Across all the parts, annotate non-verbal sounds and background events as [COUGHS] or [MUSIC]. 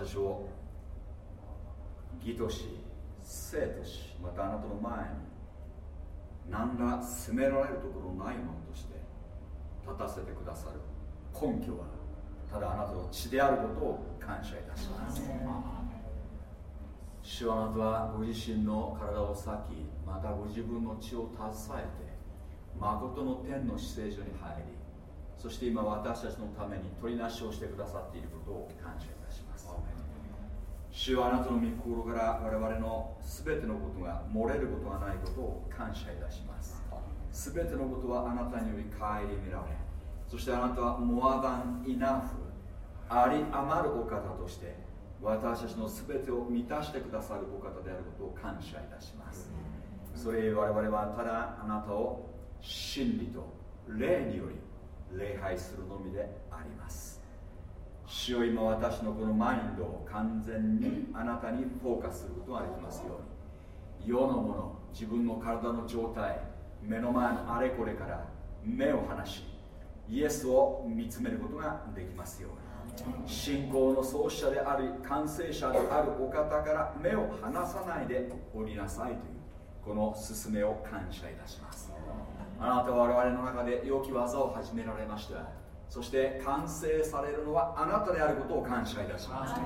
たちを義とし生としまたあなたの前に何ら責められるところないものとして立たせてくださる根拠はただあなたの血であることを感謝いたします主はあなたはご自身の体を裂きまたご自分の血を携えて誠の天の死聖所に入りそして今私たちのために取りなしをしてくださっていることを感謝いたします主はあなたの御心から我々の全てのことが漏れることがないことを感謝いたします。全てのことはあなたにより顧みられそしてあなたはモアダンイナフあり余るお方として私たちの全てを満たしてくださるお方であることを感謝いたします。それ我々はただあなたを真理と霊により礼拝するのみであります主よ今私のこのマインドを完全にあなたにフォーカスすることができますように。世のもの自分の体の状態目の前のあれこれから目を離しイエスを見つめることができますように。信仰の創始者であり完成者であるお方から目を離さないでおりなさいというこの勧めを感謝いたします。あなたは我々の中で良き技を始められましたそして完成されるのはあなたであることを感謝いたします。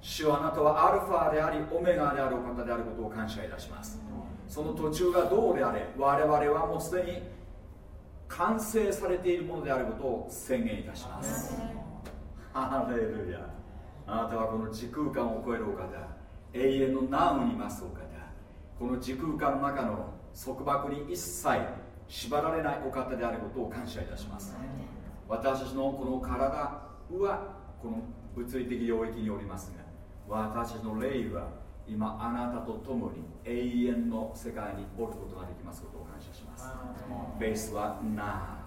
主はあなたはアルファでありオメガであるお方であることを感謝いたします。その途中がどうであれ我々はもうすでに完成されているものであることを宣言いたします。ハレルヤあなたはこの時空間を超えるお方永遠のナウにいますお方この時空間の中の束縛に一切縛られないお方であることを感謝いたします私たちのこの体はこの物理的領域におりますが私たちの霊は今あなたと共に永遠の世界におることができますことを感謝します。ベースはな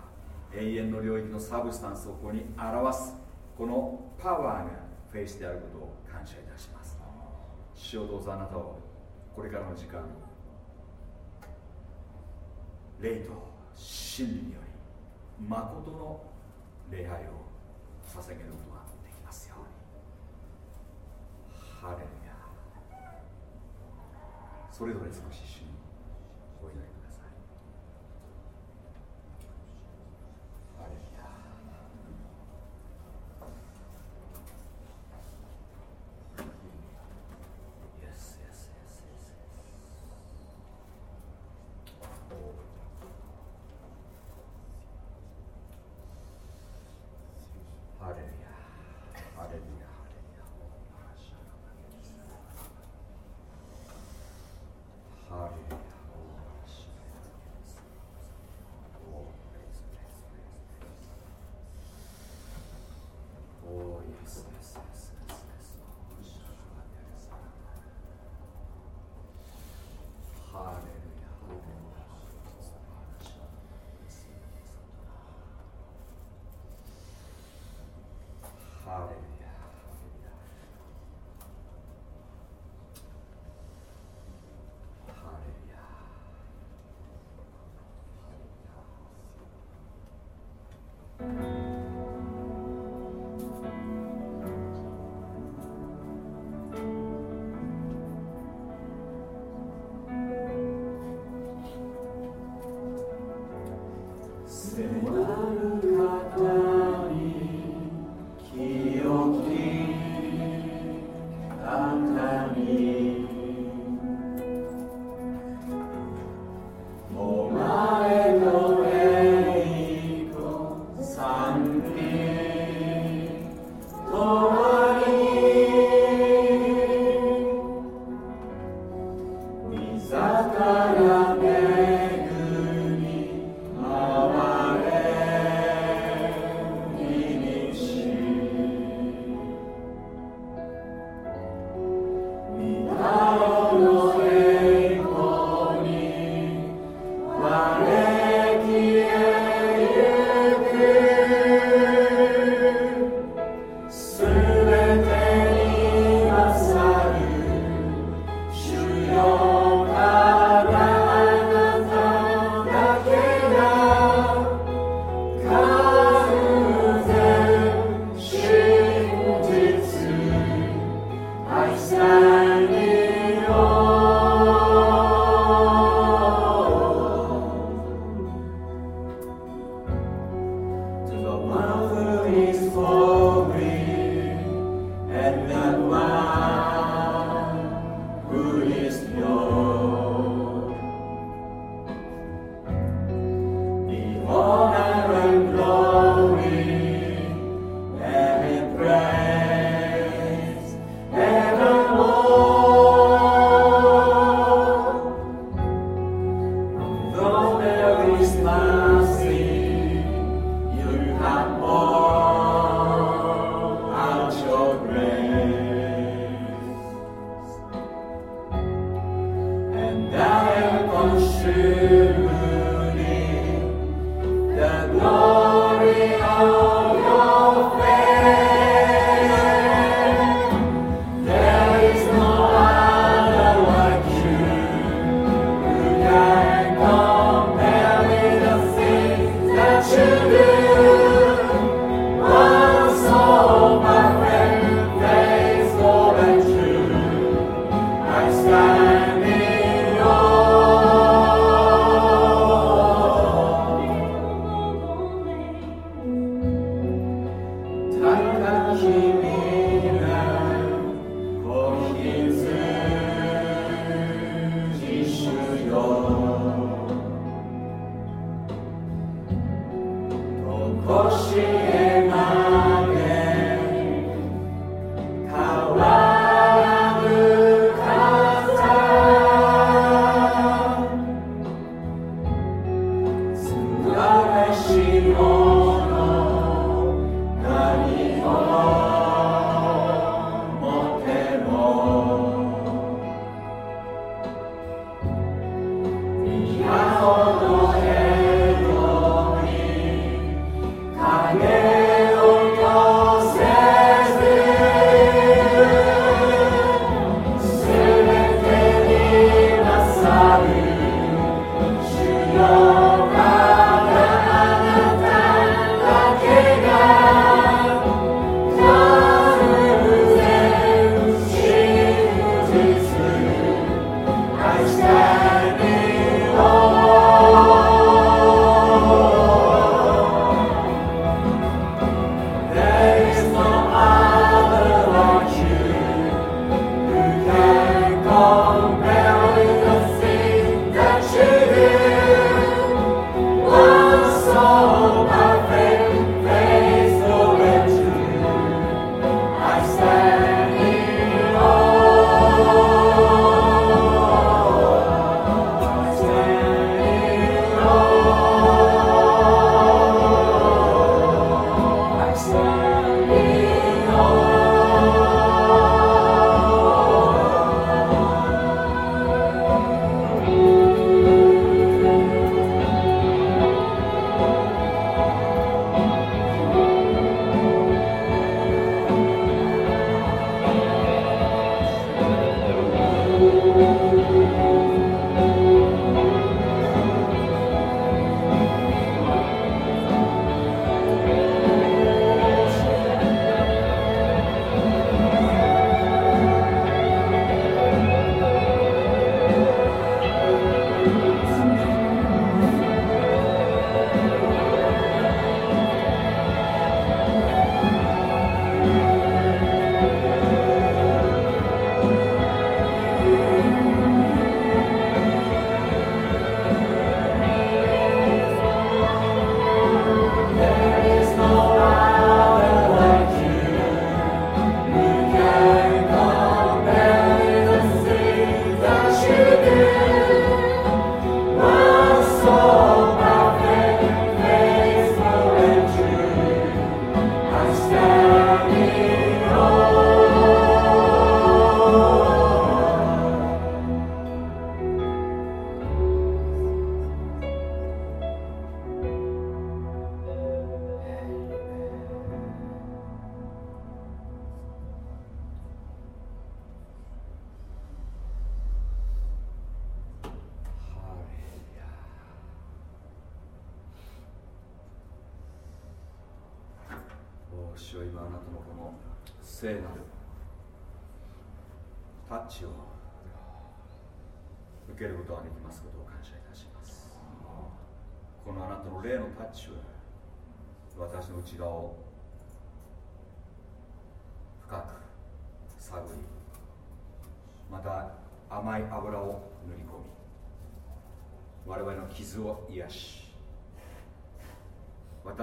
永遠の領域のサブスタンスをここに表すこのパワーがフェイスであることを感謝いたします。主をどうぞあなたをこれからの時間霊と真理により誠の礼拝を捧げることができますように。ハレルヤ。それぞれ少し一緒にお祈りくださいハレルヤ Yes, yes, yes, yes, yes. ハレルヤ、ハレルヤ、ハレルヤ。ハレルヤ。Oh, yes, yes, yes, yes, yes. ハレルヤ、ハレルヤ。ハ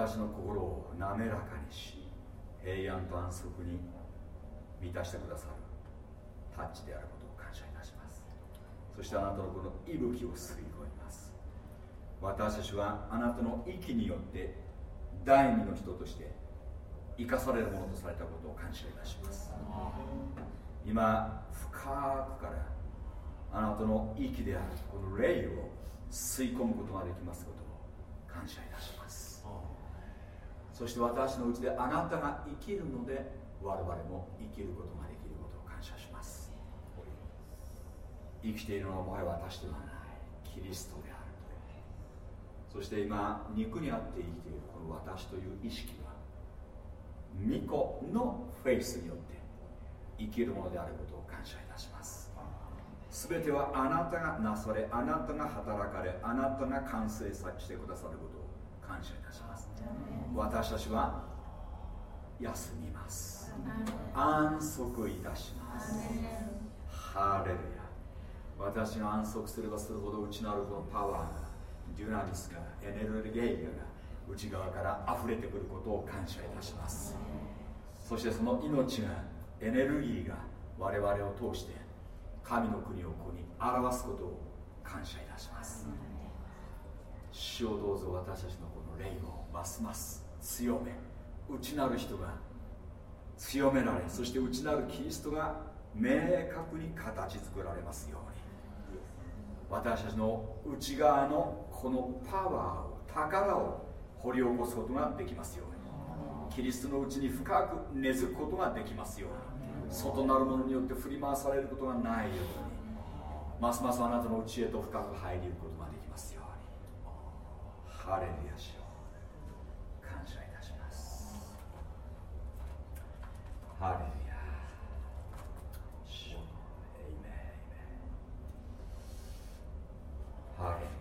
私の心を滑らかにし平安と安息に満たしてくださるタッチであることを感謝いたします。そしてあなたのこの息吹を吸い込みます。私たちはあなたの息によって第二の人として生かされるものとされたことを感謝いたします。今深くからあなたの息であるこの霊を吸い込むことができますことを感謝いたします。そして私のうちであなたが生きるので我々も生きることができることを感謝します。生きているのはもはや私ではないキリストであるとそして今肉にあって生きているこの私という意識は巫女のフェイスによって生きるものであることを感謝いたします。全てはあなたがなされあなたが働かれあなたが完成してくださること。感謝いたします。私たちは休みます。安息いたします。ハレルヤ。私が安息すればするほど内なるこのパワーがデュナミスがエネルギーが内側から溢れてくることを感謝いたします。そしてその命がエネルギーが我々を通して神の国をここに表すことを感謝いたします。主をどうぞ私たちの霊をますます強め内なる人が強められそして内なるキリストが明確に形作られますように。私たちの内側のこのパワーを宝を掘り起こすことができますように。キリストのうちに深く根付くことができますように。外なるものによって振り回されることがないように。ますますあなたの内へと深く入りることができますように。ハレルヤしハレルヤハレルヤ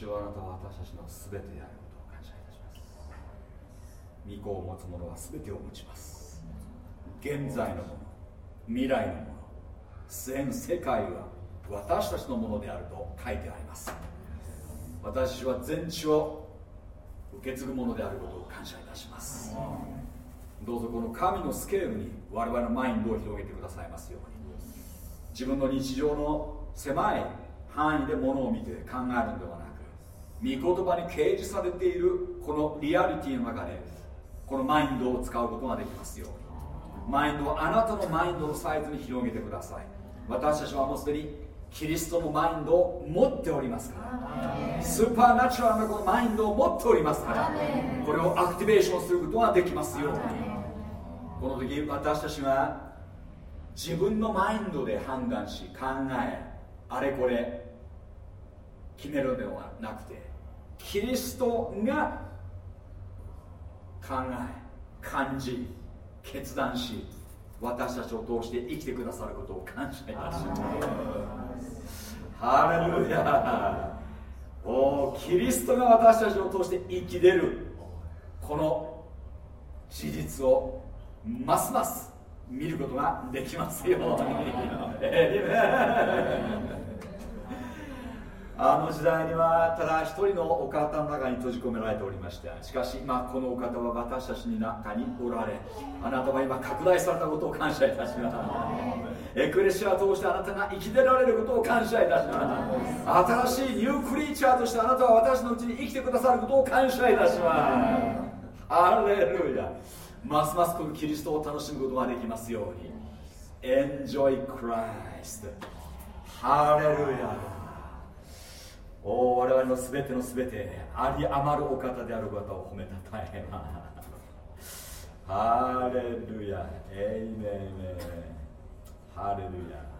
主はあなたは私たちの全てであることを感謝いたします。御子を持つ者は全てを持ちます。現在のもの未来のもの全世界は私たちのものであると書いてあります。私は全地を受け継ぐものであることを感謝いたします。どうぞこの神のスケールに我々のマインドを広げてくださいますように。自分の日常の狭い範囲でものを見て考える言葉に掲示されているこのリアリティの中でこのマインドを使うことができますよ。うにマインドをあなたのマインドのサイズに広げてください。私たちはもうすでにキリストのマインドを持っておりますから。スーパーナチュラルなこのマインドを持っておりますから。これをアクティベーションすることができますよ。うにこの時私たちは自分のマインドで判断し考えあれこれ決めるのではなくてキリストが考え感じ決断し私たちを通して生きてくださることを感謝いたします。ハレルヤ。おキリストが私たちを通して生き出る。この事実をますます見ることができますように。あの時代にはただ一人のお方の中に閉じ込められておりましたしかし今このお方は私たちの中におられあなたは今拡大されたことを感謝いたします。エクレシアを通してあなたが生き出られることを感謝いたします。新しいニュークリーチャーとしてあなたは私のうちに生きてくださることを感謝いたします。ハレルヤ。ますますこのキリストを楽しむことができますように。Enjoy Christ ハレルヤ。お我々のすべてのすべてあり余るお方である方を褒めたたえまハレルヤエイメイメハレルヤ。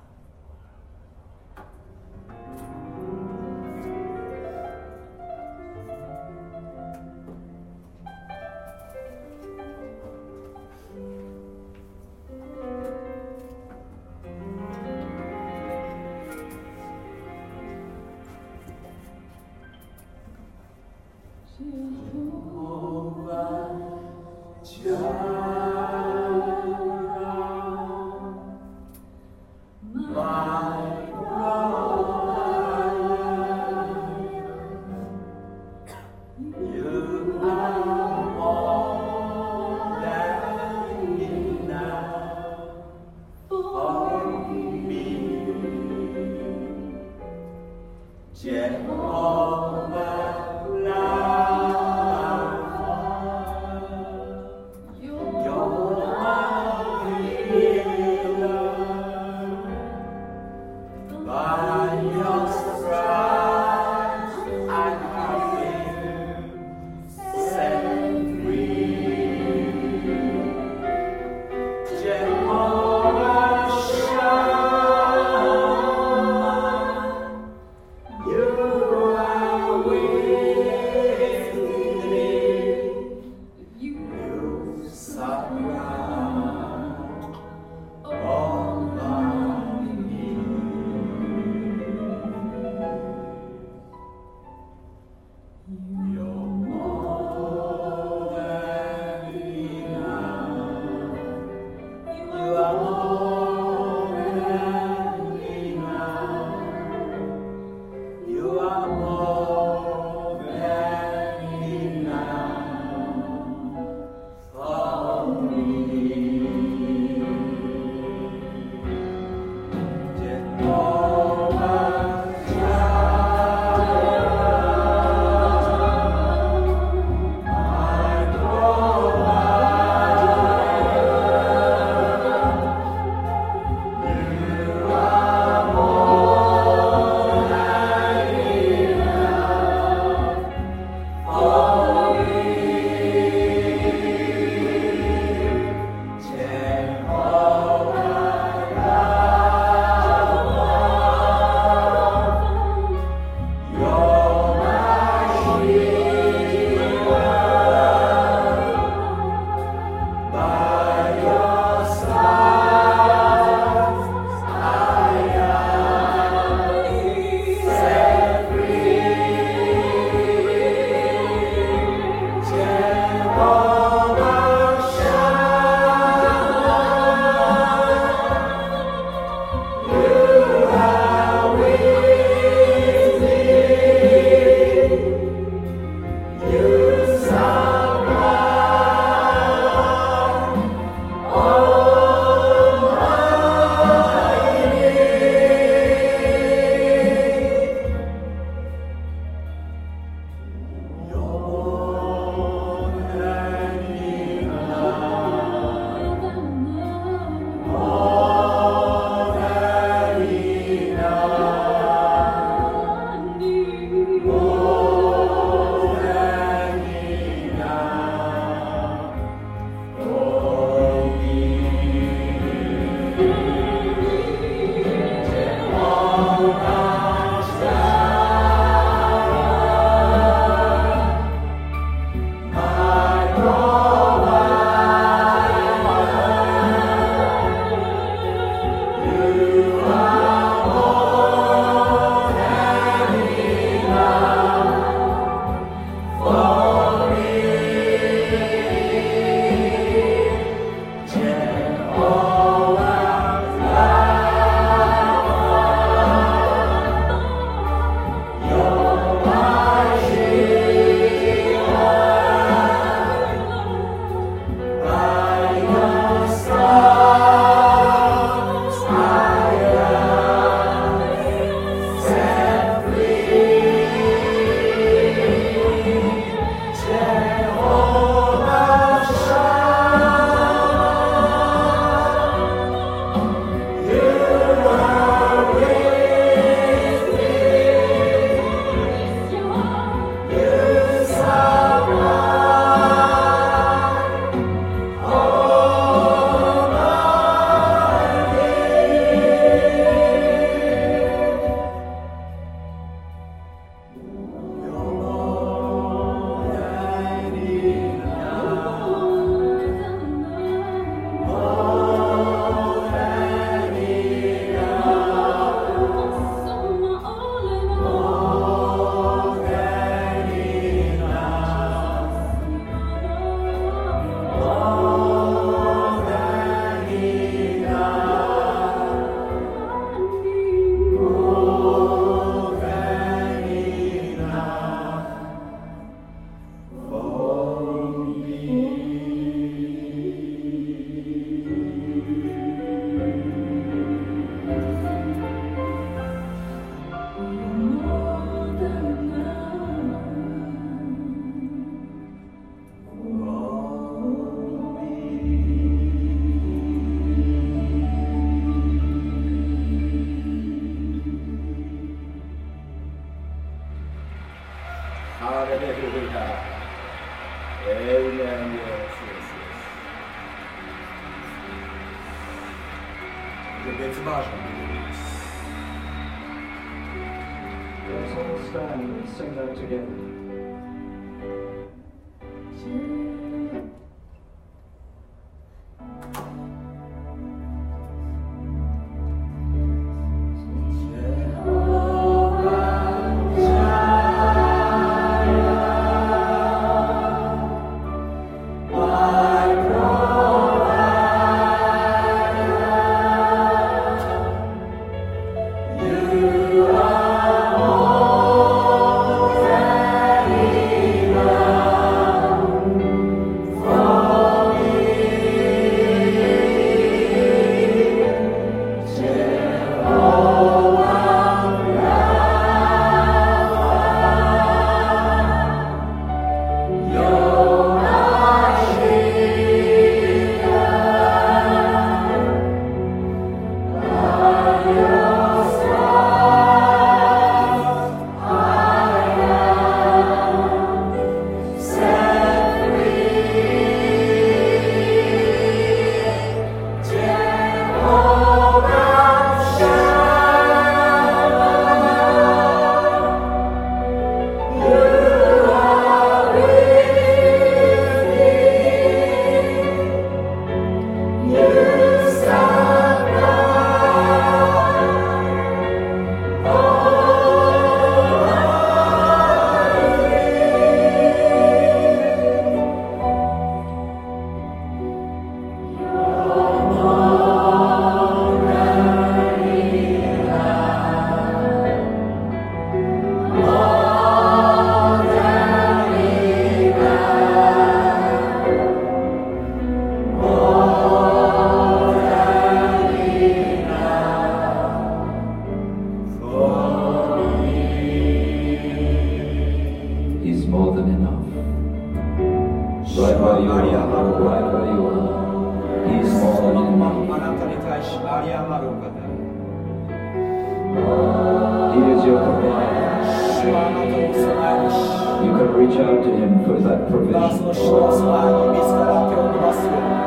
reach out to Him for that provision.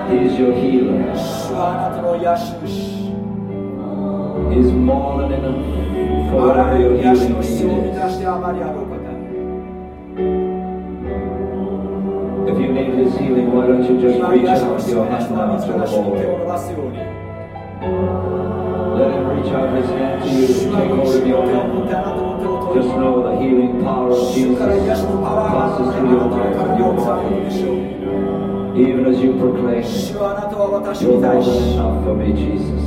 He is your healer. He is more than enough for whatever your healing need If you need His healing, why don't you just reach out with your hand now to the Lord? Let Him reach out His hand to you, take hold of your hand. Just know healing power of Jesus passes through your life, your body. Even as you proclaim, your God is not for me, Jesus.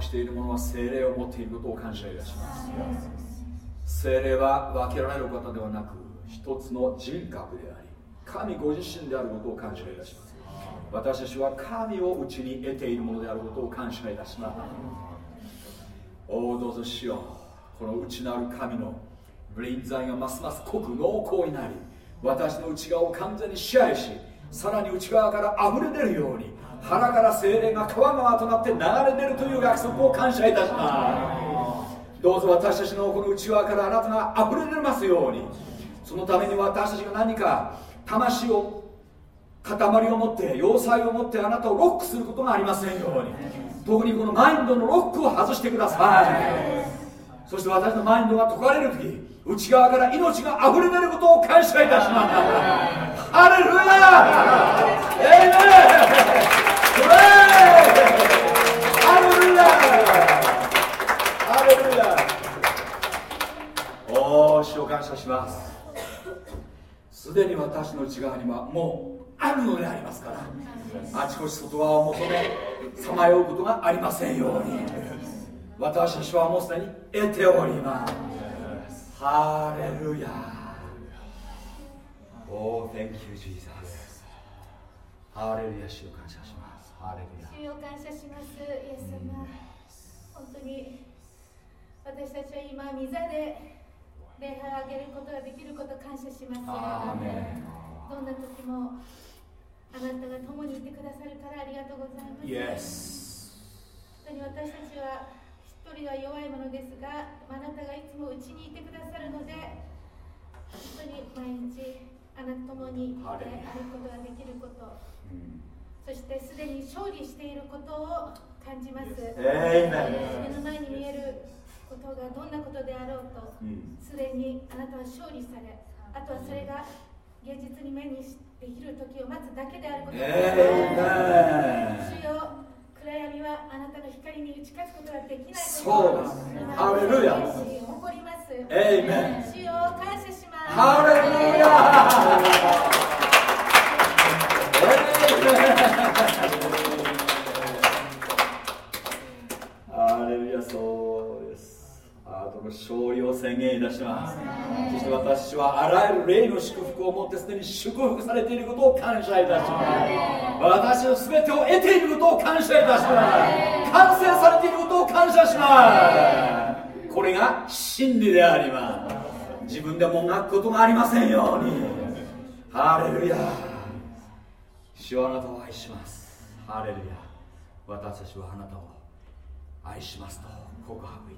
している者は精霊を持っていることを感謝いたします。精霊は分けられる方ではなく一つの人格であり神ご自身であることを感謝いたします。私たちは神をうちに得ているものであることを感謝いたします。おおどうぞしよう。この内なる神の臨在がますます濃く濃厚になり私の内側を完全に支配しさらに内側から溢れ出るように腹から精霊が川川となって流れ出るという約束を感謝いたします。どうぞ私たちのこの内側からあなたが溢れ出ますように。そのために私たちが何か魂を塊を持って要塞を持ってあなたをロックすることがありませんように。特にこのマインドのロックを外してください。そして私のマインドが解かれる時内側から命が溢れ出ることを感謝いたします。ハレルヤエイメン!おお主を感謝します。すでに私の内側にはもうあるのでありますからあちこち外側を求めさまようことがありませんように。私たちはもうすでに得ております。ハレルヤ。おお Thank you Jesus. ハレルヤ主を感謝します。主を感謝しますイエス様。本当に私たちは今御座で礼拝をあげることができることを感謝します。どんな時もあなたが共にいてくださるからありがとうございます。本当に私たちは一人は弱いものですが、あなたがいつもうちにいてくださるので、本当に毎日あなたと共にいて歩くことができること、うん、そしてすでに勝利していることを感じます。目の前に見えることがどんなことであろうと、す、で、にあなたは勝利され、あとはそれが現実に目にできる時を待つだけであること。を、えー、主よ暗闇はあなたの光に打ち勝つことができないそうですハレルヤ誇ります。エイメン主よ感謝します。ハレルヤハレルヤそうですあとの勝利を宣言いたします。そして私はあらゆる霊の祝福をもってすでに祝福されていることを感謝いたします。私の全てを得ていることを感謝いたします。完成されていることを感謝します。これが真理であります。自分でもがくことがありませんように。ハレルヤ主はあなたを愛します。ハレルヤ。私たちはあなたを愛しますと告白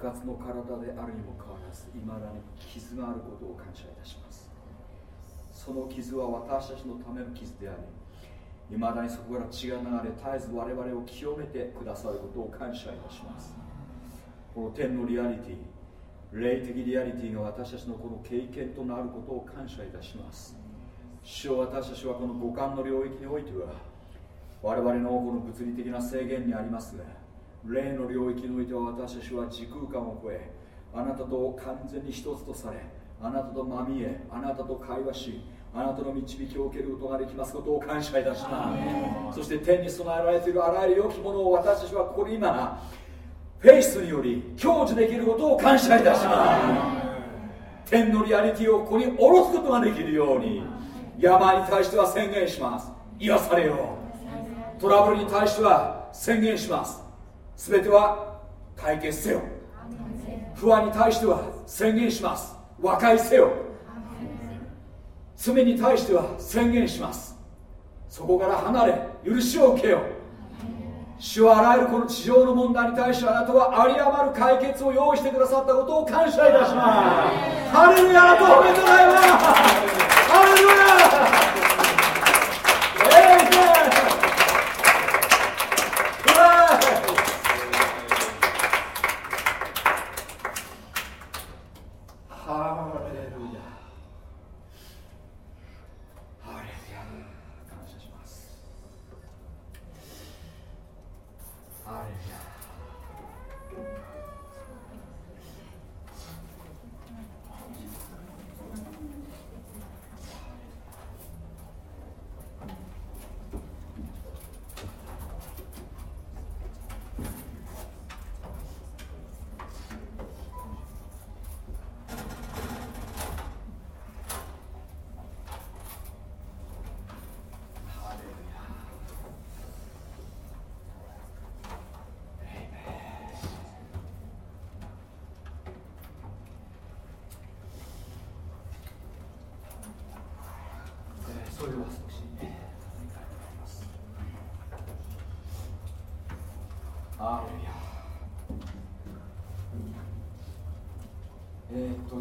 活の体であるにもかかわらず、いまだに傷があることを感謝いたします。その傷は私たちのための傷でありいまだにそこから血が流れ絶えず我々を清めてくださることを感謝いたします。この天のリアリティ霊的リアリティが私たちのこの経験となることを感謝いたします。主よ私たちはこの五感の領域においては我々のこの物理的な制限にありますが霊の領域においては私たちは時空間を超えあなたと完全に一つとされあなたとまみえあなたと会話しあなたの導きを受けることができますことを感謝いたします。そして天に備えられているあらゆる良きものを私たちはここに今フェイスにより享受できることを感謝いたします。天のリアリティをここに下ろすことができるように病に対しては宣言します。癒されよう。トラブルに対しては宣言します全ては解決せよ。不安に対しては宣言します。和解せよ。罪に対しては宣言します。そこから離れ許しを受けよう。主はあらゆるこの地上の問題に対してあなたは有り余る解決を用意してくださったことを感謝いたします。ハレルヤあなたおめでとうございます。ハレルヤエイ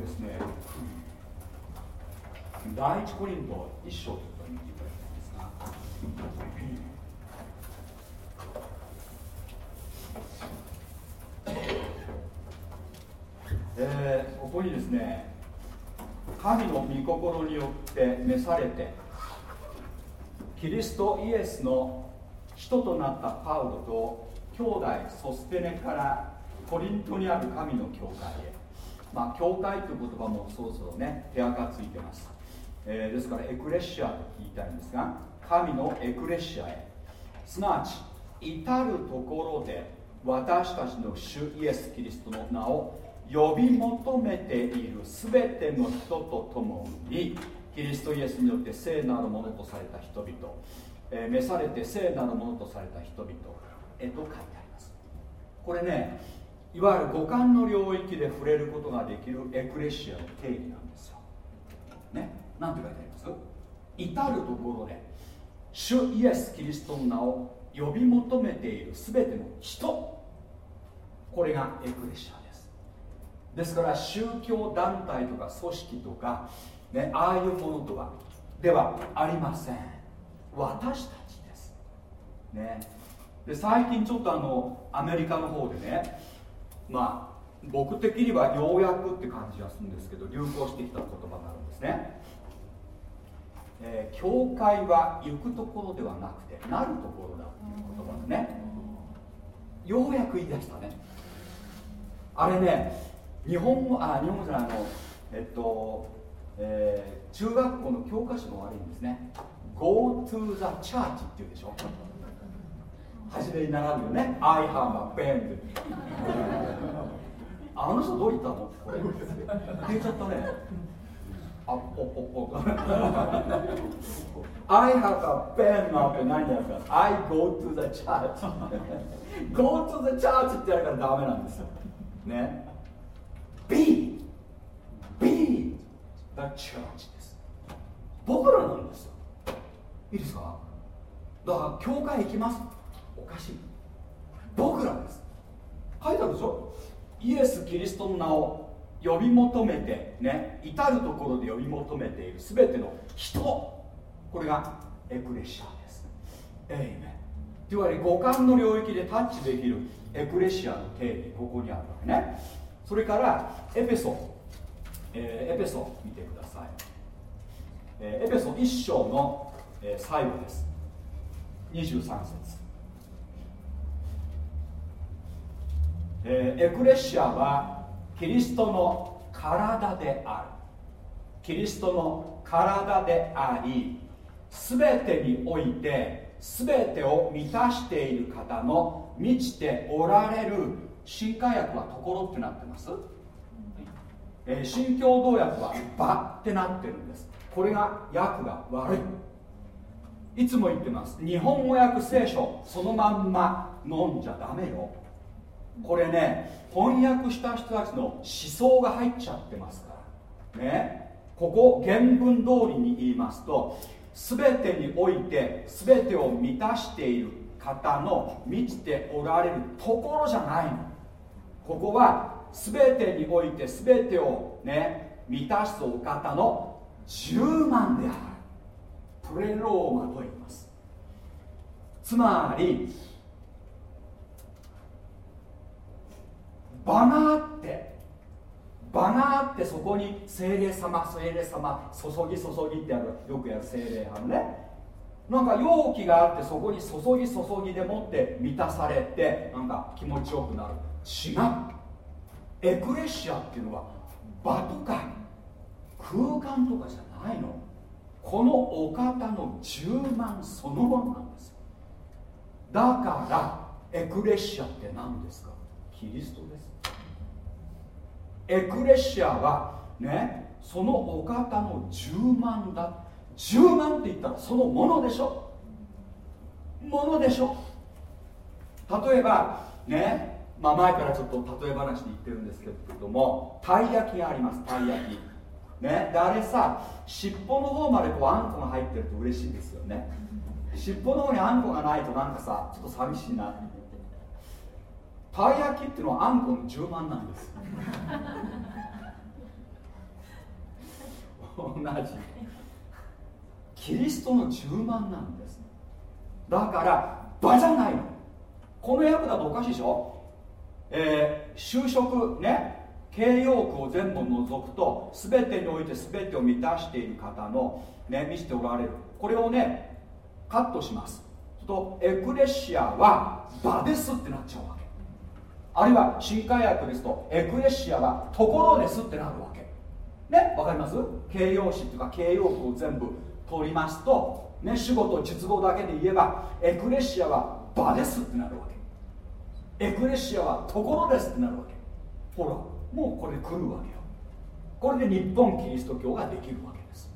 ですね第一コリント一章ちょっと見ていただきたいですが。えー、ここにですね神の御心によって召されてキリストイエスの人となったパウロと兄弟ソステネからコリントにある神の教会へ。まあ、教会という言葉もそろそろね手垢ついてます、えー、ですからエクレシアと言いたんですが神のエクレシアへ。すなわち至るところで私たちの主イエス・キリストの名を呼び求めている全ての人と共にキリストイエスによって聖なるものとされた人々、えー、召されて聖なるものとされた人々へと書いてあります。これねいわゆる五感の領域で触れることができるエクレシアの定義なんですよ。ね、なんて書いてあります？至るところで主イエス・キリストの名を呼び求めている全ての人。これがエクレシアです。ですから宗教団体とか組織とか、ね、ああいうものとはではありません。私たちです。ね。で最近ちょっとあのアメリカの方でねまあ僕的にはようやくって感じがするんですけど流行してきた言葉があるんですね、えー、教会は行くところではなくてなるところだっていう言葉でね。ようやく言い出したね。あれね日本語あ日本語じゃないあのえっと、えー、中学校の教科書も悪いんですね。Go to the church っていうでしょ。初めに習うよね。I have a pen あの人どう言ったの？これ消えちゃったね。あポッポッポ I have a pen の後何やるか。I go to the church. [LAUGHS] Go to the church ってやるからダメなんですよ。ね。Be be the church です僕らなんですよ。いいですか？だから教会行きます。おかしい。僕らです。書いてあるでしょ？イエス・キリストの名を。呼び求めてね至る所で呼び求めている全ての人。これがエクレシアです。エイメンというわけで五感の領域でタッチできるエクレシアの定義ここにあるわけね。それからエペソ、えー、エペソ見てください、えー、エペソ1章の、えー、最後です。23節。えー、エクレシアはキリストの体である。キリストの体であり全てにおいて全てを満たしている方の満ちておられる新化薬はところってなってます、えー、新共同薬は場ってなってるんです。これが訳が悪い。いつも言ってます。日本語訳聖書そのまんま飲んじゃダメよ。これね翻訳した人たちの思想が入っちゃってますから。ね。ここ原文通りに言いますと全てにおいて全てを満たしている方の満ちておられるところじゃないの。ここは全てにおいて全てをね満たすお方の十万である。プレローマと言います。つまり場があって場があってそこに精霊様精霊様注ぎ注ぎってやる。よくやる精霊派のね。なんか容器があってそこに注ぎ注ぎでもって満たされてなんか気持ちよくなる。違う。エクレシアっていうのは場とか空間とかじゃないの。このお方の十万そのものなんですだからエクレシアって何ですか？キリストですエクレシアはねそのお方の10万だ。10万って言ったらそのものでしょ。ものでしょ。例えばねまあ前からちょっと例え話で言ってるんですけれどもたい焼きがありますたい焼き。ねであれさ尻尾の方までこうあんこが入ってると嬉しいですよね。尻尾の方にあんこがないとなんかさちょっと寂しいなたい焼きっていうのはあんこの10万なんです。同じ。キリストの10万なんです。だから場じゃないの。この役だとおかしいでしょ。えー、就職ね。形容句を全部除くと全てにおいて全てを満たしている方のね見せておられる。これをねカットします。とエクレシアは場ですってなっちゃうわけ。あるいは新海訳ですとエクレシアはところですってなるわけ。ねわかります？形容詞っていうか形容句を全部取りますとね主語と述語だけで言えばエクレシアは場ですってなるわけ。エクレシアはところですってなるわけ。ほらもうこれで来るわけよ。これで日本キリスト教ができるわけです。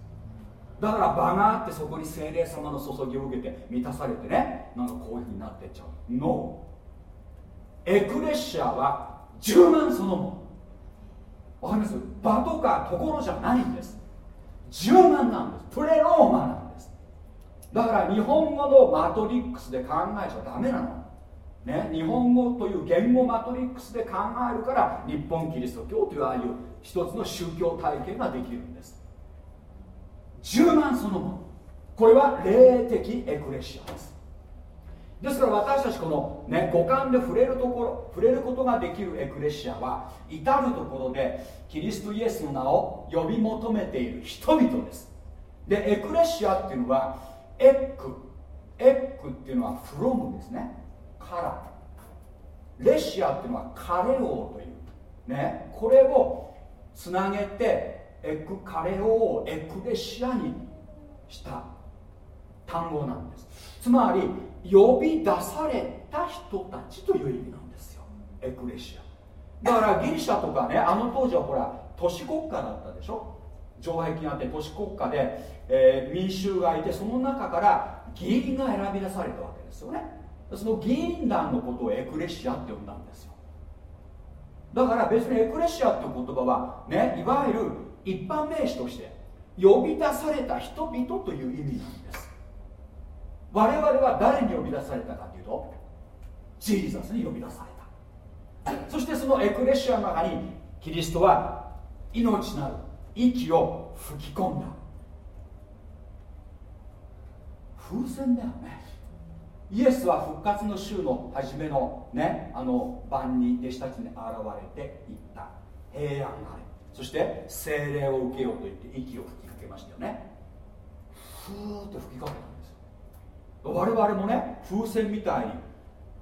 だから場があってそこに精霊様の注ぎを受けて満たされてねなんかこういうふうになってっちゃう。No エクレシアは10万そのもの。わかります？場とかところじゃないんです。10万なんです。プレローマなんです。だから日本語のマトリックスで考えちゃダメなの。ね、日本語という言語マトリックスで考えるから日本キリスト教というああいう一つの宗教体系ができるんです。10万そのもの。これは霊的エクレシアです。ですから私たちこの、ね、五感で触れるところ触れることができるエクレシアは至るところでキリストイエスの名を呼び求めている人々です。でエクレシアっていうのはエック。エックっていうのはフロムですね。から。レシアっていうのはカレオという。ね。これをつなげてエクカレオをエクレシアにした単語なんです。つまり呼び出された人たちという意味なんですよ。エクレシア。だからギリシャとかねあの当時はほら都市国家だったでしょ？城壁があって都市国家で、えー、民衆がいてその中から議員が選び出されたわけですよね。その議員団のことをエクレシアって呼んだんですよ。だから別にエクレシアって言葉はねいわゆる一般名詞として呼び出された人々という意味なんです。我々は誰に呼び出されたかというとジーザスに呼び出された。そしてそのエクレシアの中にキリストは命なる息を吹き込んだ。風船だよね。イエスは復活の週の初めのねあの晩に弟子たちに現れていった。平安があるそして精霊を受けようと言って息を吹きかけましたよね。ふーっと吹きかけた。我々もね風船みたい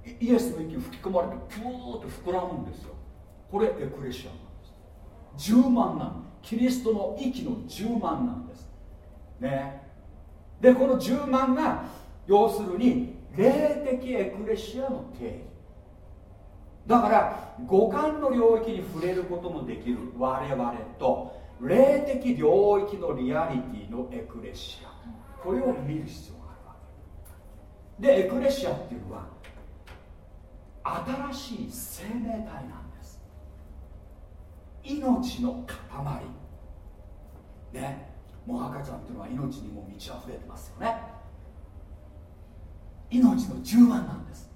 にイエスの息を吹き込まれてプーッと膨らむんですよ。これエクレシアなんです。10万なんキリストの息の10万なんです。ね。でこの10万が要するに霊的エクレシアの定義。だから五感の領域に触れることもできる我々と霊的領域のリアリティのエクレシア。これを見る必要でエクレシアっていうのは新しい生命体なんです。命の塊。ね。もう赤ちゃんっていうのは命にも満ち溢れてますよね。命の10万なんです。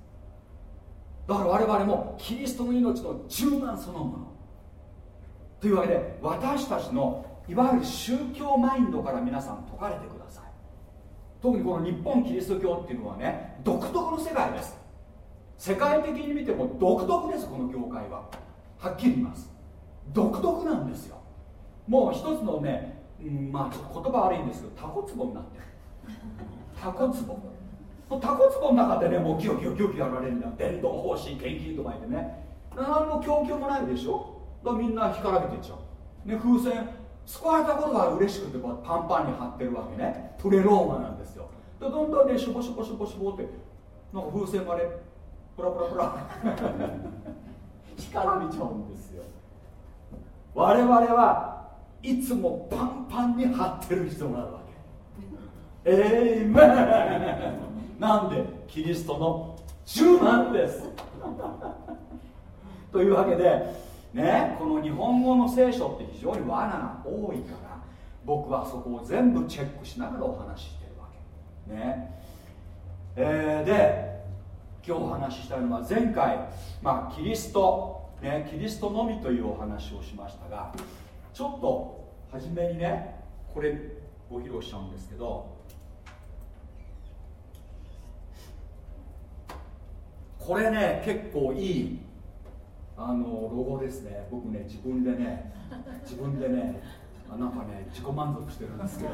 だから我々もキリストの命の10万そのもの。というわけで私たちのいわゆる宗教マインドから皆さん解かれてく特にこの日本キリスト教っていうのはね独特の世界です。世界的に見ても独特ですこの業界は。はっきり言います。独特なんですよ。もう一つのね、うん、まあちょっと言葉悪いんですけどタコツボになってる。[LAUGHS] タコツボ。タコツボの中でねもうギョギョギョギョやられるんだ。伝道方針献金とか言ってね。何の供給もないでしょ。だからみんな干からびてっちゃう、ね、風船救われたことが嬉しくてこうパンパンに貼ってるわけね。プレローマなんですよ。でどんどんねしょぼしょぼしょぼしょぼってなんか風船がねプラプラプラ。干からびちゃうんですよ。我々はいつもパンパンに貼ってる人があるわけ。えいめなんでキリストの10万です。というわけでね。この日本語の聖書って非常に罠が多いから僕はそこを全部チェックしながらお話ししてるわけ。ね。えー、で今日お話ししたいのは前回、まあ、キリスト、ね、キリストのみというお話をしましたがちょっと初めにねこれご披露しちゃうんですけどこれね結構いいあのロゴですね。僕ね自分でね自分でねなんかね自己満足してるんですけど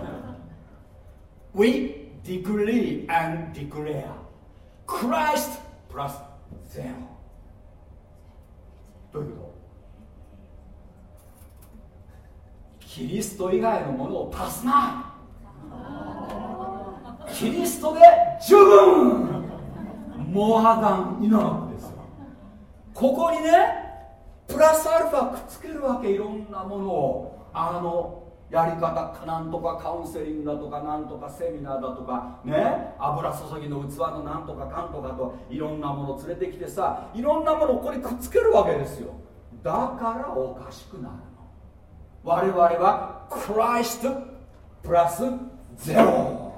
We decree and declare Christ plus zero. どういうこと？キリスト以外のものを足すな。キリストで十分。モアダンイナフですよここにねプラスアルファくっつけるわけいろんなものを。あのやり方なんとかカウンセリングだとかなんとかセミナーだとかね油注ぎの器のなんとかかんとかといろんなもの連れてきてさいろんなものをここにくっつけるわけですよ。だからおかしくなるの。我々はクライストプラスゼロ。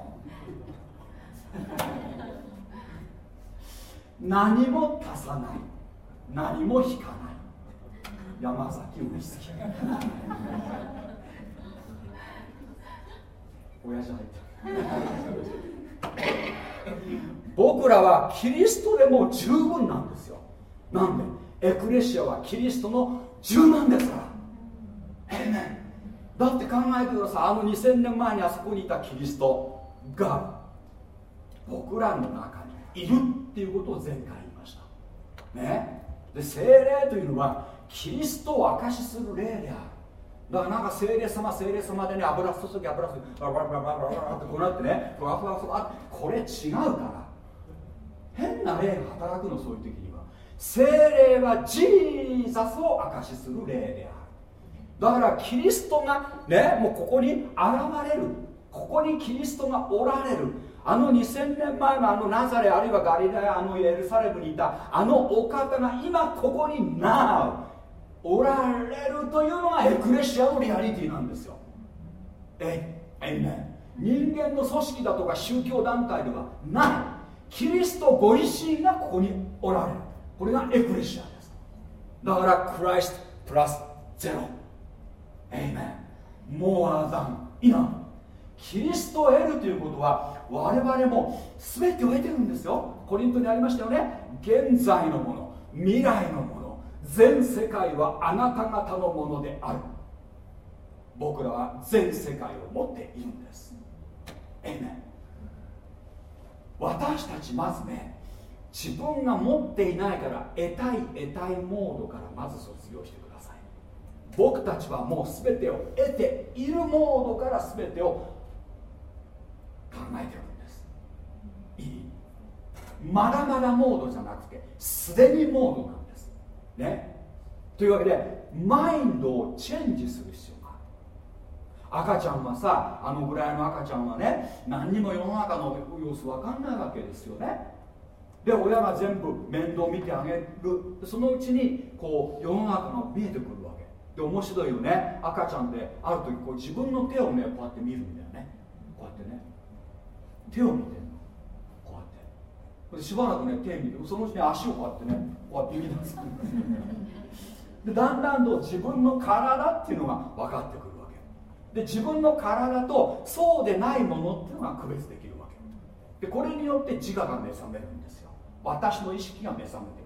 何も足さない。何も引かない。山崎ウイスキー。親父入った。僕らはキリストでも十分なんですよ。なんで？エクレシアはキリストの10万ですから。ええねだって考えてください。あの2000年前にあそこにいたキリストが僕らの中にいるっていうことを前回言いました。ね？で精霊というのはキリストを証しする霊である。だからなんか精霊様精霊様でね油注ぎ油注ぎバラバラバラバラバラってこうなってねふわふわふわこれ違うから。変な霊が働くのそういう時には。精霊はジーザスを証しする霊である。だからキリストがねもうここに現れる。ここにキリストがおられる。あの2000年前のあのナザレあるいはガリラヤあのエルサレムにいたあのお方が今ここになおられるというのがエクレシアのリアリティなんですよ。ええね人間の組織だとか宗教団体ではない。キリストご自身がここにおられる。これがエクレシアです。だからクライストプラスゼロエイメン。モアザンイナキリストを得るということは我々も全てを得てるんですよ。コリントにありましたよね。現在のもの未来のもの。全世界はあなた方のものである。僕らは全世界を持っているんです。エイメン私たちまずね自分が持っていないから得たい得たいモードからまず卒業してください。僕たちはもう全てを得ているモードから全てをえてるんです。いい。まだまだモードじゃなくてすでにモードなんです。ね。というわけでマインドをチェンジする必要がある。赤ちゃんはさあのぐらいの赤ちゃんはね何にも世の中の様子分かんないわけですよね。で親が全部面倒見てあげる。そのうちにこう世の中が見えてくるわけ。で面白いよね。赤ちゃんである時こう自分の手をねこうやって見るんだよね。こうやってね。手を見てんのこうやって。でしばらくね手を見てそのうちに足をこうやってねこうやって見出すでだんだんと自分の体っていうのが分かってくるわけ。で自分の体とそうでないものっていうのが区別できるわけ。でこれによって自我が目覚めるんですよ。私の意識が目覚めてくる。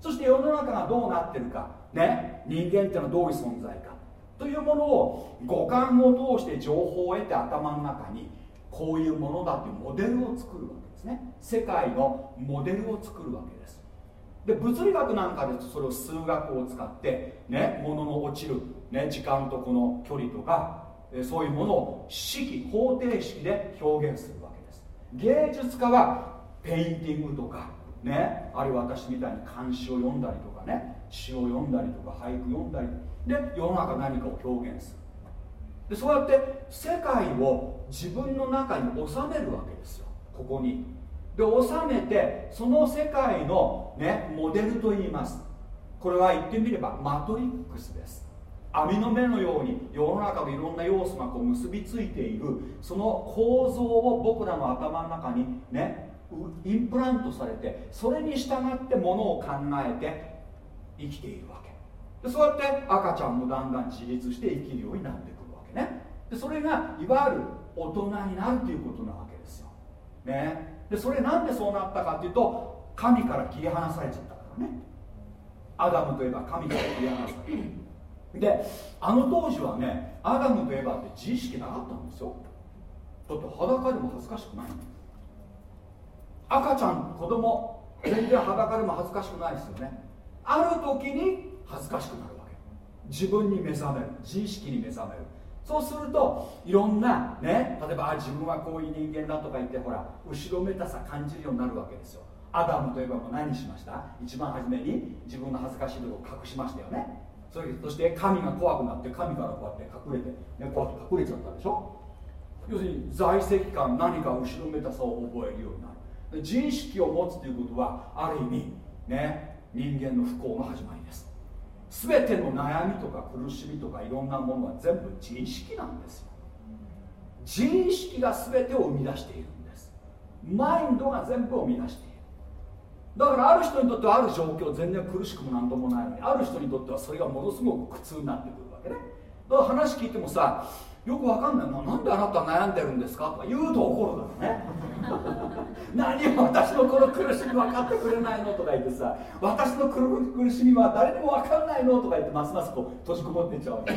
そして世の中がどうなってるか。ね人間っていうのはどういう存在か。というものを五感を通して情報を得て頭の中にこういうものだっていうモデルを作るわけですね。世界のモデルを作るわけです。で物理学なんかですとそれを数学を使ってね物の落ちる、ね、時間とこの距離とかそういうものを式方程式で表現するわけです。芸術家は painting とかねあるいは私みたいに漢詩を詠んだりとかね詩を詠んだりとか俳句詠んだり。で世の中何かを表現する。でそうやって世界を自分の中に収めるわけですよ。ここに。で収めてその世界の、ね、モデルと言います。これは言ってみればマトリックスです。網の目のように世の中のいろんな要素がこう結びついている。その構造を僕らの頭の中にねインプラントされてそれに従ってものを考えて生きているわけ。でそうやって赤ちゃんもだんだん自立して生きるようになってく。ね。でそれがいわゆる大人になるということなわけですよ、ね、でそれなんでそうなったかっていうと神から切り離されちゃったからね。アダムといえば神から切り離されたであの当時はねアダムといえばって自意識なかったんですよ。だって裸でも恥ずかしくない。赤ちゃん子供全然裸でも恥ずかしくないですよね。ある時に恥ずかしくなるわけ。自分に目覚める。自意識に目覚める。そうするといろんなね例えばあ自分はこういう人間だとか言ってほら後ろめたさ感じるようになるわけですよ。アダムといえばもう何しました？一番初めに自分の恥ずかしいところを隠しましたよね。それそして神が怖くなって神からこうやって隠れて、ね、こうやって隠れちゃったでしょ？要するに在籍感何か後ろめたさを覚えるようになる。自意識を持つということはある意味ね人間の不幸の始まりです。全ての悩みとか苦しみとかいろんなものは全部自意識なんですよ。自意識が全てを生み出しているんです。マインドが全部を生み出している。だからある人にとってはある状況全然苦しくも何ともないのにある人にとってはそれがものすごく苦痛になってくるわけね。だから話聞いてもさよくわかんない。なんであなた悩んでるんですか？とか言うと怒るだろうね。[LAUGHS] 何を私のこの苦しみ分かってくれないの？とか言ってさ私の苦しみは誰にも分かんないの？とか言ってますますこう閉じこもっていっちゃうわけ。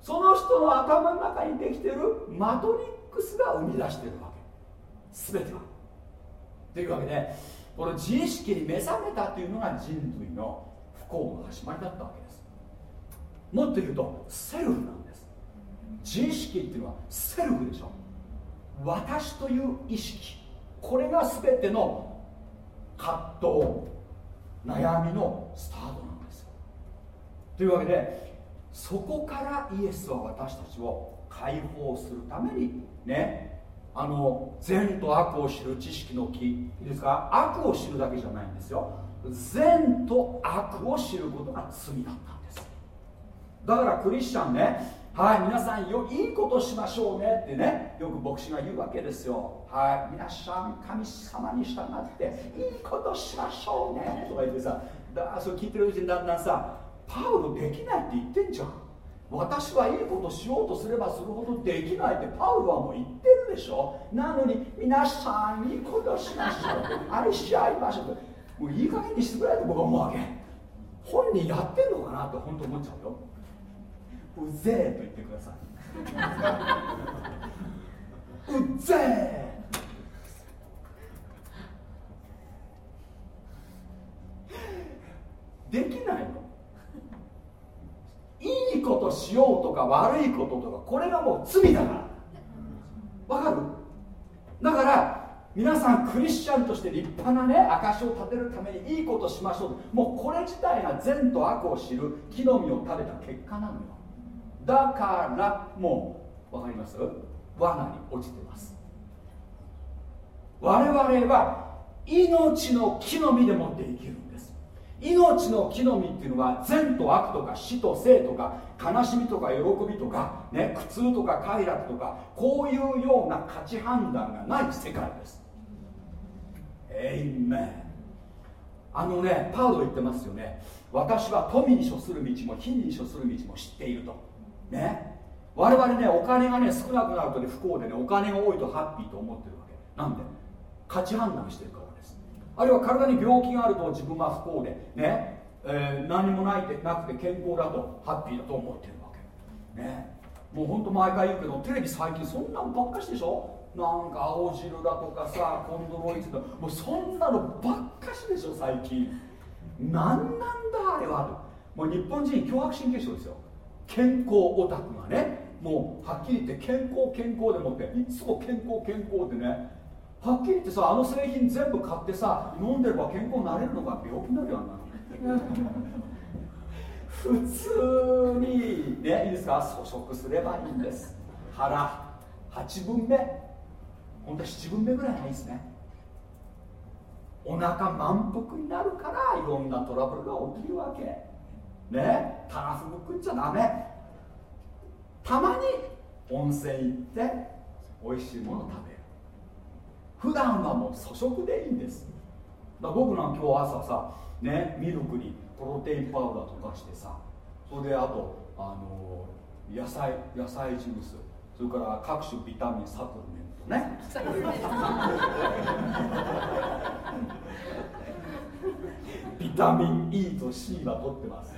その人の頭の中にできてるマトリックスが生み出してるわけ。全てはというわけでこの自意識に目覚めたというのが人類の不幸の始まりだったわけ。ですもっと言うとセルフなんです。自意識っていうのはセルフでしょ。私という意識。これが全ての葛藤悩みのスタートなんですよ。というわけでそこからイエスは私たちを解放するためにねあの善と悪を知る知識の木。いいですか？悪を知るだけじゃないんですよ。善と悪を知ることが罪だった。だからクリスチャンねはい皆さんよいいことしましょうねってねよく牧師が言うわけですよ。はい皆さん神様に従っていいことしましょうね。とか言ってさだそれ聞いてるうちにだんだんさパウロできないって言ってんじゃん。私はいいことしようとすればするほどできないってパウロはもう言ってるでしょ。なのに皆さんいいことしましょう。愛し合いましょう。もういい加減にしてくれって僕は思うわけ。本人やってんのかなって本当思っちゃうよ。うぜえと言ってください。うぜえできないの。いいことしようとか悪いこととかこれがもう罪だから。わかる？だから皆さんクリスチャンとして立派なね証を立てるためにいいことしましょう。もうこれ自体が善と悪を知る木の実を食べた結果なのよ。だからもう分かります？罠に落ちてます。我々は命の木の実でもって生きるんです。命の木の実っていうのは善と悪とか死と生とか悲しみとか喜びとか、ね、苦痛とか快楽とかこういうような価値判断がない世界です。エイメンあのねパウロ言ってますよね。私は富に処する道も貧に処する道も知っていると。ね。我々ねお金がね少なくなるとね不幸でねお金が多いとハッピーと思ってるわけ。なんで？価値判断してるからです。あるいは体に病気があると自分は不幸でね、えー、何もないってなくて健康だとハッピーだと思ってるわけ。ね。もうほんと毎回言うけどテレビ最近そんなんばっかしでしょ？なんか青汁だとかさコンドロイツだもうそんなのばっかしでしょ最近。何なんだあれはもう日本人脅迫神経症ですよ。健康オタクがねもうはっきり言って健康健康でもっていつも健康健康ってねはっきり言ってさあの製品全部買ってさ飲んでれば健康になれるのか病気になるよあんな [LAUGHS] 普通にねいいですか？粗食すればいいんです。腹8分目。本当は7分目ぐらいがいいですね。お腹満腹になるからいろんなトラブルが起きるわけ。ねたらふく食っちゃダメ。たまに温泉行って美味しいもの食べる。普段はもう粗食でいいんです。だ僕なんか今日朝さねミルクにプロテインパウダー溶かしてさそれであとあの野菜野菜ジュースそれから各種ビタミンサプリメントね。[LAUGHS] ビタミン E と C は取ってます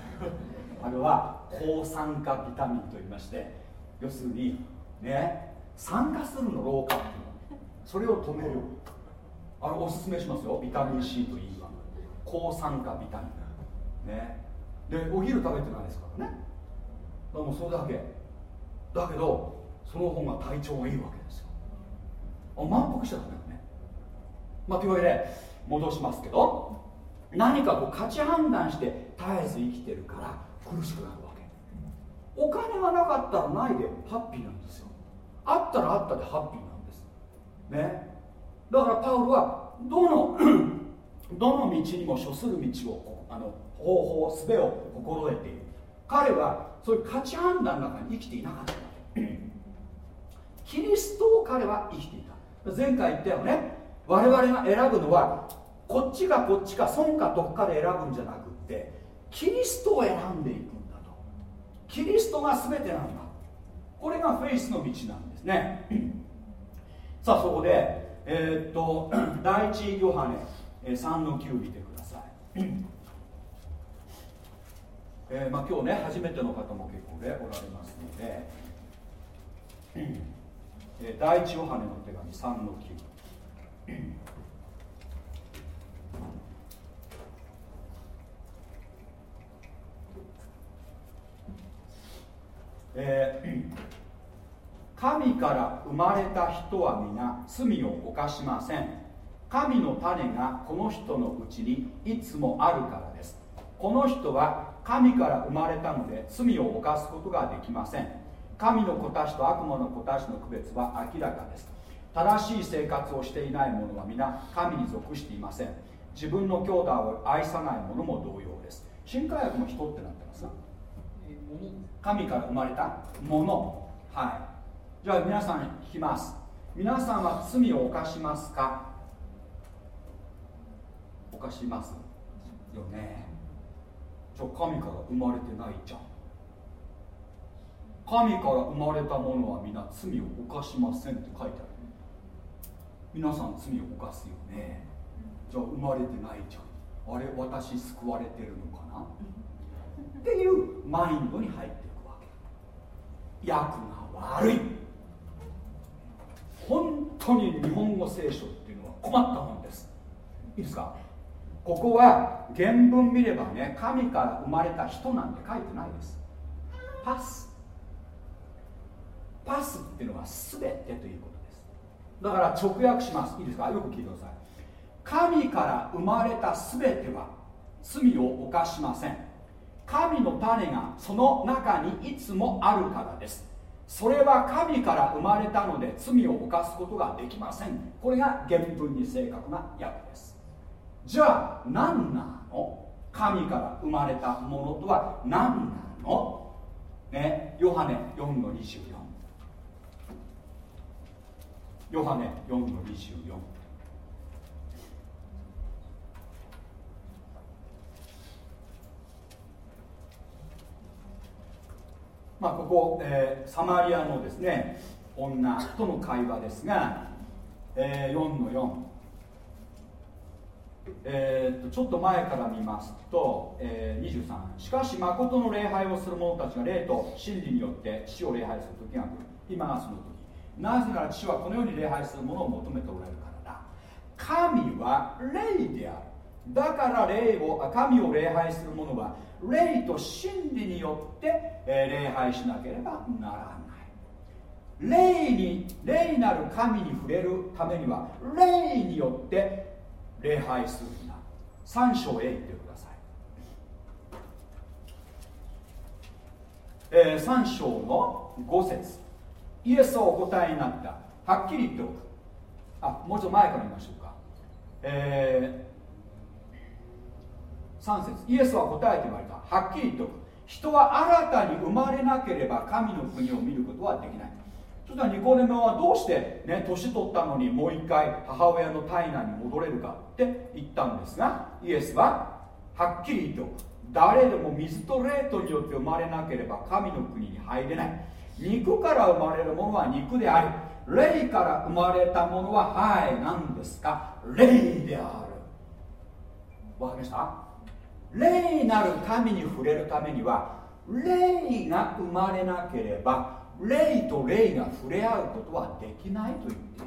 あれは抗酸化ビタミンと言いまして要するにね酸化するの老化っていうの。それを止める。あれおすすめしますよ。ビタミン C と E は。抗酸化ビタミン。ね。でお昼食べてないですからね。だもうそれだけ。だけどその方が体調がいいわけですよ。あ満腹しちゃダメよね。まあというわけで戻しますけど何かこう価値判断して絶えず生きてるから苦しくなるわけ。お金がなかったらないでハッピーなんですよ。あったらあったでハッピーなんです。ね。だからパウロはどの [CLEARS THROAT] どの道にも処する道をあの方法術を心得ている。彼はそういう価値判断の中に生きていなかった [CLEARS THROAT] キリストを彼は生きていた。前回言ったよね。我々が選ぶのはこっちかこっちか損か得かで選ぶんじゃなくってキリストを選んでいくんだと。キリストが全てなんだ。これがフェイスの道なんですね。[CLEARS THROAT] さあそこでえー、っと [CLEARS THROAT] 第一ヨハネ3の9見てください。[CLEARS THROAT] えーまあ、今日ね初めての方も結構ねおられますので、えー、第一ヨハネの手紙3の9えー、神から生まれた人は皆罪を犯しません。神の種がこの人のうちにいつもあるからです。この人は神から生まれたので罪を犯すことができません。神の子たちと悪魔の子たちの区別は明らかです。正しい生活をしていない者は皆神に属していません。自分の兄弟を愛さない者も同様です。新科学の人ってなってますな。神から生まれたもの。はい。じゃあ皆さん聞きます。皆さんは罪を犯しますか？犯しますよね。じゃあ神から生まれてないじゃん。神から生まれたものは皆罪を犯しませんって書いてある。皆さん罪を犯すよね。じゃあ生まれてないじゃん。あれ私救われてるのかな？っていうマインドに入っていくわけ。役が悪い。本当に日本語聖書っていうのは困ったもんです。いいですか？ここは原文見ればね神から生まれた人なんて書いてないです。パス。パスっていうのは全てということです。だから直訳します。いいですか？よく聞いてください。神から生まれた全ては罪を犯しません。神の種がその中にいつもあるからです。それは神から生まれたので罪を犯すことができません。これが原文に正確な訳です。じゃあ何なの？神から生まれたものとは何なの？ねヨハネ4の24ヨハネ4の24まあ、ここ、えー、サマリアのですね女との会話ですが、えー、4の4、えー、とちょっと前から見ますと、えー、23しかし誠の礼拝をする者たちが霊と真理によって死を礼拝する時が来る。今がその時。なぜなら父はこのように礼拝する者を求めておられるからだ。神は霊である。だから霊を神を礼拝する者は霊と真理によって、え、礼拝しなければならない。霊に霊なる神に触れるためには霊によって礼拝するんだ。三章へ行ってください、えー、3章の5節。イエスはお答えになった。はっきり言っておく。あもうちょっと前から見ましょうか。えー3節イエスは答えて言われた。はっきりと人は新たに生まれなければ神の国を見ることはできない。そしたらニコデモはどうしてね年取ったのにもう一回母親の体内に戻れるかって言ったんですがイエスははっきり言っておく。誰でも水と霊とによって生まれなければ神の国に入れない。肉から生まれるものは肉であり霊から生まれたものははい何ですか？霊である。わかりました？霊なる神に触れるためには霊が生まれなければ霊と霊が触れ合うことはできないと言っている。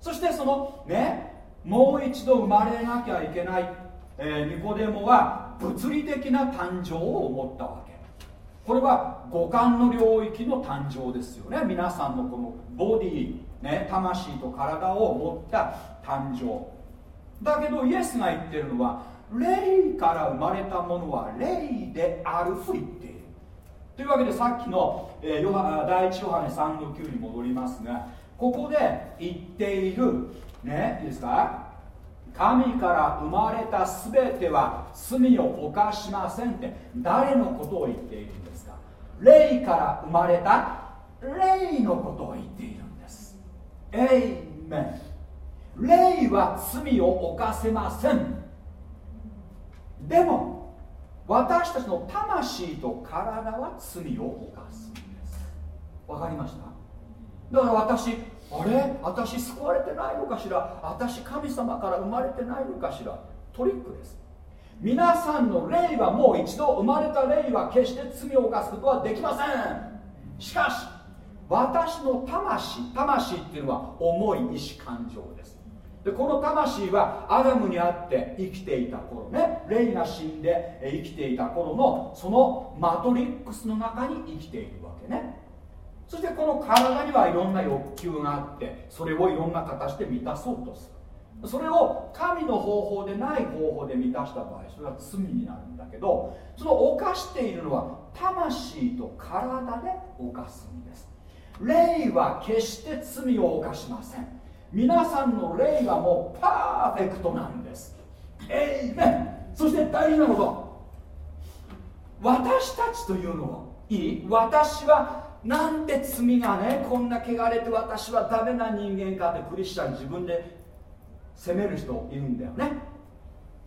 そしてそのねもう一度生まれなきゃいけない、えー、ニコデモは物理的な誕生を思ったわけ。これは五感の領域の誕生ですよね。皆さんのこのボディ、ね、魂と体を持った誕生。だけどイエスが言ってるのは霊から生まれたものは霊であると言っている。というわけでさっきの、え、ヨハ第一ヨハネ3の9に戻りますがここで言っている。ねいいですか？神から生まれた全ては罪を犯しませんって誰のことを言っているんですか？霊から生まれた霊のことを言っているんです。エイメン霊は罪を犯せません。でも私たちの魂と体は罪を犯すんです。わかりました？だから私あれ？私救われてないのかしら？私神様から生まれてないのかしら？トリックです。皆さんの霊はもう一度生まれた霊は決して罪を犯すことはできません。しかし私の魂魂っていうのは重い意志感情です。でこの魂はアダムにあって生きていた頃ね。霊が死んで生きていた頃のそのマトリックスの中に生きているわけね。そしてこの体にはいろんな欲求があってそれをいろんな形で満たそうとする。それを神の方法でない方法で満たした場合それは罪になるんだけどその犯しているのは魂と体で犯すんです。霊は決して罪を犯しません。皆さんの霊はもうパーフェクトなんです。えいめんそして大事なこと。私たちというのはいい？私はなんで罪がねこんな汚れて私はダメな人間かってクリスチャン自分で責める人いるんだよね。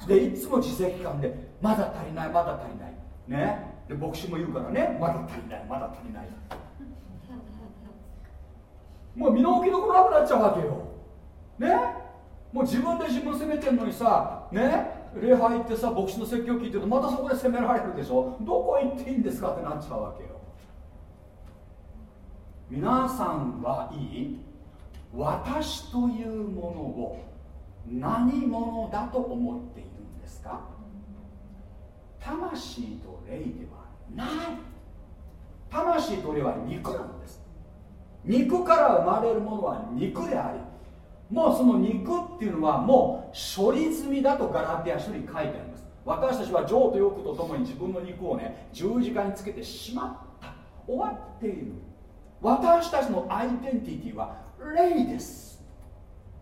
でいつも自責感でまだ足りないまだ足りない。ね？で牧師も言うからねまだ足りないまだ足りない。もう身の置きどころなくなっちゃうわけよ。ね？もう自分で自分責めてんのにさね？礼拝行ってさ牧師の説教聞いてるとまたそこで責められるでしょ？どこ行っていいんですかってなっちゃうわけよ。皆さんはいい？私というものを何者だと思っているんですか？魂と霊ではない。魂と霊は肉なんです。肉から生まれるものは肉でありもうその肉っていうのはもう処理済みだとガラテア書に書いてあります。私たちは情と欲とともに自分の肉をね十字架につけてしまった。終わっている。私たちのアイデンティティは霊です。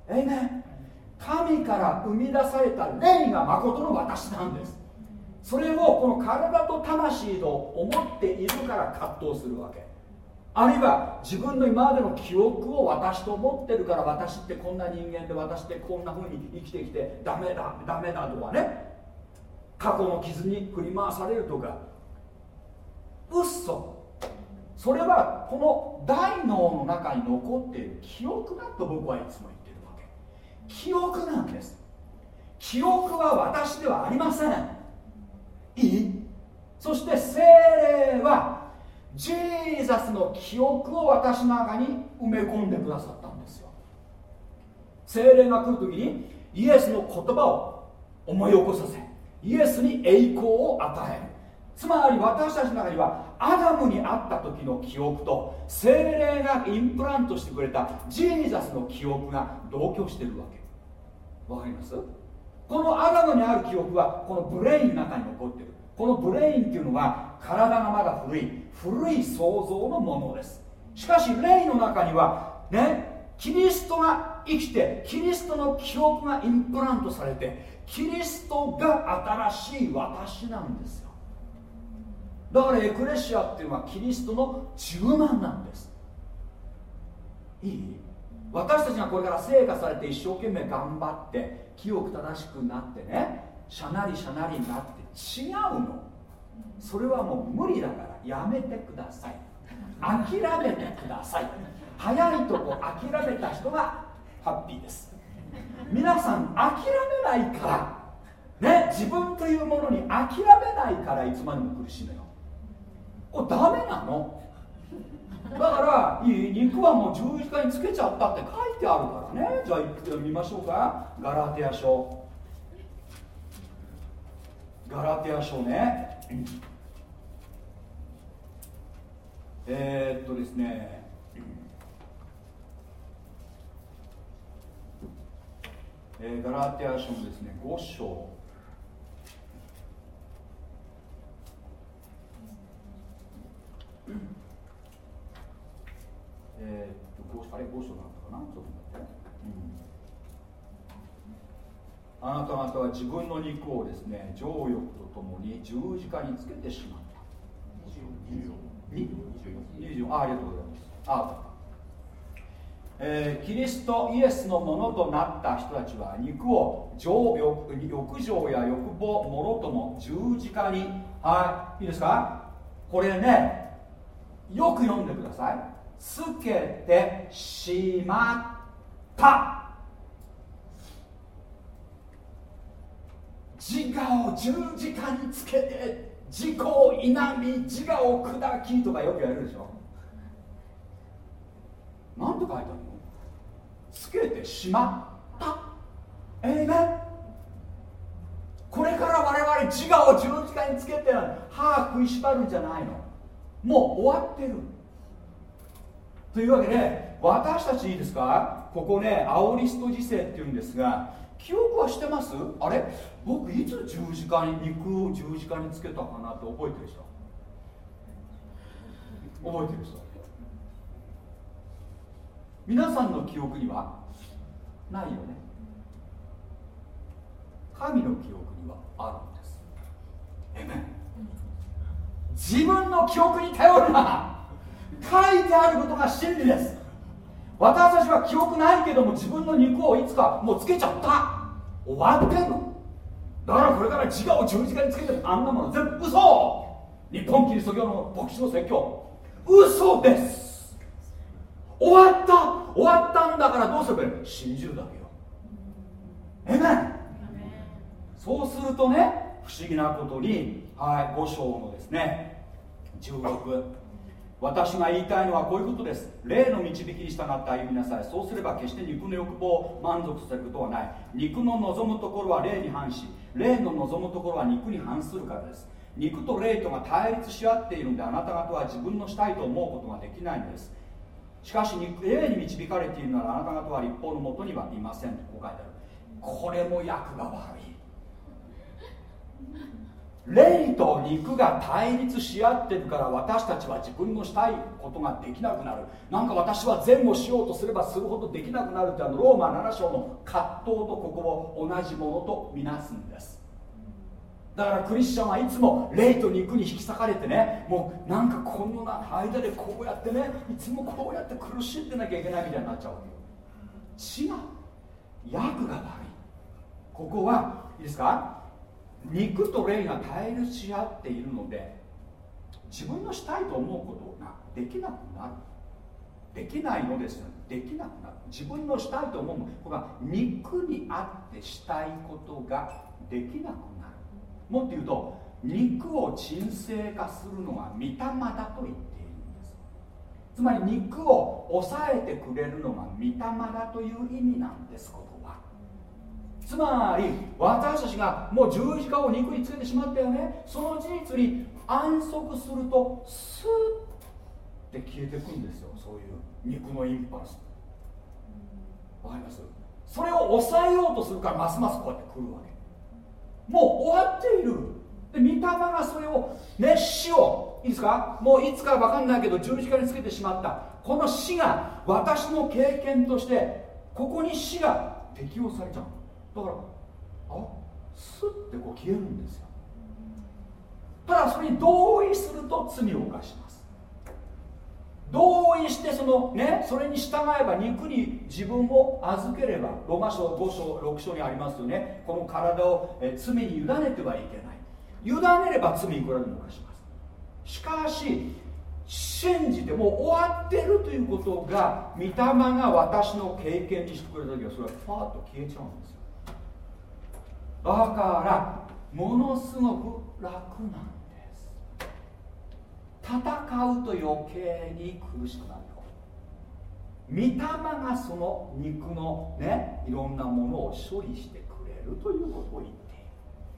えいね神から生み出された霊が誠の私なんです。それをこの体と魂と思っているから葛藤するわけ。あるいは自分の今までの記憶を私と思ってるから私ってこんな人間で私ってこんな風に生きてきてダメだダメだとかね過去の傷に振り回されるとか。嘘それはこの大脳の中に残っている記憶だと僕はいつも言ってるわけ。記憶なんです。記憶は私ではありません。いい。そして精霊はジーザスの記憶を私の中に埋め込んでくださったんですよ。精霊が来る時にイエスの言葉を思い起こさせイエスに栄光を与える。つまり私たちの中にはアダムに会った時の記憶と精霊がインプラントしてくれたジーザスの記憶が同居してるわけ。わかります？このアダムにある記憶はこの brain の中に残ってる。この brain っていうのは体がまだ古い古い創造のものです。しかし霊の中にはねキリストが生きてキリストの記憶がインプラントされてキリストが新しい私なんですよ。だからエクレシアっていうのはキリストの充満なんです。いい？私たちがこれから成果されて一生懸命頑張って清く正しくなってねしゃなりしゃなりになって違うの。それはもう無理だからやめてください。諦めてください。早いとこ諦めた人がハッピーです。皆さん諦めないから。ね自分というものに諦めないからいつまでも苦しむよ。これダメなの。だからい肉はもう十字架につけちゃったって書いてあるからね。じゃあ見ましょうか。ガラテヤ書。ガラテヤ書ね。えー、っとですね。えー、ガラテヤ書のですね5章。えー、っとあれ5章だったかな？ちょっと待って、うん。あなた方は自分の肉をですね情欲とともに十字架につけてしまった。20あありがとうございます。あえー、キリストイエスのものとなった人たちは肉を情欲情や欲望もろとも十字架にはいいいですか？これねよく読んでください。つけてしまった自我を十字架につけて自己を否み自我を砕きとかよくやるでしょ。なんて書いてあるの？つけてしまった。ええねこれから我々自我を十字架につけて歯食いしばるんじゃないの。もう終わってる。というわけで私たちいいですか？ここねアオリスト時世っていうんですが記憶はしてます？あれ？僕いつ十字架に肉を十字架につけたかなって覚えてる人？覚えてる人。皆さんの記憶には？ないよね。神の記憶にはあるんです。えめ自分の記憶に頼るな書いてあることが真理です。私たちは記憶ないけども自分の肉をいつかもうつけちゃった。終わってんの。だからこれから自我を十字架につけてあんなもの全部嘘。日本キリスト教の牧師の説教。嘘です。終わった。終わったんだからどうすればいい信じるだけよ。えめそうするとね不思議なことに、はい、5章のですね16私が言いたいのはこういうことです。霊の導きに従って歩みなさい。そうすれば決して肉の欲望を満足させることはない。肉の望むところは霊に反し霊の望むところは肉に反するからです。肉と霊とが対立し合っているのであなた方は自分のしたいと思うことができないのです。しかし霊に導かれているならあなた方は立法のもとにはいませんとこう書いてある。これも役が悪い。霊と肉が対立し合ってるから私たちは自分のしたいことができなくなる。なんか私は善をしようとすればするほどできなくなるってあのローマ7章の葛藤とここを同じものとみなすんです。だからクリスチャンはいつも霊と肉に引き裂かれてねもうなんかこの間でこうやってねいつもこうやって苦しんでなきゃいけないみたいになっちゃうわけよ。違う。役が悪い。ここはいいですか？肉と霊が対立し合っているので自分のしたいと思うことができなくなる。できないのですよ。できなくなる。自分のしたいと思うこれは肉にあってしたいことができなくなる。もっと言うと肉を沈静化するのが御霊だと言っているんです。つまり肉を抑えてくれるのが御霊だという意味なんです。こつまり私たちがもう十字架を肉につけてしまったよね。その事実に安息するとスーって消えていくんですよ。そういう肉のインパルス。わかります？それを抑えようとするからますますこうやってくるわけ。もう終わっている。で御霊がそれをね死をいいですか？もういつか分かんないけど十字架につけてしまった。この死が私の経験としてここに死が適用されちゃう。だからあスッてこう消えるんですよ。ただそれに同意すると罪を犯します。同意してそのねそれに従えば肉に自分を預ければロマ書5章6章にありますよね。この体をえ罪に委ねてはいけない。委ねれば罪いくらでも犯します。しかし信じてもう終わってるということが御霊が私の経験にしてくれた時はそれはファーッと消えちゃうんですだからものすごく楽なんです。戦うと余計に苦しくなるよ。御霊がその肉のねいろんなものを処理してくれるということを言っている。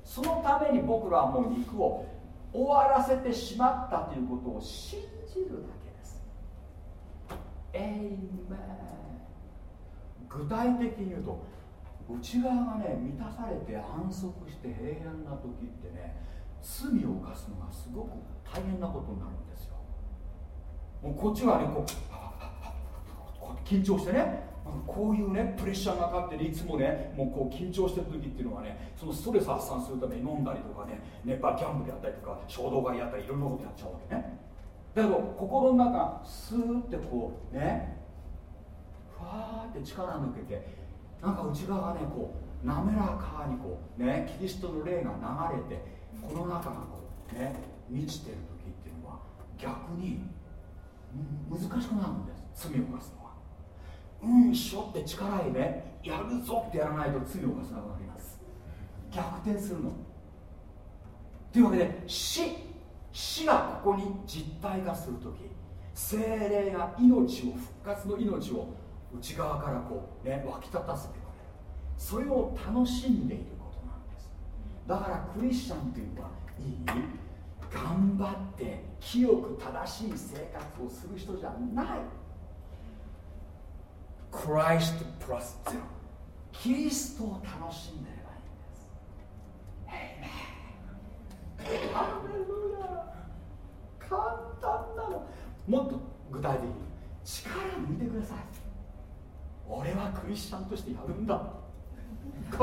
そのために僕らはもう肉を終わらせてしまったということを信じるだけです。エイメン具体的に言うと内側がね満たされて安息して平安な時ってね罪を犯すのがすごく大変なことになるんですよ。もうこっちはねこう緊張してねこういうねプレッシャーがかかってねいつもねもうこう緊張してる時っていうのはねそのストレス発散するために飲んだりとかね熱波ギャンブルやったりとか衝動買いやったりいろんなことやっちゃうわけね。だけど心の中スーってこうねふわーって力抜けてなんか内側がねこう滑らかにこうねキリストの霊が流れてこの中がこうね満ちてる時っていうのは逆に、難しくなるんです罪を犯すのは。うんしょって力いねやるぞってやらないと罪を犯さなくなります。逆転するの。というわけで死死がここに実体化する時精霊が命を復活の命を内側からこうね湧き立たせてくれる。それを楽しんでいることなんです。だからクリスチャンというのはいい。頑張って清く正しい生活をする人じゃない。クライストプラスゼロキリストを楽しんでればいいんです。ハレルヤ簡単なの。もっと具体的に。力抜いてください。俺はクリスチャンとしてやるんだ。[LAUGHS]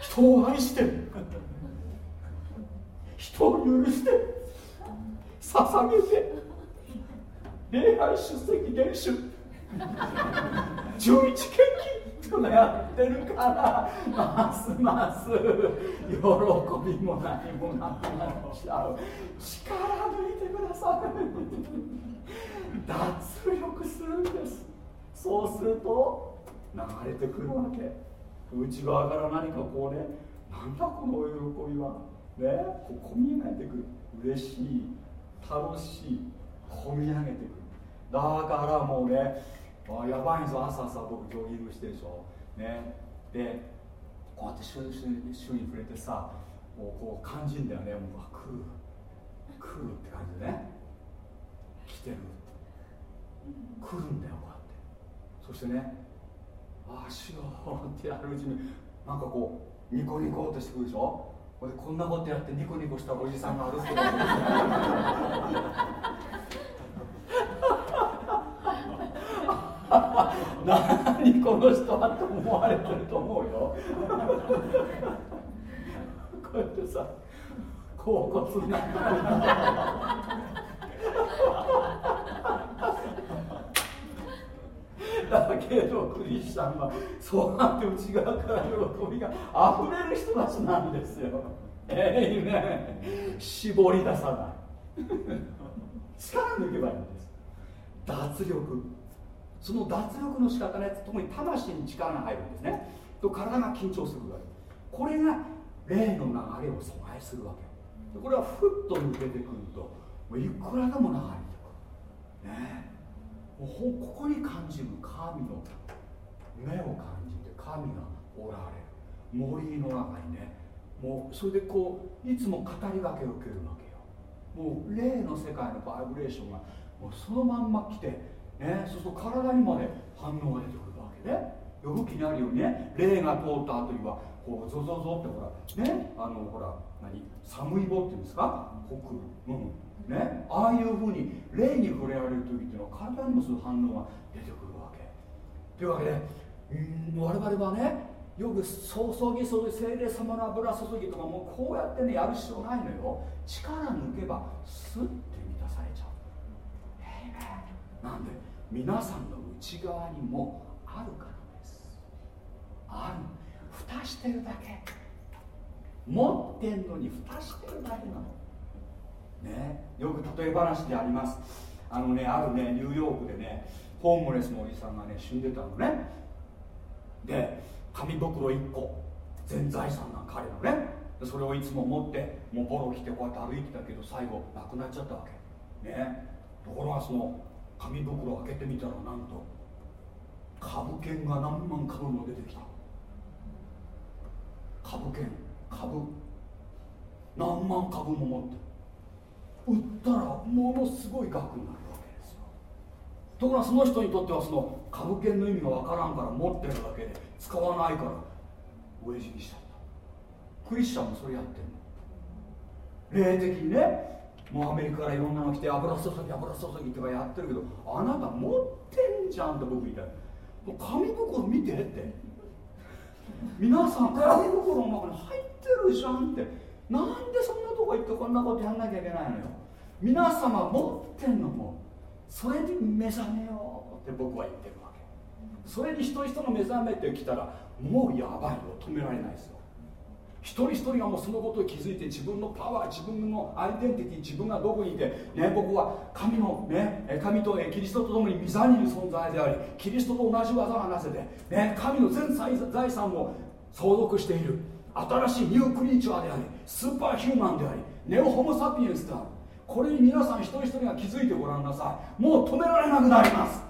人を愛してる。人を許して捧げて礼拝出席練習。11献金とやってるからますます喜びも何もなくなっちゃう。力抜いてください脱力するんです。そうすると流れてくるわけ。内側から何かこうねなんだこの喜びは。ねこう込み上げてくる。嬉しい楽しい込み上げてくる。だからもうねあやばいんですよ朝朝僕ジョギングしてるでしょ。ね。でこうやってシュシュシュに触れてさもうこう感じんだよね。もうあ来る来るって感じでね。来てる。来るんだよこうやって。そしてねああしようってやるうちになんかこうニコニコってしてくるでしょ？でこんなことやってニコニコしたおじさんが歩くけど。[LAUGHS] 何この人はと思われてると思うよ。こうやってさ甲骨なだけどクリスチャンはそうやって内側から喜びが溢れる人たちなんですよ。えいね絞り出さない。力抜けばいいんです。脱力。その脱力の仕方ね特に魂に力が入るんですね。と体が緊張するわけ。これが霊の流れを阻害するわけ。これはふっと抜けてくるともういくらでも流れてくる。ね。もうここに感じる神の目を感じて神がおられる。森の中にねもうそれでこういつも語りがけを受けるわけよ。もう霊の世界のバイブレーションがもうそのまんま来てね、そうすると体にまで反応が出てくるわけね。呼ぶ気にあるようにね霊が通った後にはこうゾゾゾってほらねあのほら何？寒い棒っていうんですか？北部。うん。ねああいうふうに霊に触れられる時っていうのは体にもそういう反応が出てくるわけ。というわけでうん我々はねよく注ぎ注ぎ精霊様の油注ぎとかもうこうやってねやる必要ないのよ。力抜けばスッて満たされちゃう。なんで皆さんの内側にもあるからです。ある。蓋してるだけ。持ってんのに蓋してるだけなのね。よく例え話であります。あのねあるねニューヨークでねホームレスのおじさんがね死んでたのね。で紙袋1個全財産な彼のね。それをいつも持ってもうボロ着てこうやって歩いてたけど最後亡くなっちゃったわけ。ね。ところがその紙袋を開けてみたらなんと株券が何万株も出てきた。株券株。何万株も持って。売ったらものすごい額になるわけですよ。ところがその人にとってはその株券の意味がわからんから持ってるだけで使わないから飢え死にしちゃったクリスチャンもそれやってんの霊的にねもうアメリカからいろんなの来て油注ぎ油注ぎとかやって。るけどあなた持ってんじゃんって僕言ったもう紙袋見てって。皆さん紙袋の中に入ってるじゃんって。なんでそんなとこ行ってこんなことやんなきゃいけないのよ。皆様持ってんのもそれに目覚めようって僕は言ってるわけ。それに一人一人の目覚めてきたらもうやばいよ。止められないですよ。一人一人がもうそのことに気づいて自分のパワー自分のアイデンティティ自分がどこにいて、ね、僕は神の、ね、神と、キリストと共に御座にいる存在でありキリストと同じ技がなせて、ね、神の全財産を相続している。新しいニュークリーチャーでありスーパーヒューマンでありネオホモ・サピエンスである。これに皆さん一人一人が気づいてごらんなさい。もう止められなくなります。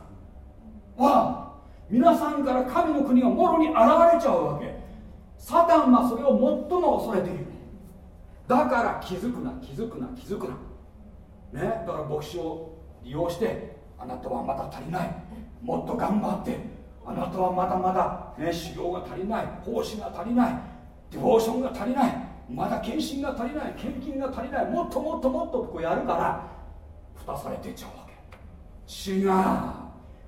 わあ皆さんから神の国がもろに現れちゃうわけ。サタンはそれを最も恐れている。だから気づくな気づくな気づくな。ねだから牧師を利用してあなたはまだ足りない。もっと頑張ってあなたはまだまだ、ね、修行が足りない奉仕が足りない。デボーションが足りない。まだ献身が足りない。献金が足りない。もっともっともっとこうやるから蓋されていっちゃうわけ。違う。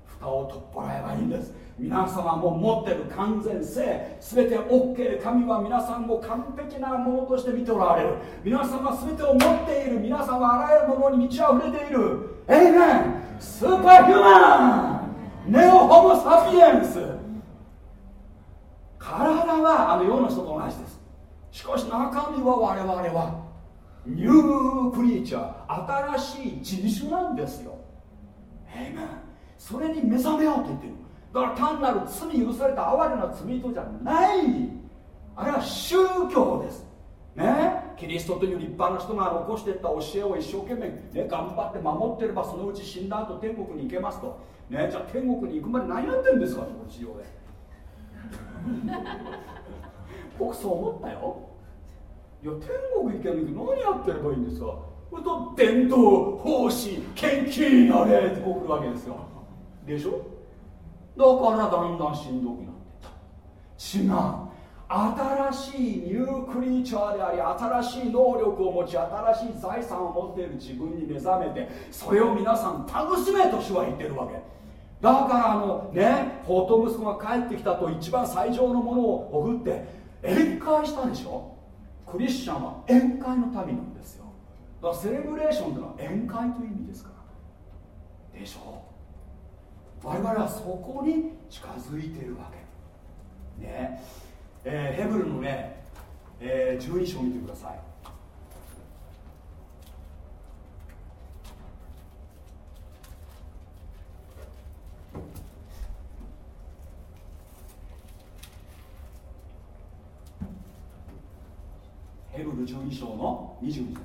蓋を取っ払えばいいんです。皆様も持ってる完全性全て OK 神は皆さんを完璧なものとして見ておられる。皆様全てを持っている。皆様あらゆるものに満ち溢れている。エイメンスーパーヒューマンネオホモ・サピエンス体はあの世の人と同じです。しかし中身は我々はニュークリーチャー新しい人種なんですよ。エイメンそれに目覚めようと言ってる。だから単なる罪許された哀れな罪人じゃない。あれは宗教です。ね？キリストという立派な人が残していった教えを一生懸命、ね、頑張って守ってればそのうち死んだ後天国に行けますと、ね、じゃあ天国に行くまで何やってんですかこの治療で。[LAUGHS] 僕そう思ったよ。いや天国行けるけど何やってればいいんですか？それと伝統奉仕献金あれってこう来るわけですよ。でしょ？だからだんだんしんどくなってた。違う。新しいニュークリーチャーであり新しい能力を持ち新しい財産を持っている自分に目覚めてそれを皆さん楽しめと主は言ってるわけ。だからあのね法と息子が帰ってきたと一番最上のものを送って宴会したでしょ？クリスチャンは宴会の民なんですよ。だからセレブレーションというのは宴会という意味ですから。でしょ？う我々はそこに近づいているわけ。ね。えー、ヘブルのね、えー、12章見てください。ヘブル12章の22節。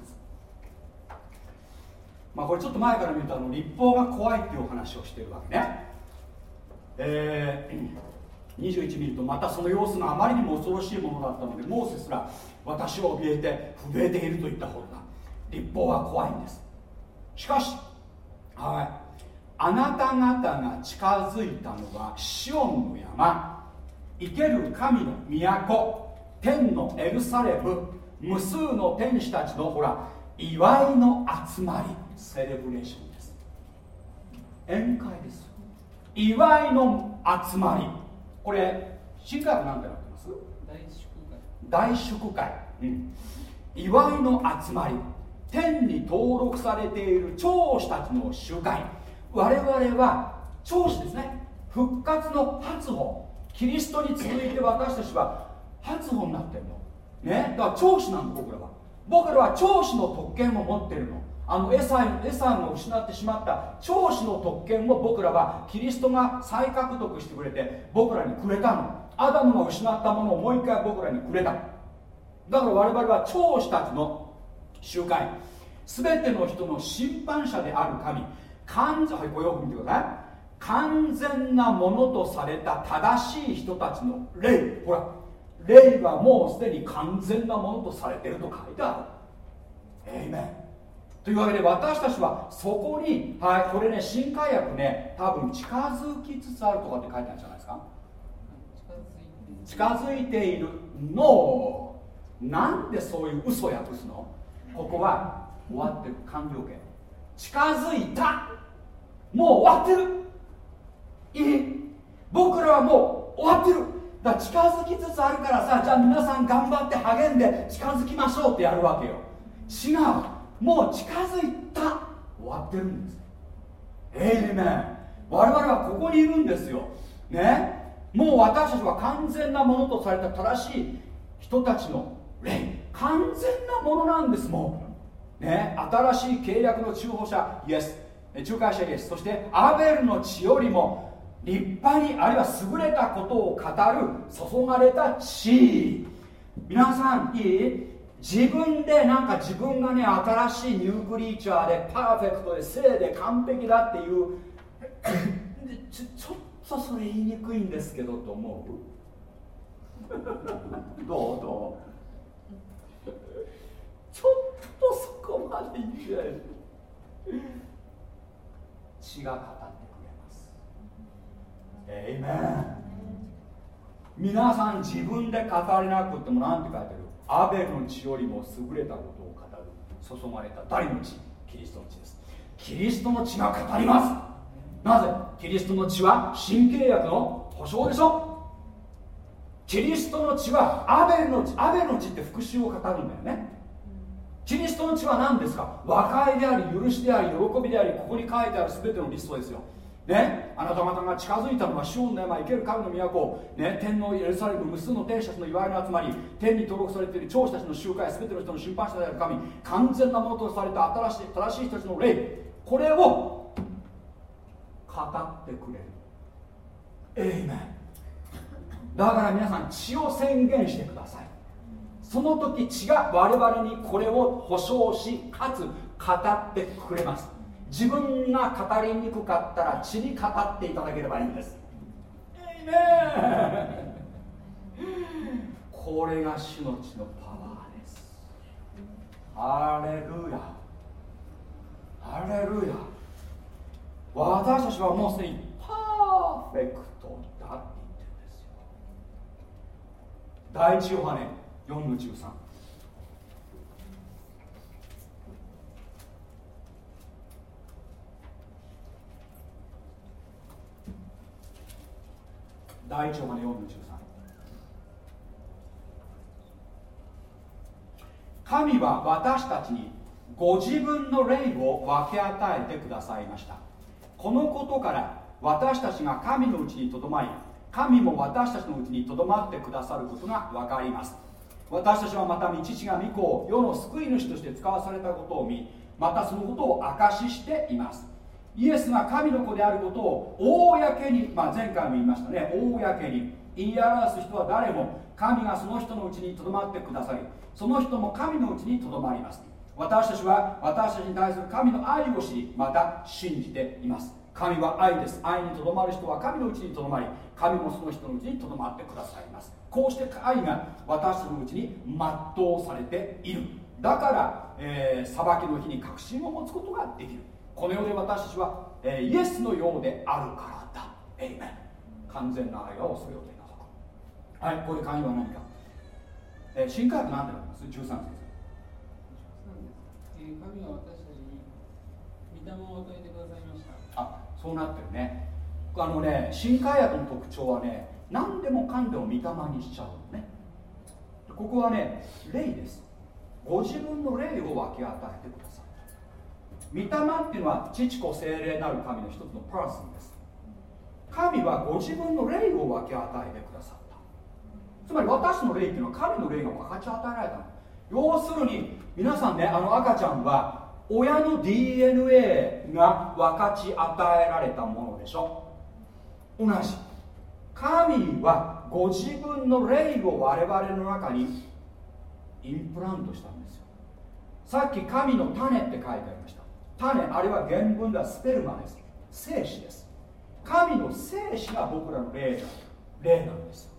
まあこれちょっと前から見るとあの立法が怖いっていうお話をしてるわけね。えー、21見るとまたその様子があまりにも恐ろしいものだったのでモーセすら私を怯えて震えているといったほどだ。立法は怖いんです。しかしはい。あなた方が近づいたのはシオンの山。生ける神の都。天のエルサレム。無数の天使たちのほら祝いの集まりセレブレーションです。宴会です祝いの集まり。これ新海なんてなってます？大祝会。うん、祝いの集まり。天に登録されている長子たちの集会。我々は長子ですね。復活の初歩。キリストに続いて私たちは初歩になってるのね。だから長子なんだ僕らは。僕らは長子の特権を持ってるの。あのエサエサが失ってしまった。長子の特権を僕らはキリストが再獲得してくれて僕らにくれたの。アダムが失ったものをもう一回僕らにくれた。だから我々は長子たちの集会。全ての人の審判者である神。完全はいこれよく見てください。完全なものとされた正しい人たちの霊。ほら霊はもうすでに完全なものとされていると書いてある。エイメンというわけで私たちはそこに、はい、これね新海薬ね多分近づきつつあるとかって書いてあるんじゃないですか。近づいているのなんでそういう嘘を訳すの？ここは終わってる完了形。近づいた。もう終わってる。いい。僕らはもう終わってる。だ近づきつつあるからさじゃあ皆さん頑張って励んで近づきましょうってやるわけよ。違う。もう近づいた。終わってるんです。エイメン我々はここにいるんですよ。ね。もう私たちは完全なものとされた正しい人たちの霊。完全なものなんですもんね。新しい契約の中保者。イエス仲介者イエスそしてアベルの血よりも立派にあるいは優れたことを語る注がれた血皆さんいい？自分でなんか自分がね新しいニュークリーチャーでパーフェクトで性で完璧だっていうちょっとそれ言いにくいんですけどと思う？どう？どう？ちょっとそこまで言えない。血が語ってくれますエイメン皆さん自分で語れなくても何て書いてる。アベルの血よりも優れたことを語る。注がれた誰の血キリストの血です。キリストの血が語ります。なぜ？キリストの血は新契約の保証でしょ？キリストの血はアベルの血アベルの血って復讐を語るんだよね。キリストの血は何ですか？和解であり許しであり喜びでありここに書いてある全てのリストですよ。ね、あなた方が近づいたのはシオンの山生ける神の都、ね、天皇エルサレム無数の天使たちの祝いの集まり天に登録されている長子たちの集会全ての人の審判者である神完全なものとされた新しい正しい人たちの霊これを語ってくれる。エイメンだから皆さん血を宣言してください。その時血が我々にこれを保証しかつ語ってくれます。自分が語りにくかったら血に語っていただければいいんです。これが主の血のパワーです。ハレルヤ。ハレルヤ。私たちはもうすでにパーフェクトだって言ってるんですよ。第一ヨハネ4の13第一章まで4の13神は私たちにご自分の霊を分け与えてくださいました。このことから私たちが神のうちにとどまり神も私たちのうちにとどまってくださることが分かります。私たちはまた道父が御子を世の救い主として使わされたことを見またそのことを証ししています。イエスが神の子であることを公に、まあ、前回も言いましたね。公に言い表す人は誰も神がその人のうちにとどまってくださりその人も神のうちにとどまります。私たちは私たちに対する神の愛を知りまた信じています。神は愛です。愛にとどまる人は神のうちにとどまり神もその人のうちにとどまってくださいます。こうして愛が私たちのうちに全うされている。だから、えー、裁きの日に確信を持つことができる。この世で私たちは、えー、イエスのようであるからだ。エイメン完全な愛が恐れを手なさはいこれ会員は何か、えー、新科学何であります？13節。神が私たちに御霊を与えてくださいました。あそうなってるね。あのね新科学の特徴はね何でもかんでも御霊にしちゃうのね。ここはね霊です。ご自分の霊を分け与えてください御霊っていうのは父子精霊なる神の一つのパーソンです。神はご自分の霊を分け与えてくださった。つまり私の霊っていうのは神の霊が分かち与えられた要するに皆さんねあの赤ちゃんは親の DNA が分かち与えられたものでしょ。同じ。神はご自分の霊を我々の中にインプラントしたんですよ。さっき神の種って書いてありました。種あるいは原文ではスペルマです。精子です。神の精子が僕らの霊霊なんです。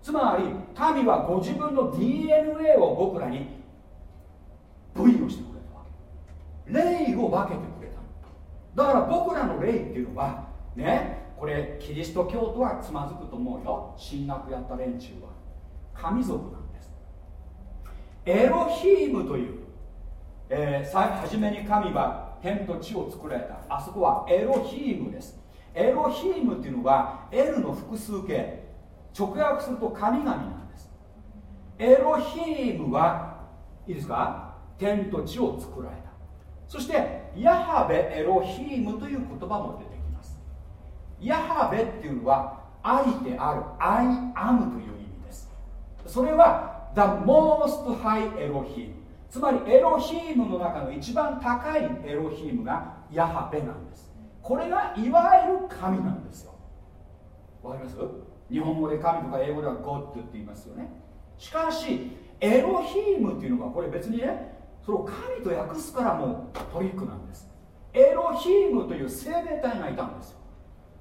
つまり神はご自分の DNA を僕らに分与してくれたわけ。霊を分けてくれただから僕らの霊っていうのはねこれキリスト教とはつまずくと思うよ。神学やった連中は。神族なんです。エロヒームというえー、初めに神は天と地を作られた。あそこはエロヒームです。エロヒームっていうのは L の複数形。直訳すると神々なんです。エロヒームはいいですか？天と地を作られた。そしてヤハベエロヒームという言葉も出てきます。ヤハベっていうのは愛である。I am という意味です。それは The most high エロヒームつまりエロヒームの中の一番高いエロヒームがヤハベなんです。これがいわゆる神なんですよ。わかります？日本語で神とか英語ではゴッドって言いますよね。しかしエロヒームっていうのがこれ別にねそれを神と訳すからもうトリックなんです。エロヒームという生命体がいたんですよ。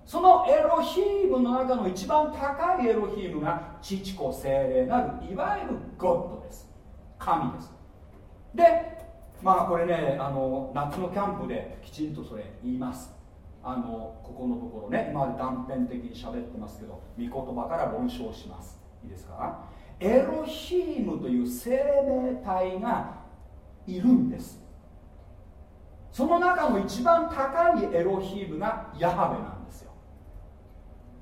そのエロヒームの中の一番高いエロヒームが父子精霊なるいわゆるゴッドです。神です。でまあこれねあの夏のキャンプできちんとそれ言います。あのここのところね今まで断片的に喋ってますけど御言葉から論証します。いいですか？エロヒームという生命体がいるんです。その中の一番高いエロヒームがヤハベなんですよ。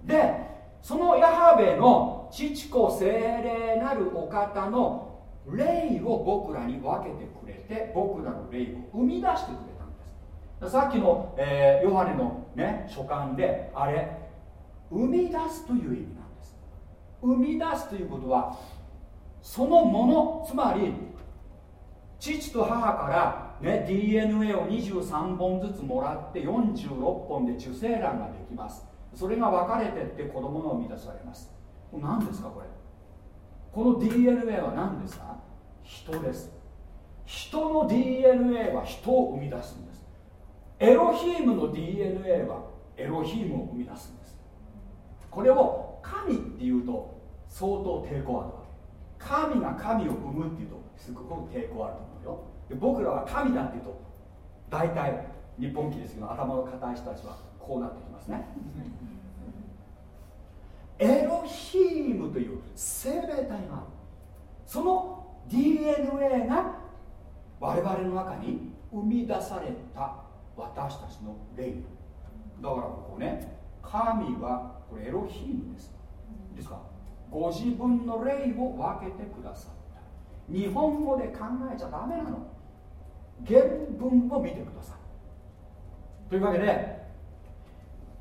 でそのヤハベの父子精霊なるお方の霊を僕らに分けてくれて僕らの霊を生み出してくれたんです。さっきの、えー、ヨハネの、ね、書簡であれ生み出すという意味なんです。生み出すということはそのものつまり父と母から、ね、DNA を23本ずつもらって46本で受精卵ができます。それが分かれてって子供が生み出されます。何ですかこれ？この DNA は何ですか？人です。人の DNA は人を生み出すんです。エロヒームの DNA はエロヒームを生み出すんです。これを神っていうと相当抵抗あるわけ。神が神を生むっていうとすごく抵抗あると思うよ。で僕らは神だっていうと大体日本記ですけど頭の硬い人たちはこうなってきますね。エロヒームという生命体がある。その DNA が我々の中に生み出された私たちの霊。だからここね神はこれエロヒームです。ですか？ご自分の霊を分けてくださった。日本語で考えちゃダメなの。原文を見てください。というわけで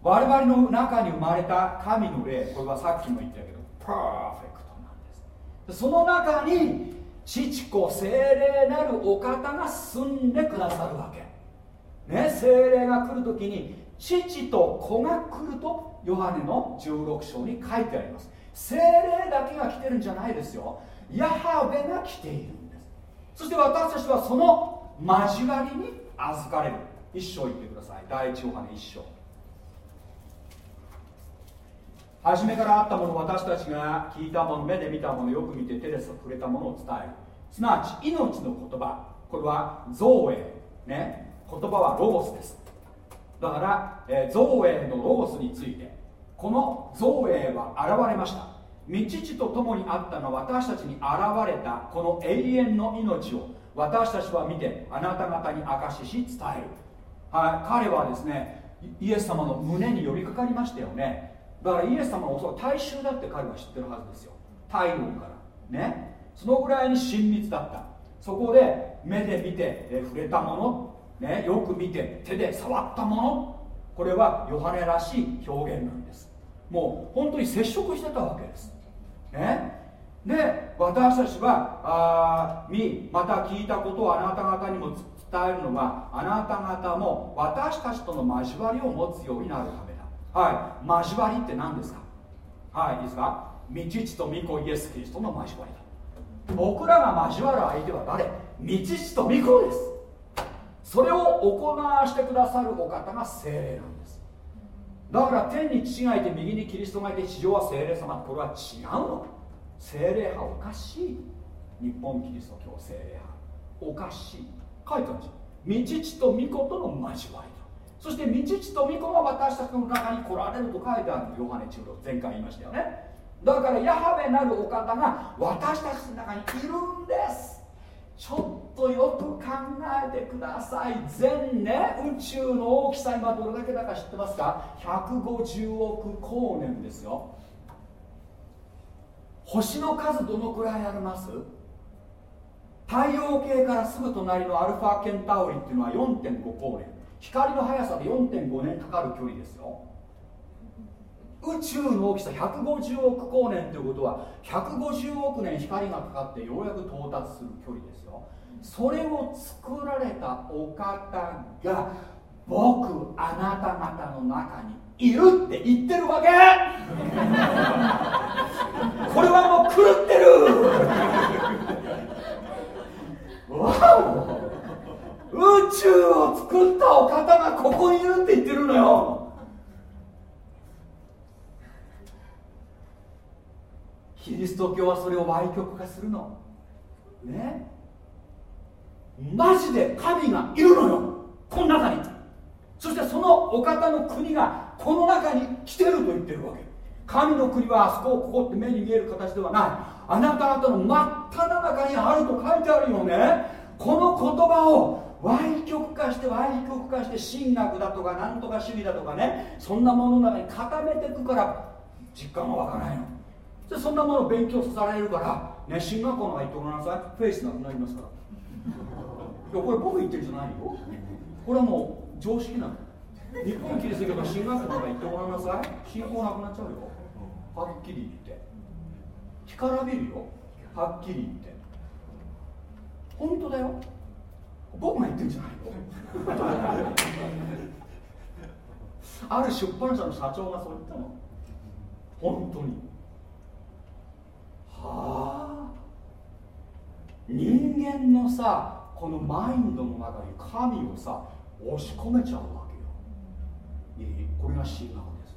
我々の中に生まれた神の霊これはさっきも言ったけどパーフェクトなんです。その中に父子精霊なるお方が住んでくださるわけ。ね精霊が来るときに父と子が来るとヨハネの16章に書いてあります。精霊だけが来てるんじゃないですよ。ヤハベが来ているんです。そして私たちはその交わりに預かれる。一章言ってください。第一ヨハネ一章。初めからあったもの私たちが聞いたもの目で見たものよく見て手で触れたものを伝える。すなわち命の言葉。これは造営ね。言葉はロゴスです。だから、えー、造営のロゴスについてこの造営は現れました。道地と共にあったのは私たちに現れたこの永遠の命を私たちは見てあなた方に証しし伝える、はい、彼はですねイエス様の胸に寄りかかりましたよね。だからイエス様は大衆だって彼は知ってるはずですよ。大論から。ね。そのぐらいに親密だった。そこで目で見て、え触れたもの、ね、よく見て手で触ったもの。これはヨハネらしい表現なんです。もう本当に接触してたわけです。ね。で私たちはあ見また聞いたことをあなた方にも伝えるのはあなた方も私たちとの交わりを持つようになるため。はい。交わりって何ですか？はいいいですか？道父と御子イエス・キリストの交わりだ。僕らが交わる相手は誰？道父と御子です。それを行わしてくださるお方が精霊なんです。だから天に父がいて右にキリストがいて地上は精霊様これは違うの。精霊派おかしい。日本キリスト教精霊派おかしい。書いてあるんですよ。道父と御子との交わり。そして道地と御子が私たちの中に来られると書いてあるのヨハネ中6前回言いましたよね。だからヤハベなるお方が私たちの中にいるんです。ちょっとよく考えてください。全ね宇宙の大きさ今どれだけだか知ってますか？150億光年ですよ。星の数どのくらいあります？太陽系からすぐ隣のアルファケンタウリっていうのは4.5光年。光の速さで4.5年かかる距離ですよ。宇宙の大きさ150億光年ということは150億年光がかかってようやく到達する距離ですよ。それを作られたお方が僕あなた方の中にいるって言ってるわけ。これはもう狂ってるわお宇宙を作ったお方がここにいるって言ってるのよ。キリスト教はそれを歪曲化するの。ね？マジで神がいるのよ。この中に。そしてそのお方の国がこの中に来てると言ってるわけ。神の国はあそこをここって目に見える形ではない。あなた方の真っ只中にあると書いてあるよね。この言葉を歪曲化して歪曲化して神学だとかなんとか主義だとかねそんなものの中に固めていくから実感が湧かないの。でそんなものを勉強されるからね進学校のが言ってごらんなさい。フェイスなくなりますから。いやこれ僕言ってるんじゃないよ。これはもう常識なの。日本キリスト教の進学校のが言ってごらんなさい。信仰なくなっちゃうよ。はっきり言って。干からびるよ。はっきり言って。本当だよ。僕が言ってんじゃないよある出版社の社長がそう言ったの。本当に。はあ。人間のさこのマインドの中に神をさ押し込めちゃうわけよ。いいこれが神学です。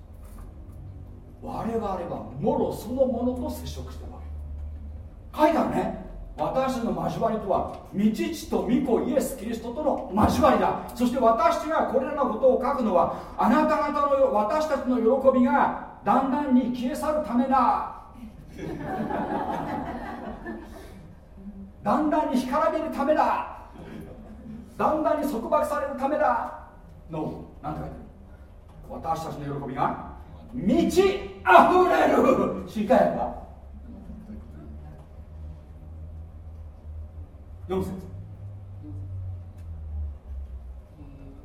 我々はもろそのものと接触してるわけ。書いてあるね。私の交わりとは道父と御子イエス・キリストとの交わりだ。そして私がこれらのことを書くのはあなた方の私たちの喜びがだんだんに消え去るためだ。[LAUGHS] だんだんに干からびるためだ。だんだんに束縛されるためだ。の何て書いてある？私たちの喜びが満ち溢れる。新海訳は4節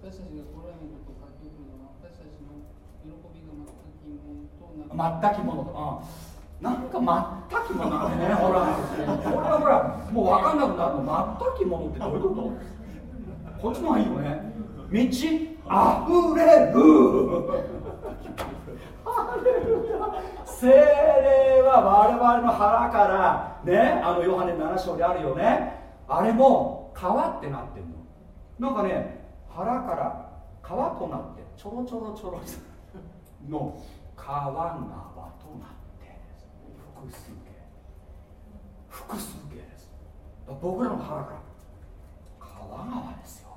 私たちがこれらのことを書き送るのは私たちの喜びが全きものとな全きものと、うん、なんか全きものなんねほら。これはほらもう分かんなくなるの。全きものってどういうこと？こっちの方がいいよね。満ち溢れる。精霊は我々の腹からねあのヨハネ7章であるよねあれも川ってなってるの。なんかね腹から川となってちょろちょろちょろの川川となって複数形。複数形です。僕らの腹から。川川ですよ。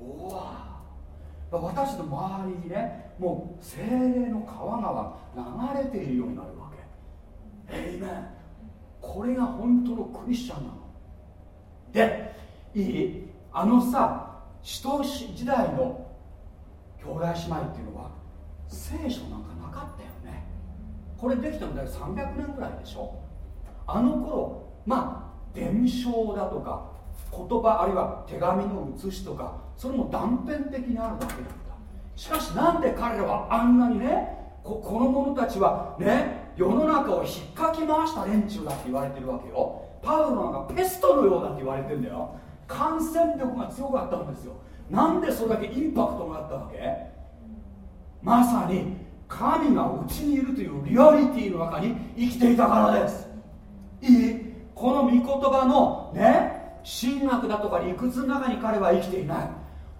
おわ。私の周りにねもう精霊の川が流れているようになるわけ。えいめこれが本当のクリスチャンなの。でいいあのさ使徒時代の兄弟姉妹っていうのは聖書なんかなかったよね。これできたのだい300年ぐらいでしょ。あの頃まあ伝承だとか言葉あるいは手紙の写しとかそれも断片的にあるだけだった。しかしなんで彼らはあんなにねここの者たちはね世の中を引っかき回した連中だって言われてるわけよ。パウロなんかペストのようだって言われてんだよ。感染力が強かったんですよ。なんでそれだけインパクトがあったわけ？まさに神がうちにいるというリアリティの中に生きていたからです。いい？この御言葉のね神学だとか理屈の中に彼は生きていない。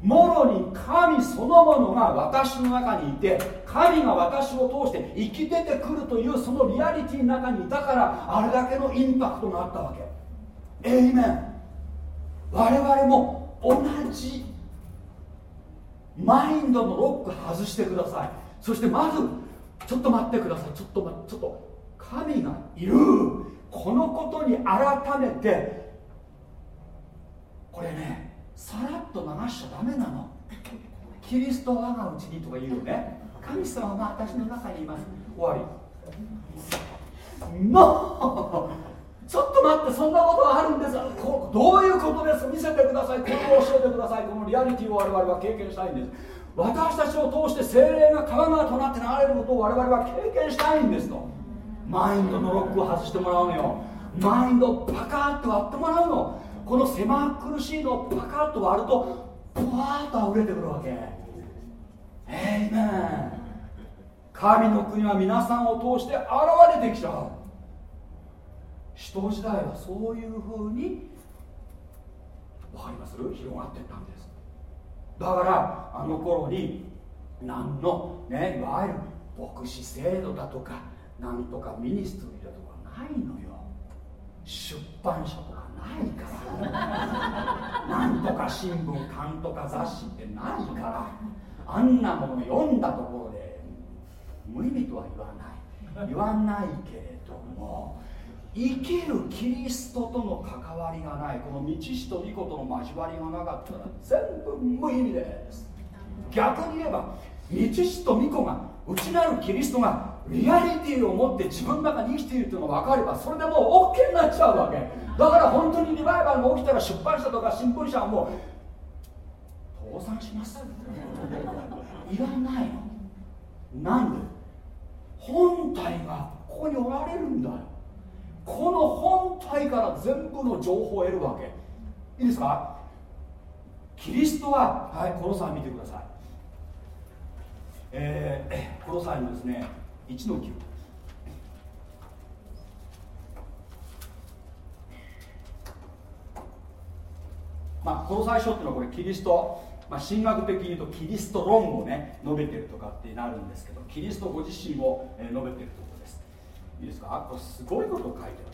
もろに神そのものが私の中にいて神が私を通して生き出てくるというそのリアリティの中にいたからあれだけのインパクトがあったわけ。エイメン。我々も同じマインドのロック外してください。そしてまずちょっと待ってください。ちょっと待ってちょっと。神がいる。このことに改めてこれねさらっと流しちゃダメなの。[LAUGHS] キリストは我がうちにとか言うよね。神様が私の中にいます。終わり。[LAUGHS] のちょっと待ってそんなことがあるんです。こださい。これを教えてください。このリアリティを我々は経験したいんです。私たちを通して精霊が川川となって流れることを我々は経験したいんですと。マインドのロックを外してもらうのよ。マインドをパカッと割ってもらうのこの狭苦しいのをパカッと割るとブワーッと溢れてくるわけ。エイメン神の国は皆さんを通して現れてきちゃう使徒時代はそういうふうに分かります？広がっていったんです。だからあの頃に何のねいわゆる牧師制度だとかなんとかミニストリーだとかないのよ。出版社とないから。なんとか新聞刊とか雑誌ってないから。あんなもの読んだところで無意味とは言わない。言わないけれども生きるキリストとの関わりがない。この道師と御子との交わりがなかったら全部無意味です。逆に言えば道師と御子が内なるキリストがリアリティを持って自分の中に生きているというのが分かればそれでもう OK になっちゃうわけ。だから本当にリバイバルが起きたら出版社とか新聞社はもう倒産します。いらないの。なんで？本体がここにおられるんだよ。この本体から全部の情報を得るわけ。いいですか？キリストははいこの際見てください。えー、この際のですね1の9まあ、この最初っていうのはこれキリスト、まあ、神学的に言うとキリスト論をね述べてるとかってなるんですけどキリストご自身を、述べてるところです。いいですか？これすごいこと書いてる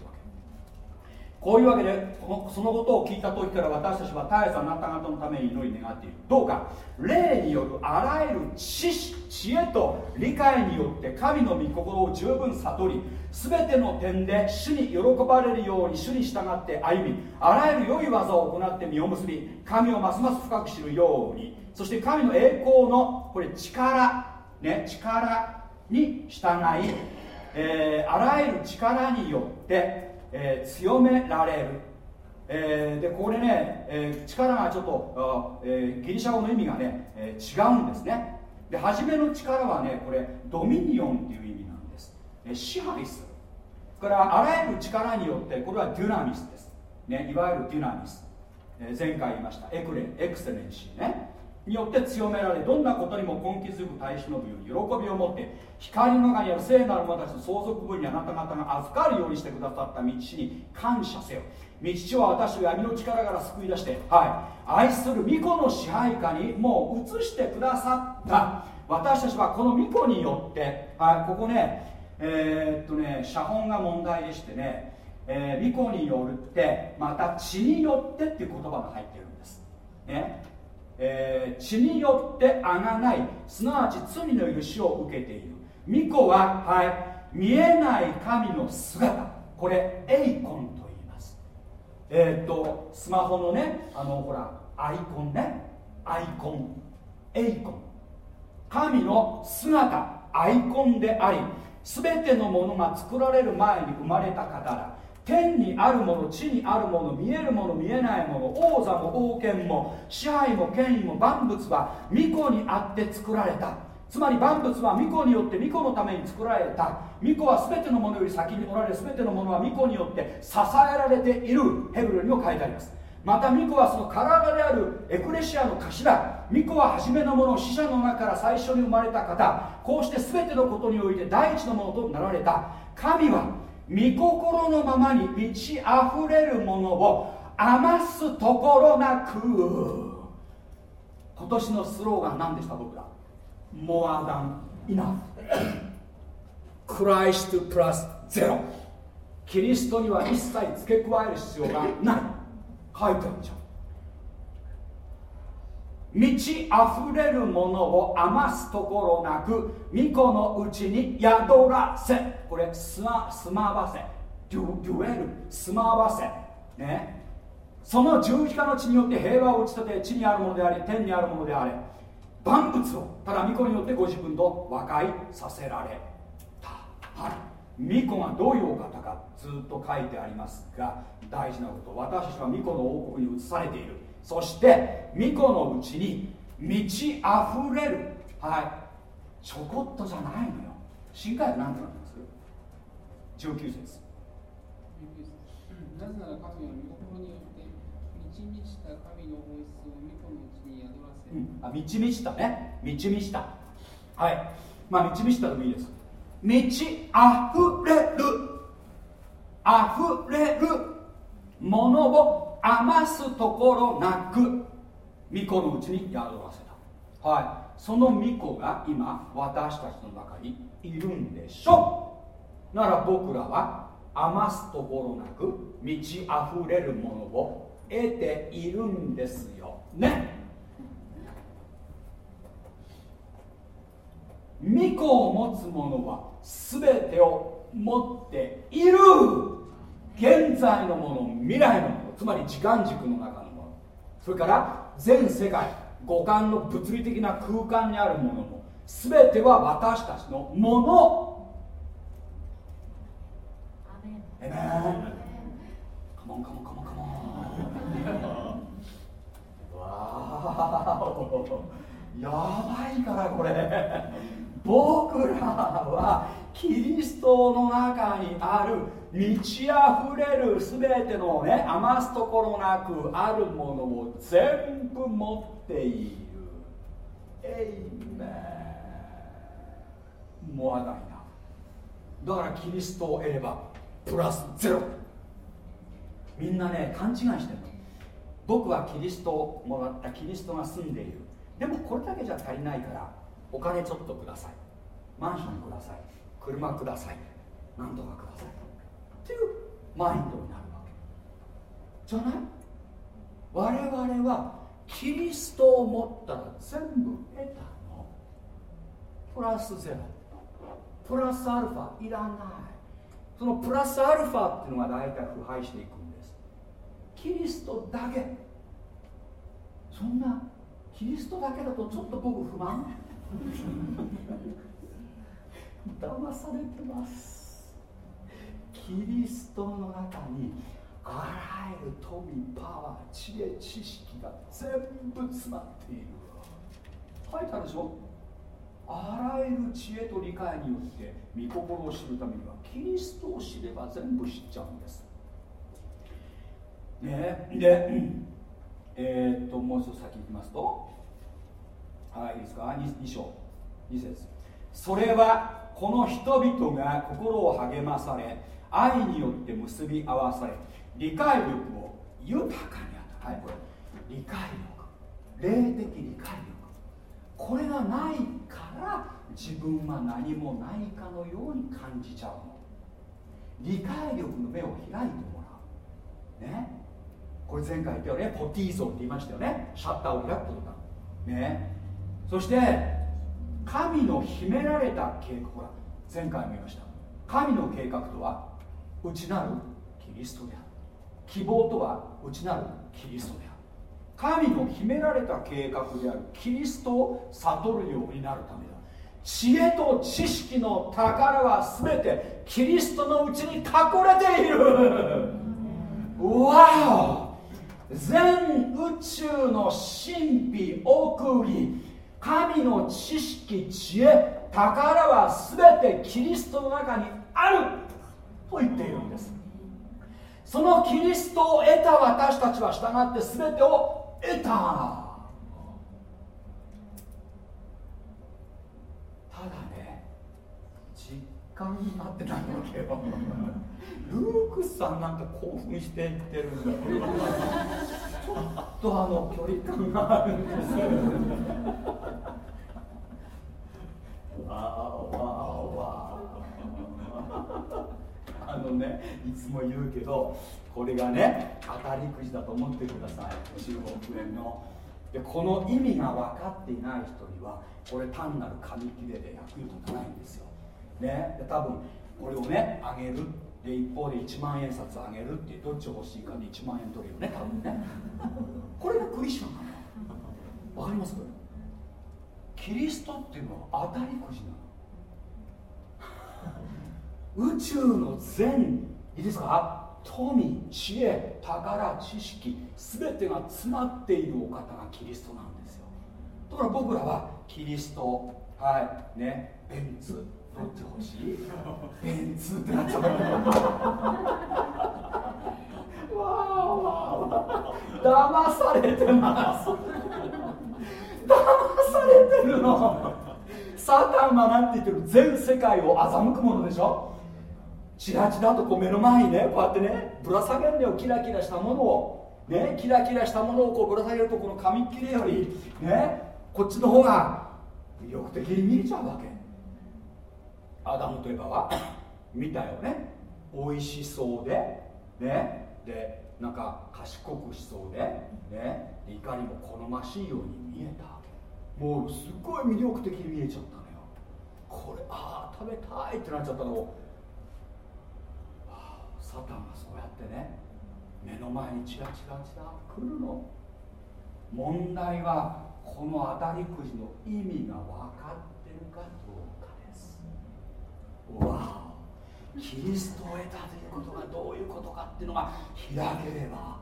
こういうわけでそのことを聞いた時から私たちは絶えずあなた方のために祈り願っている。どうか霊によるあらゆる知識知恵と理解によって神の御心を十分悟り全ての点で主に喜ばれるように主に従って歩みあらゆる良い技を行って実を結び神をますます深く知るようにそして神の栄光のこれ力ね力に従い、えー、あらゆる力によってえー、強められる、えー、でこれね、えー、力がちょっと、えギリシャ語の意味がね、え違うんですね。で初めの力はねこれドミニオンっていう意味なんです、え支配するそれからあらゆる力によってこれはデュナミスです、ね、いわゆるデュナミス、え前回言いました。エクレエクセレンシーね。によって強められどんなことにも根気づく耐え忍ぶように喜びを持って光の中にある聖なる者たちの相続分にあなた方が預かるようにしてくださった道に感謝せよ。道は私を闇の力から救い出してはい愛する巫女の支配下にもう移してくださった。私たちはこの巫女によってはいここねえー、っとね写本が問題でしてね、えー、巫女によるってまた血によってっていう言葉が入ってるんです。ね。えー、血によってあがないすなわち罪の許しを受けている。巫女は、はい、見えない神の姿。これエイコンと言います。えー、っとスマホのねあのほらアイコンね。アイコン。エイコン。神の姿。アイコンであり全てのものが作られる前に生まれた方だ天にあるもの地にあるもの見えるもの見えないもの王座も王権も支配も権威も万物は巫女にあって作られた。つまり万物は巫女によって巫女のために作られた。巫女は全てのものより先におられ全てのものは巫女によって支えられている。ヘブルにも書いてあります。また巫女はその体であるエクレシアの頭。巫女は初めのもの死者の中から最初に生まれた方。こうして全てのことにおいて第一のものとなられた。神は御心のままに満ち溢れるものを余すところなく。今年のスローガン何でした僕ら？More than enough クライストプラスゼロキリストには一切付け加える必要がない。書いてあるじゃん満ち溢れるものを余すところなく巫女のうちに宿らせ。これすま住まわせ。デュデュエル。住まわせ。ね。その十字架の血によって平和を打ち立て地にあるものであり天にあるものであれ。万物をただ巫女によってご自分と和解させられた。はい。巫女がどういうお方かずっと書いてありますが大事なこと。私たちは巫女の王国に移されている。そして巫女のうちに満ち溢れる。はい。ちょこっとじゃないのよ。新海なんてなってます19節なぜなら神は御心によって満ち満ちた神の本質をのうちに宿らせ、うん、あ満ち満ちたね。満ち満ちた。はい。まあ満ち満ちたでもいいです。満ち溢れる。溢れるものを余すところなく巫女のうちに宿らせた。はい。その巫女が今私たちの中にいるんでしょう。なら僕らは余すところなく満ち溢れるものを得ているんですよ。ね。御子を持つ者は全てを持っている。現在のもの未来のものつまり時間軸の中のもの。それから全世界五感の物理的な空間にあるものも全ては私たちのもの。えめカモンカモンカモンカモン。わー。やばいからこれ。僕らはキリストの中にある満ち溢れる全てのね余すところなくあるものを全部持っている。エイメンもわないな。だからキリストを得ればプラスゼロ。みんなね勘違いしてる僕はキリストをもらったキリストが住んでいる。でもこれだけじゃ足りないからお金ちょっとください。マンションください。車ください。なんとかください。ていうマインドになるわけ。じゃない？我々はキリストを持ったら全部得たの。プラスゼロ。プラスアルファいらない。そのプラスアルファっていうのが大体腐敗していくんです。キリストだけ。そんなキリストだけだとちょっと僕不満？[LAUGHS] 騙されてます。キリストの中にあらゆる富パワー知恵知識が全部詰まっている。書いてあるでしょ？あらゆる知恵と理解によって御心を知るためにはキリストを知れば全部知っちゃうんです。ねでえー、っともう一つ先行きますと。はいいいですか？2, 2章。2節。それはこの人々が心を励まされ愛によって結び合わさ。れ理解力を豊かに与えはいこれ理解力霊的理解力これがないから自分は何もないかのように感じちゃうの理解力の目を開いてもらうねこれ前回言ったよねポティーゾって言いましたよねシャッターを開くことかねそして神の秘められた計画ほら前回も言いました神の計画とは内なるキリストである。希望とは内なるキリストである。神の秘められた計画であるキリストを悟るようになるためだ。知恵と知識の宝は全てキリストのうちに隠れている。わお。全宇宙の神秘奥義。神の知識知恵。宝は全てキリストの中にある。と言っているんです。そのキリストを得た私たちは従って全てを得た。ただね実感になってないわけよ。ルークスさんなんか興奮していってるんだけど。ちょっとあの距離感があるんです。よねいつも言うけどこれがね当たりくじだと思ってください。15億円の。でこの意味が分かっていない人にはこれ単なる紙切れで役に立たないんですよ。ねで多分これをねあげる。で一方で1万円札あげるってどっち欲しいかで1万円取るよね多分ね。これがクリスチャンなの。わかります？これキリストっていうのは当たりくじなの。宇宙の全いいですか？富知恵宝知識全てが詰まっているお方がキリストなんですよ。だから僕らはキリストはいねベンツどっち欲しい。[LAUGHS] ベンツってなっちゃう。わわ騙されてます。騙されてるの。サタンは何て言ってる？全世界を欺くものでしょ？チラチラとこう目の前にねこうやってねぶら下げるのよ。キラキラしたものを。ねキラキラしたものをこうぶら下げるとこの紙切れよりねこっちの方が魅力的に見えちゃうわけ。アダムといえばは [COUGHS] 見たよね。美味しそうでね。でなんか賢くしそうでね。いかにも好ましいように見えたわけ。もうすごい魅力的に見えちゃったのよ。これああ食べたいってなっちゃったのサタンがそうやってね目の前にチラチラチラ来るの。問題はこの当たりくじの意味が分かってるかどうかです。わおキリストを得たということがどういうことかっていうのが開ければ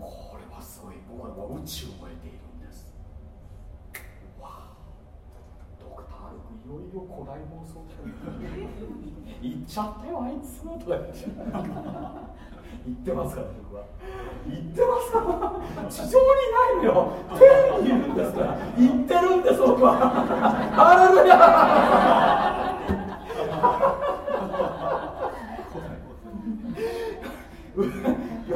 これはすごい僕らは宇宙を超えているんです。わドクター・ルクいよいよ古代妄想者 [LAUGHS] 行っちゃったよあいつとか言って言ってますから。僕は言ってますか。ら地上にないのよ。天にいるんですから。言ってるんです僕は。ハレルヤ。喜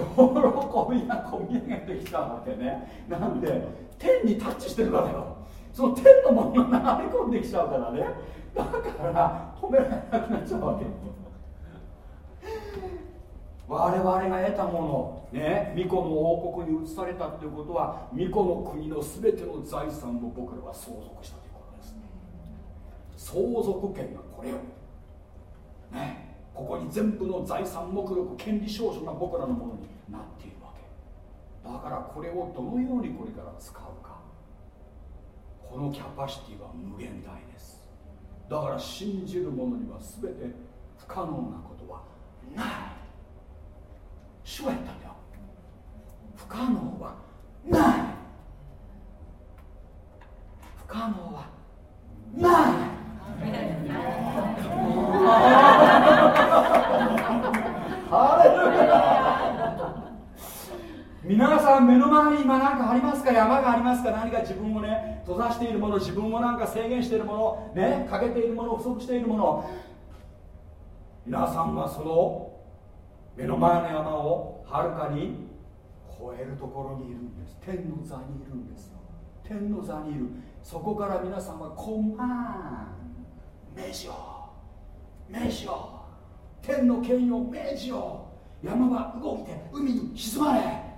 びがこみ上げてきたわけね。なんで天にタッチしてるからよ。その天のものが流れ込んできちゃうからね。だから止められなくなっちゃうわけ我々が得たものね巫女の王国に移されたということは巫女の国の全ての財産を僕らは相続したということです相続権がこれよねここに全部の財産目録権利証書が僕らのものになっているわけだからこれをどのようにこれから使うか。このキャパシティは無限大です。だから信じる者には全て不可能なことはない。主は言ったんだよ。不可能はない。不可能はない。[LAUGHS] 皆さん目の前に今何かありますか？山がありますか？何か自分をね閉ざしているもの自分をなんか制限しているものね欠けているもの不足しているもの。皆さんはその目の前の山をはるかに超えるところにいるんです。天の座にいるんですよ。天の座にいる。そこから皆さんはコマン命じよ命じよ天の権威を命じよ山は動いて海に沈まれ。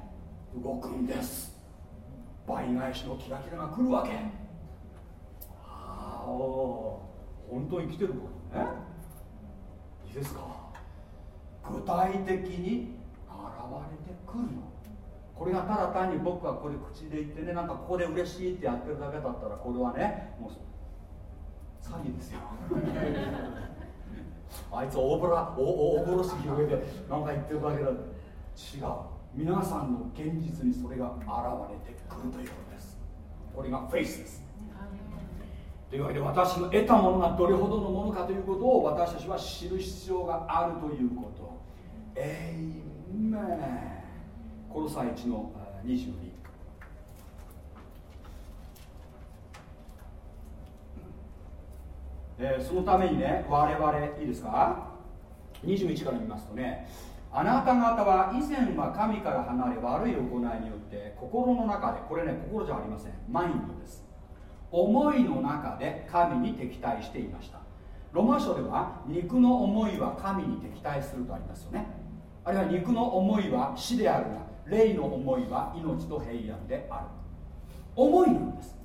動くんです。倍返しのキラキラが来るわけ。ああ本当に来てることね。いいですか。具体的に現れてくるの。これがただ単に僕はこれ口で言ってねなんかここで嬉しいってやってるだけだったらこれはねもう詐欺ですよ。[LAUGHS] あいつ大ぼら大ぼろし広げてなんか言ってるだけだ。違う。皆さんの現実にそれが現れてくるということです。これがフェイスです。というわけで私の得たものがどれほどのものかということを私たちは知る必要があるということ。エイメンコロサ1の22えー、そのためにね我々いいですか？21から見ますとねあなた方は以前は神から離れ悪い行いによって心の中でこれね心じゃありません。マインドです。思いの中で神に敵対していました。ロマ書では肉の思いは神に敵対するとありますよね。あるいは肉の思いは死であるが霊の思いは命と平安である。思いなんです。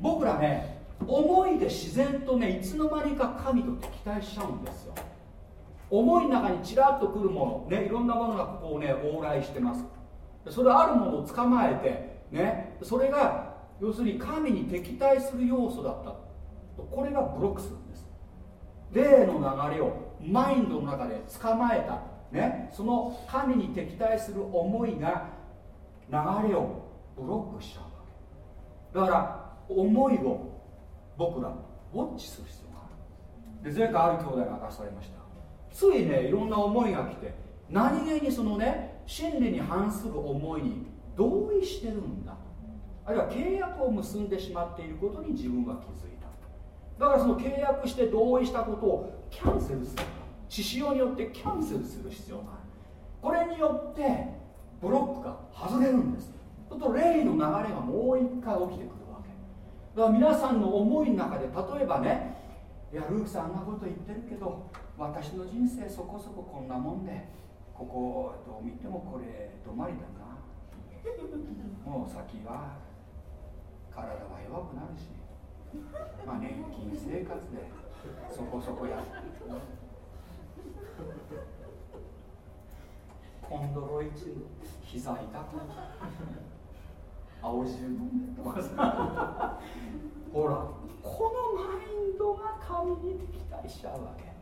僕らね思いで自然とねいつの間にか神と敵対しちゃうんですよ。思いの中にちらっとくるものねいろんなものがここをね往来してます。それあるものを捕まえてねそれが要するに神に敵対する要素だった。これがブロックするんです。霊の流れをマインドの中で捕まえた。ね、その神に敵対する思いが流れをブロックしちゃうわけ。だから思いを僕らウォッチする必要がある。で前回ある兄弟が明かされました。ついねいろんな思いが来て何気にそのね真理に反する思いに同意してるんだ。あるいは契約を結んでしまっていることに自分は気づいた。だからその契約して同意したことをキャンセルする。獅子王によってキャンセルする必要がある。これによってブロックが外れるんです。ちょっと霊の流れがもう一回起きてくるわけ。だから皆さんの思いの中で例えばねいやルークさんあんなこと言ってるけど私の人生そこそここんなもんでここどう見てもこれ止まりだな。[LAUGHS] もう先は体は弱くなるしまあ年金生活でそこそこやコンドロイチ膝痛くな青汁飲んでとかさ。ほらこのマインドが神に敵対しちゃうわけ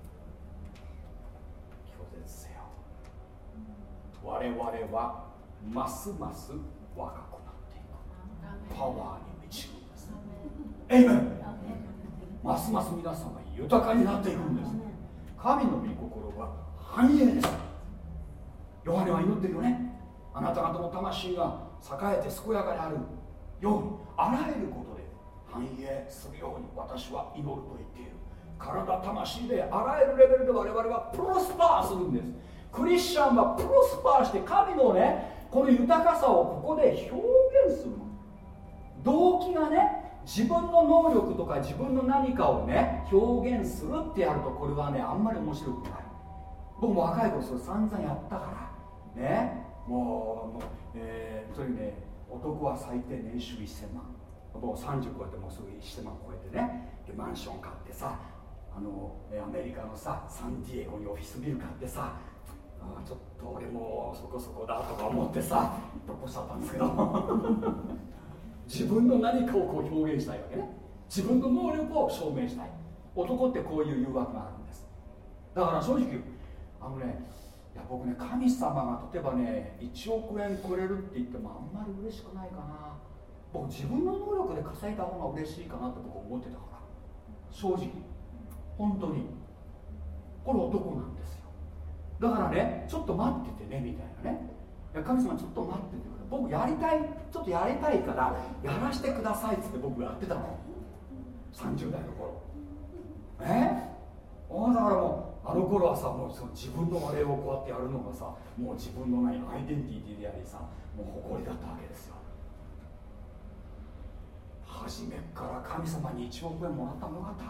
拒絶せよ。我々はますます若くなっていく。パワーに満ちるんです。エイメンますます皆さんが豊かになっていくんです。神の御心は繁栄です。ヨハネは祈ってるよね。あなた方の魂が栄えて健やかであるようにあらゆることで繁栄するように私は祈ると言っている体魂であらゆるレベルで我々はプロスパーするんです。クリスチャンはプロスパーして神のねこの豊かさをここで表現するの。動機がね自分の能力とか自分の何かをね表現するってやるとこれはねあんまり面白くない。僕も若い頃それ散々やったから。ね。もうもう、えー、とにね男は最低年収1000万。もう30超えてもうすぐ1000万超えてね。でマンション買ってさあのアメリカのさサンディエゴにオフィスビル買ってさあちょっと俺もそこそこだとか思ってさとこしちゃったんですけど。[LAUGHS] 自分の何かをこう表現したいわけね。自分の能力を証明したい。男ってこういう誘惑があるんです。だから正直あのねいや僕ね神様が例えばね1億円くれるって言ってもあんまり嬉しくないかな。僕自分の能力で稼いだ方が嬉しいかなって僕思ってたから。正直。本当に。これ男なんですよ。だからねちょっと待っててねみたいなね。神様ちょっと待っててくれ僕やりたいちょっとやりたいからやらせてくださいっつって僕やってたの。30代の頃。え？あだからもうあの頃はさもうその自分のあれをこうやってやるのがさもう自分のないアイデンティティでありさもう誇りだったわけですよ。初めから神様に1億円もらったのよかった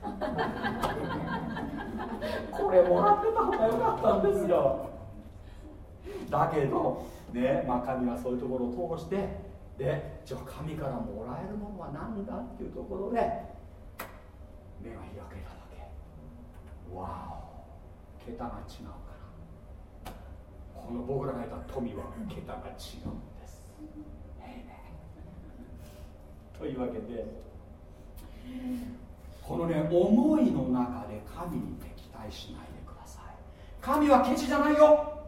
[LAUGHS] これもらってた方がよかったんですよ。だけどねまあ神はそういうところを通してでじゃあ神からもらえるものは何だっていうところで目が開けただけ。わお。桁が違うから。この僕らが得た富は桁が違うんです。というわけでこのね思いの中で神に敵対しないでください。神はケチじゃないよ。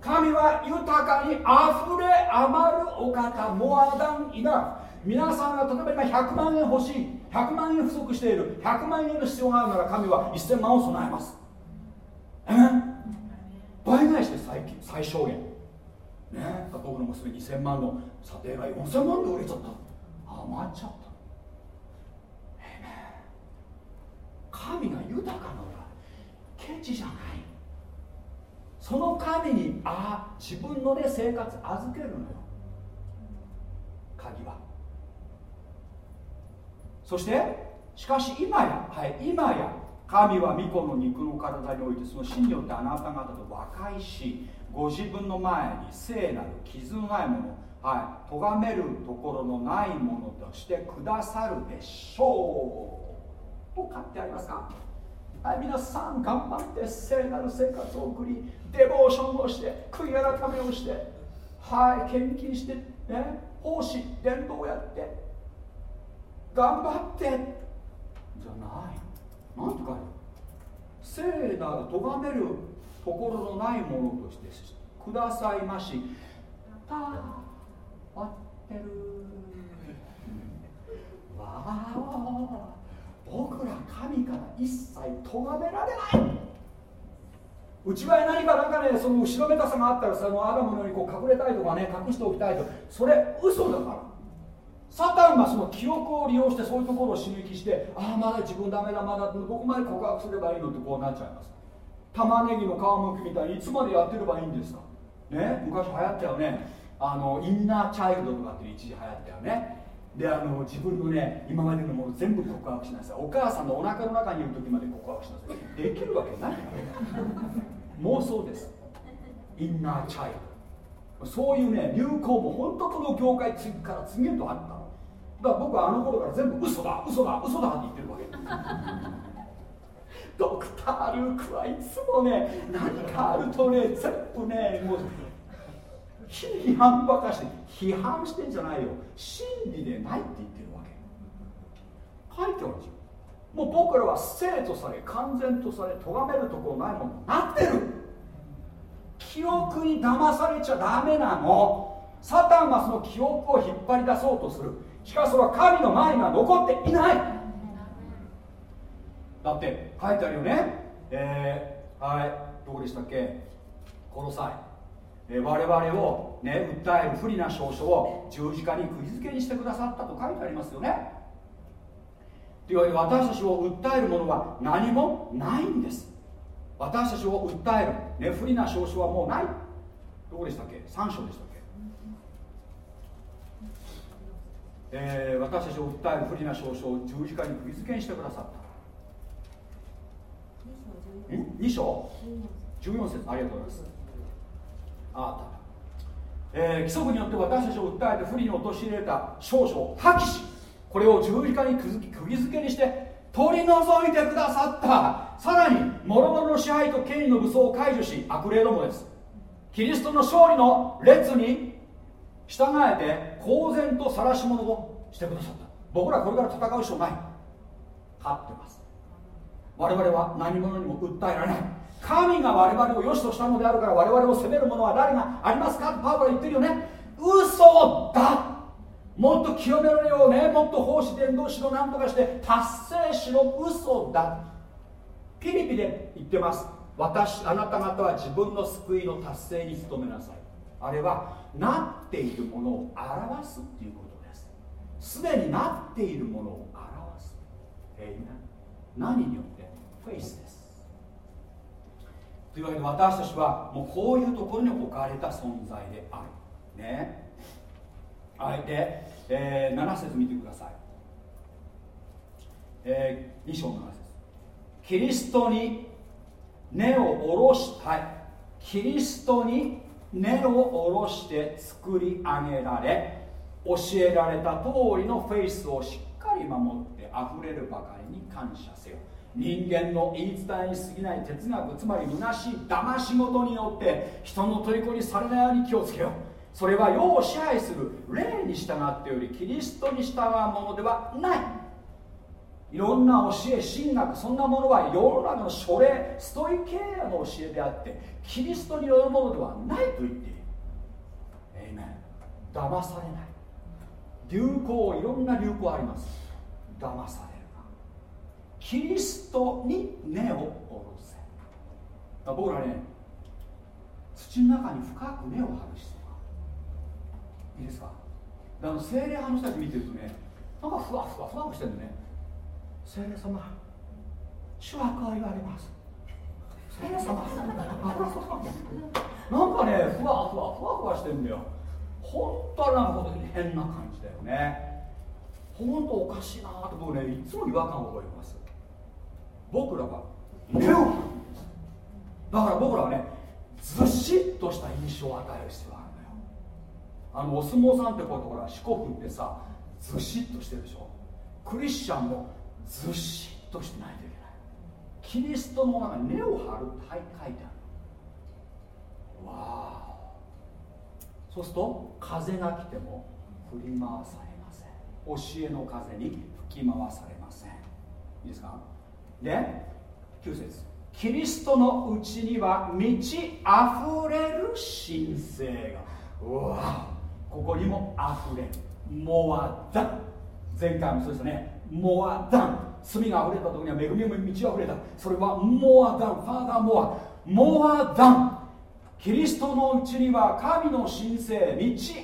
神は豊かにあふれ余るお方モアダンイナ皆さんが例えば今100万円欲しい100万円不足している100万円の必要があるなら神は1000万を備えます。え倍返して最最小限。ね？僕の娘2000万の査定が4000万で売れちゃった。余っちゃった。神が豊かなのはケチじゃない。その神にああ自分のね生活預けるのよ。鍵は。そしてしかし今やはい今や神は御子の肉の体においてその死によってあなた方と和解しご自分の前に聖なる傷のないものはい咎めるところのないものとしてくださるでしょう。と書いてありますか？はい皆さん頑張って聖なる生活を送りデボーションをして悔い改めをしてはい献金してね奉仕伝道をやって頑張ってじゃない。なんて書い聖なる咎めるところのないものとしてくださいまし。た合ってる。わあ僕ら神から一切咎められない。内側に何かなんかねその後ろめたさがあったらそのアダムのようにこう隠れたいとかね隠しておきたいと。それ嘘だから。サタンはその記憶を利用してそういうところを刺激してああまだ自分ダメだまだどこまで告白すればいいのってこうなっちゃいます。玉ねぎの皮むきみたいにいつまでやってればいいんですか？ね？昔流行ったよね。あのインナーチャイルドとかって一時流行ったよね。であの自分のね今までのもの全部告白しなさい。お母さんのお腹の中にいる時まで告白しなさい。できるわけない妄想ですインナーチャイルドそういうね流行も本当この業界次から次へとあったの。だから僕はあの頃から全部嘘だ嘘だ嘘だって言ってるわけ。ドクター・ルークはいつもね何かあるとね全部ねもう批判ばかして批判してんじゃないよ。真理でないって言ってるわけ。書いてあるじゃんもう僕らは生とされ完全とされ咎めるところないものになってる。記憶に騙されちゃダメなの。サタンはその記憶を引っ張り出そうとする。しかしそれは神の前には残っていない。だって書いてあるよね。えー、はい。どこでしたっけ？この際、えー、我々をね訴える不利な証書を十字架に釘付けにしてくださったと書いてありますよね。というわけで私たちを訴えるものは何もないんです。私たちを訴える、ね、不利な証書はもうない。どこでしたっけ？3章でしたっけ？えー、私たちを訴える不利な証書を十字架に釘付けにしてくださった。2章14節。ありがとうございますあったえー、規則によって私たちを訴えて不利に陥れた証書を破棄しこれを十字架に釘付けにして取り除いてくださった。さらに諸々の支配と権威の武装を解除し悪霊どもです。キリストの勝利の列に従えて公然と晒し者をしてくださった。僕らこれから戦う必要ない。勝ってます。我々は何者にも訴えられない。神が我々を良しとしたのであるから我々を責めるものは誰がありますか？とパウロは言ってるよね。嘘だもっと清められよ。うねもっと奉仕伝道しろ。なんとかして達成しろ嘘だ。ピリピで言ってます。私あなた方は自分の救いの達成に努めなさい。あれはなっているものを表すっていうことです。すでになっているものを表す。えい何によって？フェイスです。というわけで私たちはもうこういうところに置かれた存在である。ね。はい。で、えー、7節見てください、えー、2章7節。キリストに根を下ろしはい。キリストに根を下ろして作り上げられ教えられた通りのフェイスをしっかり守ってあふれるばかりに感謝せよ。人間の言い伝えに過ぎない哲学つまり虚しい騙し事によって人の虜にされないように気をつけよう。それは世を支配する霊に従ってよりキリストに従うものではない。いろんな教え神学そんなものは世の中の書類ストイケアの教えであってキリストによるものではないと言っているえい。め騙されない。流行いろんな流行あります。騙されキリストに根を下ろせ。僕らね土の中に深く根を張る必いいですか？あの精霊派の人たち見てるとねなんかふわふわふわふしてるね。精霊様主は言われます。精霊様 [LAUGHS] なんかねふわふわふわふわしてるんだよ。本当はなんか変な感じだよね。本当おかしいなと僕ねいつも違和感を覚えます。僕らは根を張るんですだから僕らはねずしっとした印象を与える必要があるあのお相撲さんってこういうとほら四国ってさずしっとしてるでしょ。クリスチャンもずしっとしてないといけない。キリストの中に根を張るって書いてある。わあそうすると風が来ても振り回されません。教えの風に吹き回されません。いいですか？で9節。キリストのうちには満ち溢れる神聖が。うわここにも溢れモアダン前回もそうですね。モアダン罪が溢れた時には恵みも満ち溢れた。それはモアダンファーダーモアモアダンキリストのうちには神の神聖満ち溢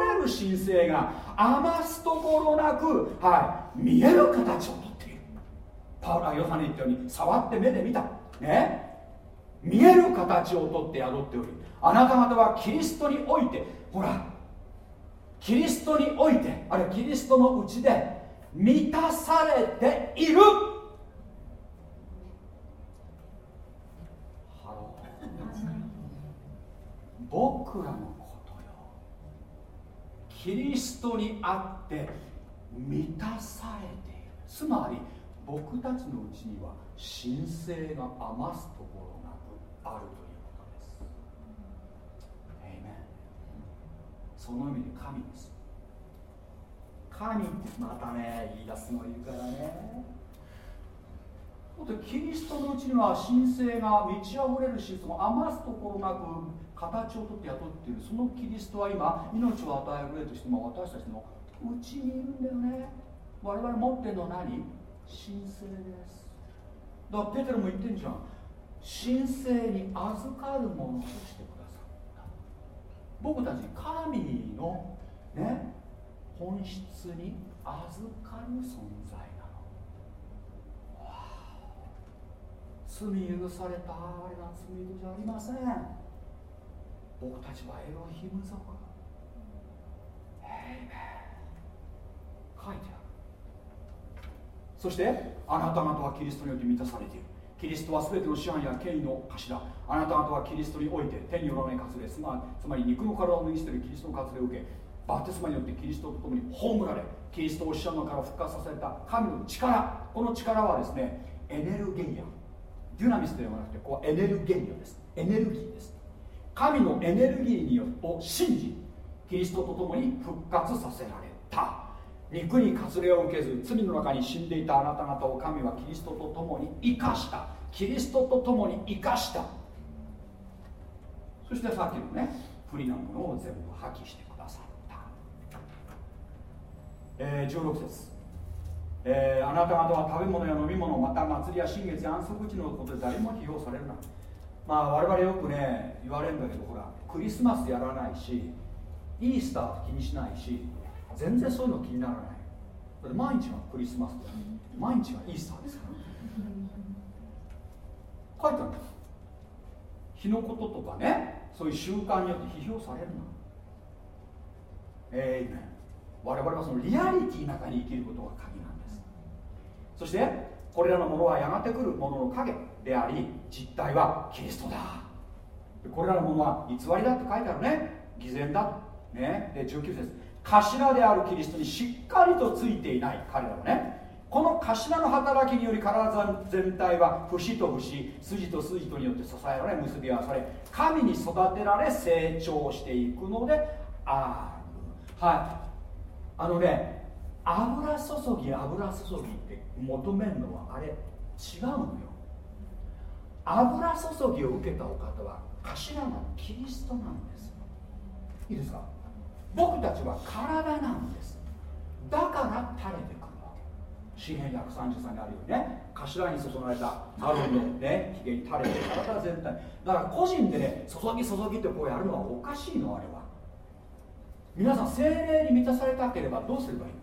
れる神聖が余すところなく、はい、見える形をと。パウラ・ヨハネ言ったように触って目で見た。ね。見える形をとって宿っておりあなた方はキリストにおいてほらキリストにおいてあるいはキリストのうちで満たされている。僕らのことよ。キリストにあって満たされている。つまり僕たちのうちには神聖が余すところなくあるということです。エイメンその意味で神です。神ってまたね言い出すのいるからね。キリストのうちには神聖が満ち溢れるしその余すところなく形をとって雇っている。そのキリストは今命を与える例としても私たちのうちにいるんだよね。我々持ってるのは何？神聖です。だからペテロも言ってんじゃん。神聖に預かるものとしてくださった僕たち神のね本質に預かる存在なの。罪許されたあれが罪人じゃありません。僕たちはエロヒム族。書いてある。そしてあなた方はキリストによって満たされている。キリストは全ての支配や権威の頭。あなた方はキリストにおいて天によらない活例つまり肉の体を脱ぎ捨てるキリストの活例を受けバテスマによってキリストと共に葬られキリストを死者のから復活させた神の力。この力はですねエネルゲイア。デュナミスではなくてここはエネルゲイアです。エネルギーです。神のエネルギーによを信じキリストと共に復活させられた。肉に割礼を受けず罪の中に死んでいたあなた方を神はキリストと共に生かした。キリストと共に生かした。そしてさっきのね不利なものを全部破棄してくださった、えー、16節。えー、あなた方は食べ物や飲み物また祭りや新月や安息日のことで誰も批評されるな。まあ我々よくね言われるんだけどほらクリスマスやらないしイースター気にしないし全然そういうの気にならない。だって毎日はクリスマスで毎日はイースターですから。書いてあるんです。日のこととかねそういう習慣によって批評されるなええー、我々はそのリアリティの中に生きることが鍵なんです。そしてこれらのものはやがて来るものの影であり実体はキリストだ。これらのものは偽りだって書いてあるね。偽善だ。ね。で19節。頭であるキリストにしっかりとついていない彼らはね。この頭の働きにより体全体は節と節筋と筋とによって支えられ結び合わされ神に育てられ成長していくのである。はい。あのね油注ぎ油注ぎって求めるのはあれ違うのよ。油注ぎを受けたお方は頭がキリストなんです。いいですか？僕たちは体なんです。だから垂れてくるわけ。詩篇133にあるようにね。頭に注がれたアロンのねひげに垂れて体全体。だから個人でね注ぎ注ぎってこうやるのはおかしいのあれは。皆さん精霊に満たされたければどうすればいいの？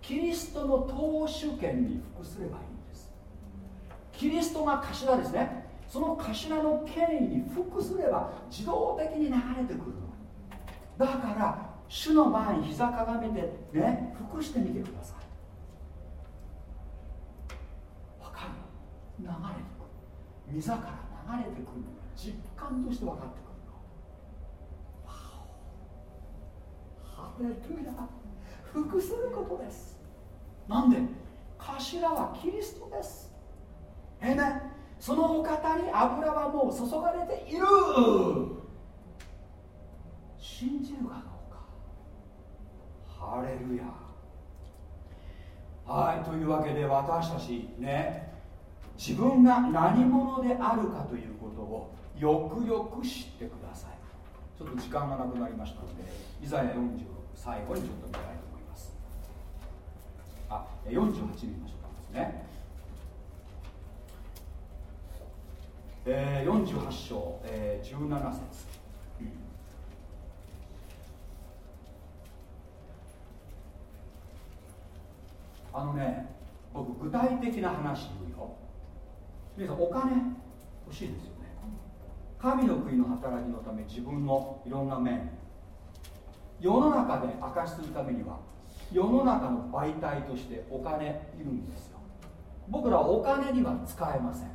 キリストの投手権に服すればいいんです。キリストが頭ですね。その頭の権威に服すれば自動的に流れてくるの。だから主の前に膝かがめてね服してみてください。わかる？流れてくる。溝から流れてくるのが実感として分かってくるの。ハレルヤ。服することです。なんで？頭はキリストです。えね？そのお方に油はもう注がれている。信じるか。レルヤはいというわけで私たちね自分が何者であるかということをよくよく知ってください。ちょっと時間がなくなりましたのでイザヤ40最後にちょっと見たいと思います。あ48見ましょうかですね。えー、48章、えー、17節。あのね僕具体的な話言うよ。皆さんお金欲しいですよね。神の国の働きのため自分のいろんな面。世の中で明かしするためには世の中の媒体としてお金いるんですよ。僕らはお金には使えません。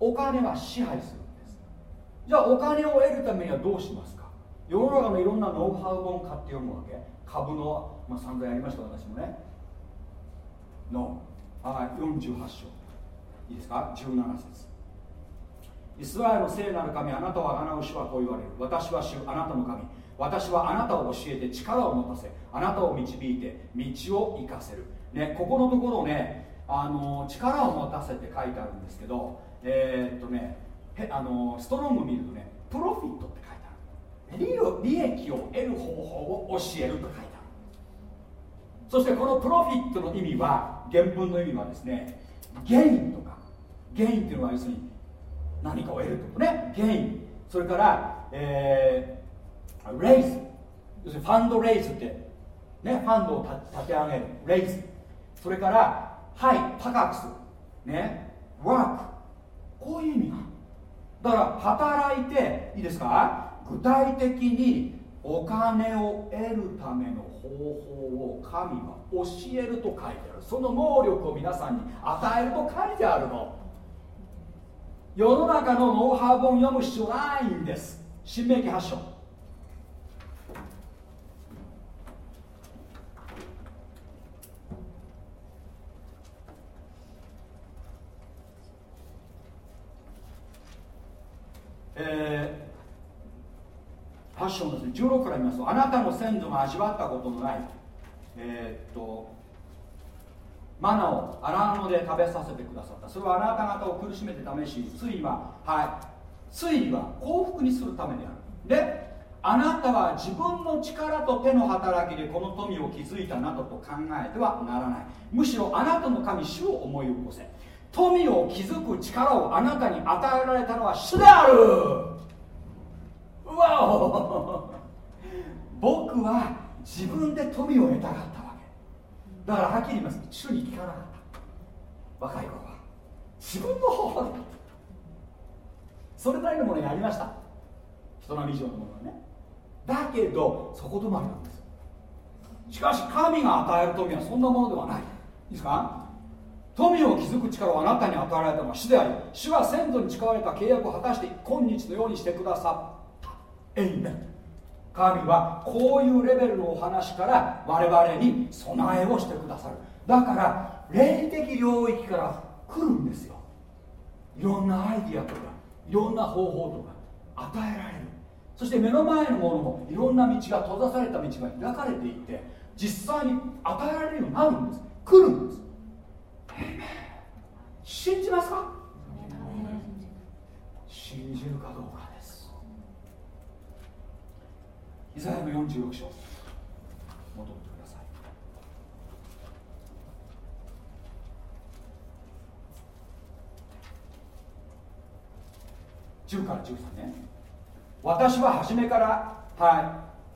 お金は支配するんです。じゃあお金を得るためにはどうしますか？世の中のいろんなノウハウ本買って読むわけ。株の、まあ、散々やりました私もね。のあ48章。いいですか？17節。イスラエルの聖なる神あなたは穴の主はこう言われる。私は主あなたの神。私はあなたを教えて力を持たせあなたを導いて道を生かせる、ね、ここのところねあの力を持たせって書いてあるんですけどえー、っとねあのストロング見るとねプロフィットって書いてある。利益を得る方法を教えると書いてある。そしてこのプロフィットの意味は原文の意味はですねゲインとかゲインっていうのは要するに何かを得るってことね。ゲインそれから、えー、レイズ要するにファンドレイズってねファンドを立て上げる。レイズそれからはい高くする。ねワークこういう意味が。だから働いていいですか？具体的にお金を得るための方法を神は教えると書いてある。その能力を皆さんに与えると書いてあるの。世の中のノウハウ本読む必要ないんです。新明記8章。えー8章のです、ね、16から見ますとあなたの先祖が味わったことのないえー、っとマナを荒野で食べさせてくださった。それはあなた方を苦しめて試しついははい。ついは幸福にするためである。であなたは自分の力と手の働きでこの富を築いたなどと考えてはならない。むしろあなたの神主を思い起こせ。富を築く力をあなたに与えられたのは主である。うわお。[LAUGHS] 僕は自分で富を得たかったわけ。だからはっきり言います。主に聞かなかった。若い頃は。自分の方法でそれなりのものやりました。人並み以上のものはね。だけどそこ止まりなんですしかし神が与える富はそんなものではない。いいですか？富を築く力をあなたに与えられたのは主であり主は先祖に誓われた契約を果たして今日のようにしてくださった。エイメン神はこういうレベルのお話から我々に備えをしてくださる。だから霊的領域から来るんですよ。いろんなアイディアとかいろんな方法とか与えられる。そして目の前のものもいろんな道が閉ざされた道が開かれていって実際に与えられるようになるんです。来るんです。信じますか？信じるかどうかイザヤの46章。戻ってください。10から13ね。私は初めからは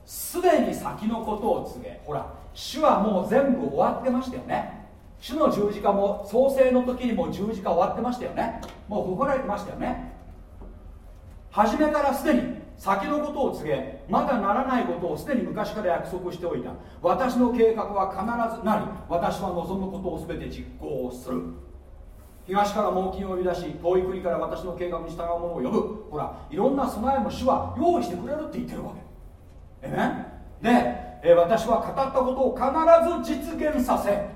いすでに先のことを告げ。ほら主はもう全部終わってましたよね。主の十字架も創世の時にも十字架終わってましたよね。もう誇られてましたよね。初めからすでに先のことを告げまだならないことをすでに昔から約束しておいた。私の計画は必ずなり私は望むことを全て実行する。東から猛禽を呼び出し遠い国から私の計画に従う者を呼ぶ。ほらいろんな備えも主は用意してくれるって言ってるわけ。えねで、え私は語ったことを必ず実現させ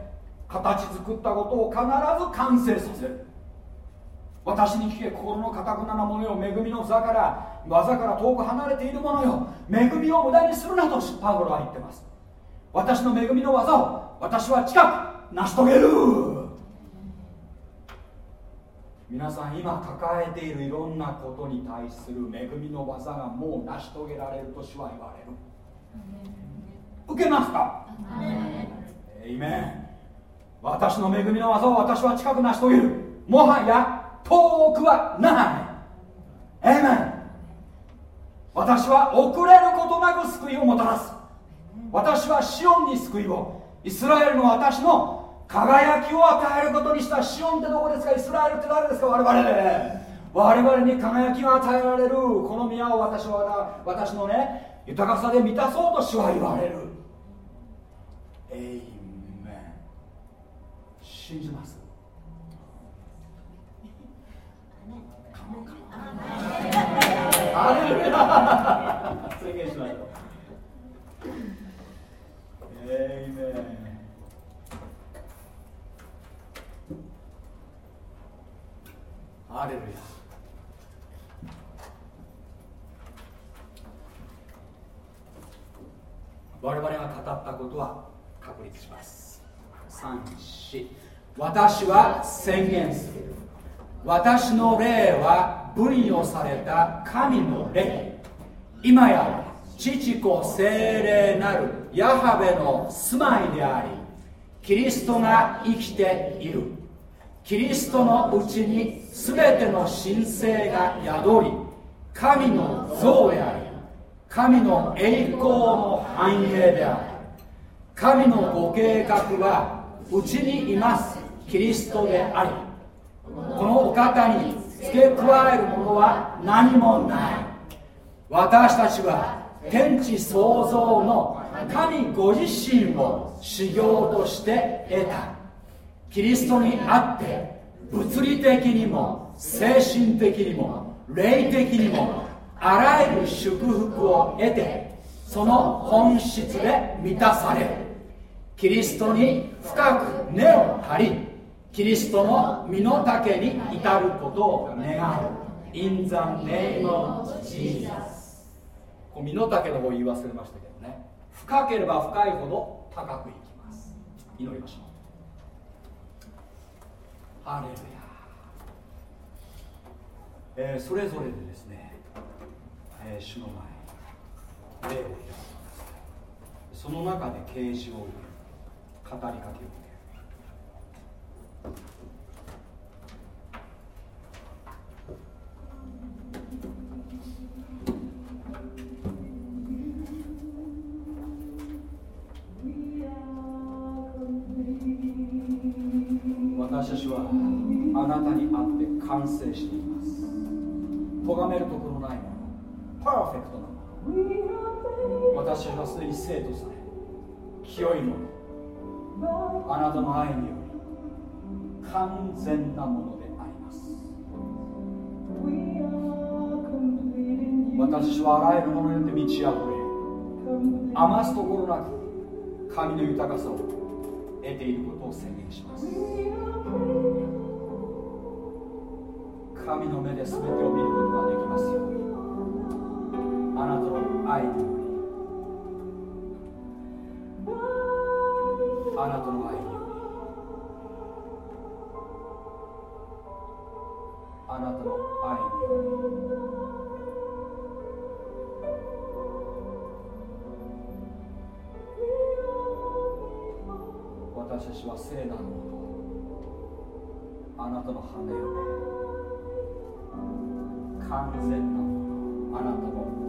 形作ったことを必ず完成させる。私に聞け心のかたくななものよ恵みの座から技から遠く離れているものよ恵みを無駄にするなとパウロは言ってます。私の恵みの技を私は近く成し遂げる。皆さん今抱えているいろんなことに対する恵みの技がもう成し遂げられると主は言われる。受けますか？えいめん私の恵みの技を私は近く成し遂げる。もはや遠くはないえい。めん私は遅れることなく救いをもたらす。私はシオンに救いを。イスラエルの私の輝きを与えることにした。シオンってどこですか？イスラエルって誰ですか？我々で。我々に輝きが与えられる。この宮を私は私のね豊かさで満たそうと主は言われる。エイメン信じます。アレルヤ。宣言しましょうエイメンアレルヤ。我々が語ったことは確立します。34私は宣言する。私の霊は分与された神の霊。今や父子精霊なるヤハベの住まいでありキリストが生きている。キリストのうちに全ての神聖が宿り神の像であり神の栄光の繁栄である。神のご計画はうちにいます。キリストでありこのお方に付け加えるものは何もない。私たちは天地創造の神ご自身を修行として得た。キリストにあって物理的にも精神的にも霊的にもあらゆる祝福を得てその本質で満たされキリストに深く根を張りキリストの身の丈に至ることを願う In the name of Jesus 身の丈の方言い忘れましたけどね深ければ深いほど高くいきます祈りましょうハレルヤ、えー、それぞれでですね、えー、主の前礼を開きその中で啓示を受け語りかけを私たちはあなたにあって完成しています。咎めるところないもの。パーフェクトなもの。私たちはすでに生徒され清いもの。あなたの愛によ完全なものであります。私はあらゆるものによって満ち溢れ余すところなく神の豊かさを得ていることを宣言します。神の目で全てを見ることができますように。あなたの愛によりあなたの愛あなたの愛により私たちは聖なるものあなたの羽よ完全なものあなたの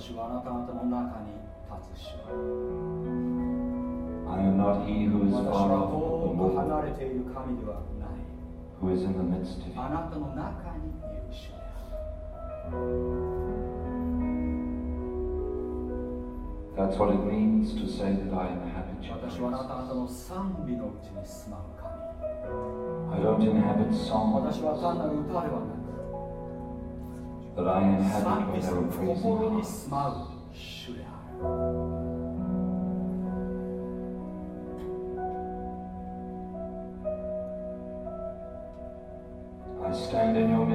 私はあなた方の中に立つ主 I am not he who is 私 far は off, 遠 but 離れている神ではない who is in the midst of you. あなたの中にいる主である That's what it means to say that I う神 I don't inhabit songs, 心に住まう主や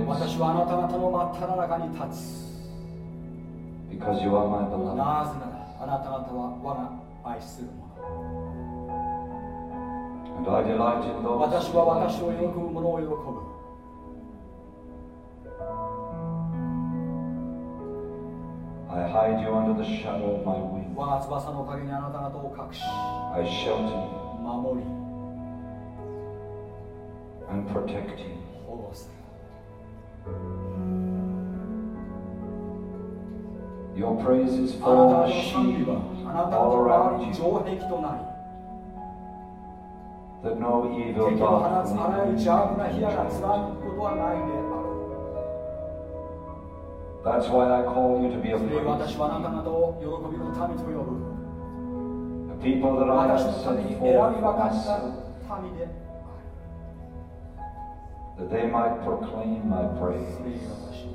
私はあなた方の真っただ中に立つ。Because you are my beloved. なぜならあなた方は我が愛するもの。And I delight in those 私は私を喜ぶものを喜ぶ。I hide you under the shadow of my wings. 我が翼の陰にあなた方を隠し I shelter you 守り and protect you. 保護する Your praises あなた方の賛美は shield あなた all 方の around 周り you に城壁となり that no evil 敵を放つ dark あらゆる will 邪悪な火矢が you. 貫くことはないで That's why I call you to be う a それゆえ私 praise. はあなた方を喜びの民と呼ぶ A people that I 私 have のために set 選び forth 分 for かっ myself, た民で that they might proclaim my ある praise.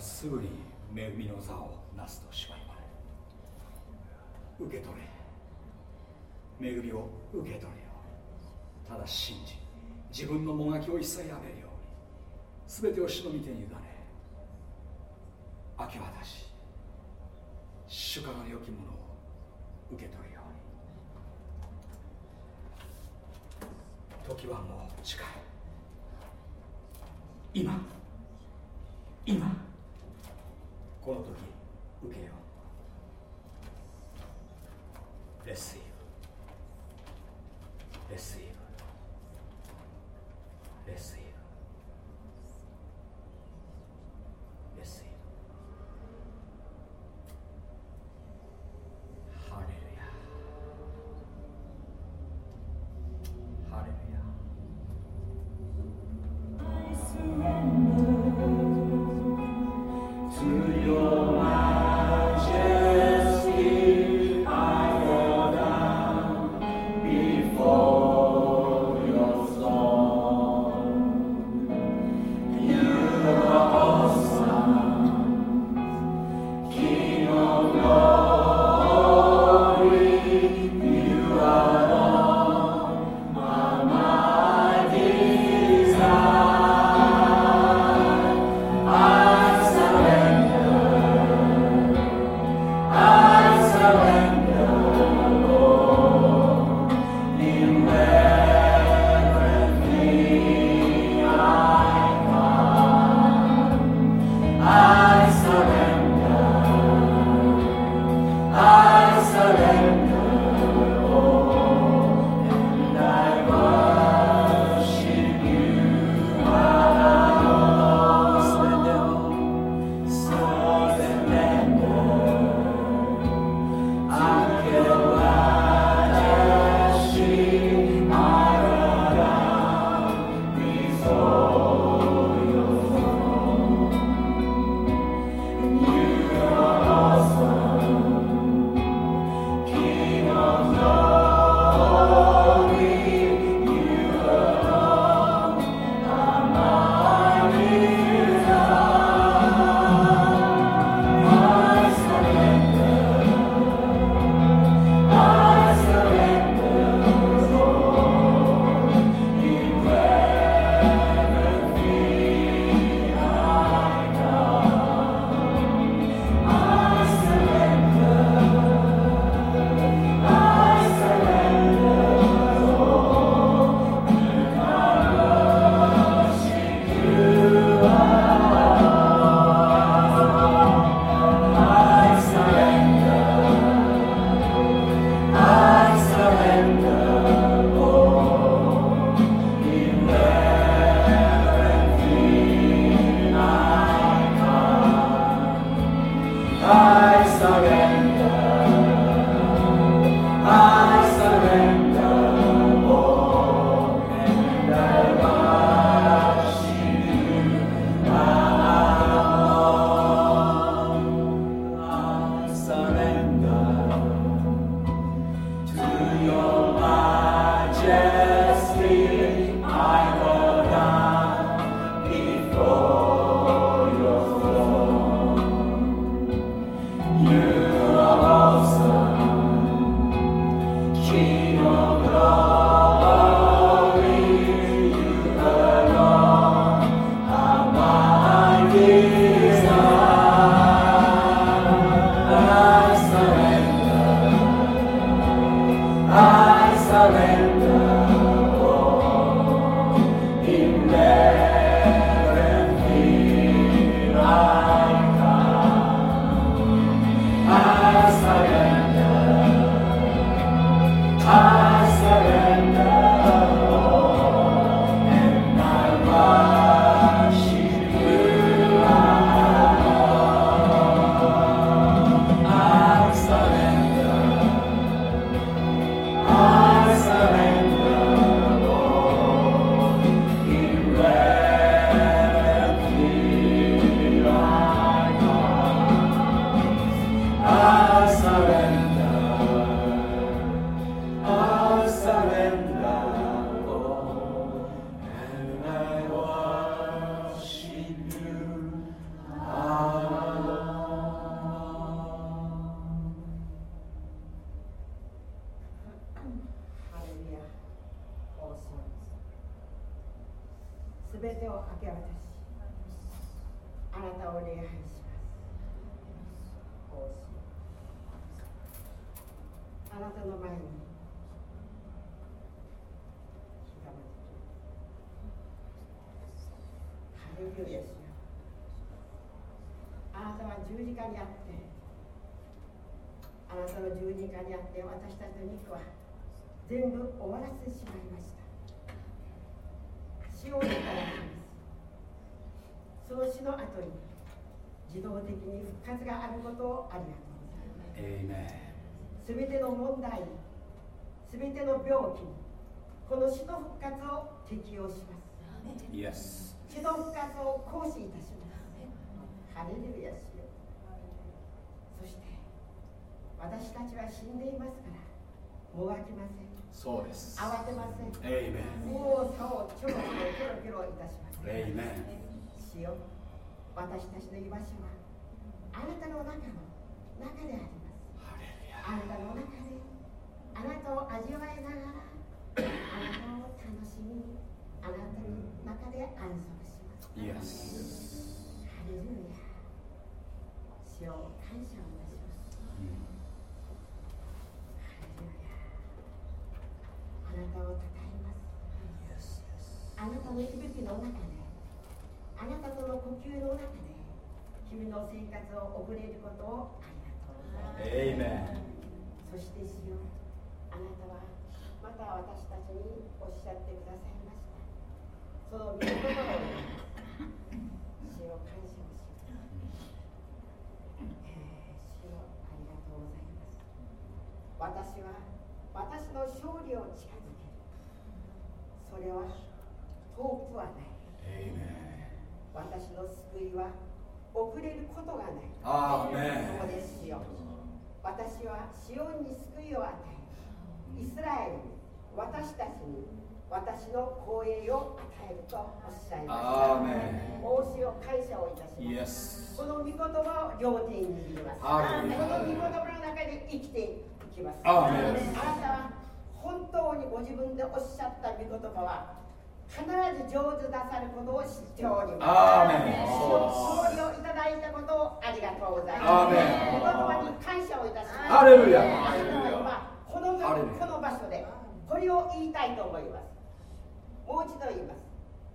すぐに恵みの座をなすとしまいまれ。受け取れ。恵みを受け取れよ。ただ信じ。自分のもがきを一切やめるように。全てを主の御手に委ね vicino 私たちの肉は全部終わらせてしまいました。死をだからその死の後に自動的に復活があることをありがとうございます。すべての問題すべての病気にこの死の復活を適用します。死の復活を行使いたします。ハレルヤ。私たちは死んでいますからもがきません。そうです。慌てません。エイメンもうそうちょろちょろキョロいたします。んエイメンよ私たちの居場所はあなたの中の中であります。あなたの中であなたを味わいながらあなたを楽しみにあなたの中で安息します。Yes ハレルヤ。主を感謝をいたします、うん。なたを称えます。あなたの息吹の中であなたとの呼吸の中で君の生活を送れることをありがとうございます。そして主よあなたはまた私たちにおっしゃってくださいました。その御言葉を主を感謝をします。主ありがとうございます。私は私の勝利を近づそれは遠くはない。私の救いは遅れることがない。あそうですよ。私はシオンに救いを与えイスラエルに私たちに私の光栄を与えるとおっしゃいました。大しを感謝をいたします、この御言葉を両手に握ります。この御言葉の中で生きていきます。あなたは本当にご自分でおっしゃった御言葉は必ず上手出されることを知っております。勝利をいただいたことをありがとうございます。御言葉に感謝をいたします。ハレルヤこのこの場所でこれを言いたいと思います。もう一度言います。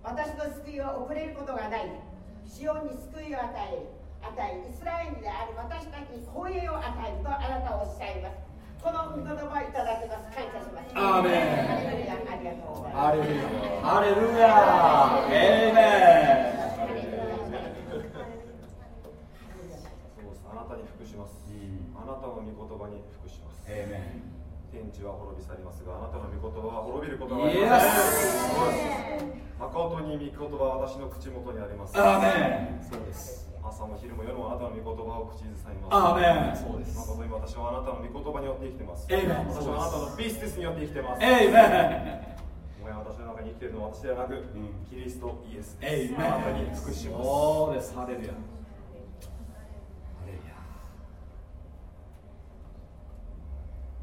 私の救いは遅れることがない。シオンに救いを与える。与え、イスラエルである私たちに光栄を与えるとあなたはおっしゃいます。この御言葉いただけます。感謝します。アーメン。ハレルヤありがとうございますハレルヤハレルヤエイメンあなたに服します、あなたの御言葉に服します。エイメン天地は滅び去ります。が、あなたの御言葉は滅びることがありません。誠に御言葉は私の口元にあります。アーメン。そうです。朝も昼も夜もあなたの御言葉を口ずさみます。アーメンそうです。誠に私はあなたの御言葉によって生きてます。エイメン私はあなたのピーステスによって生きてます。エイメンもや私の中に生きているのは私ではなく、うん、キリストイエスエイメンあなたに尽くします。そうです。ハレルヤ。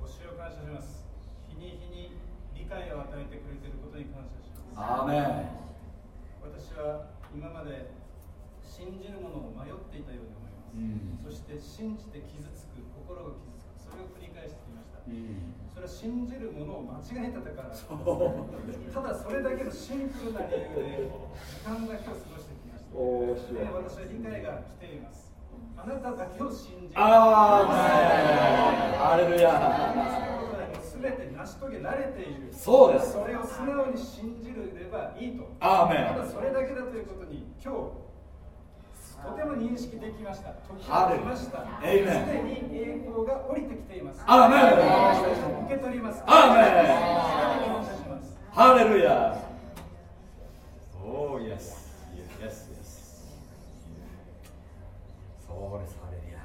ご主を感謝します。日に日に理解を与えてくれていることに感謝します。アーメン私は今まで信じるものを迷っていたように思います、うん、そして信じて傷つく心が傷つく。それを繰り返してきました、うん、それは信じるものを間違えたからただそれだけのシンプルな理由で時間だけを過ごしてきました。で私は理解が来ています。あなただけを信じる。ああアレルヤ全て成し遂げられている。そうです。それを素直に信じればいいと。アーメン。ただそれだけだということに今日とても認識できました。時が来ました。すでに栄光が降りてきています。アーメン私たちも受け取ります。アーメンハレルヤ Oh, yes. Yes, yes. そうです、ハレルヤ。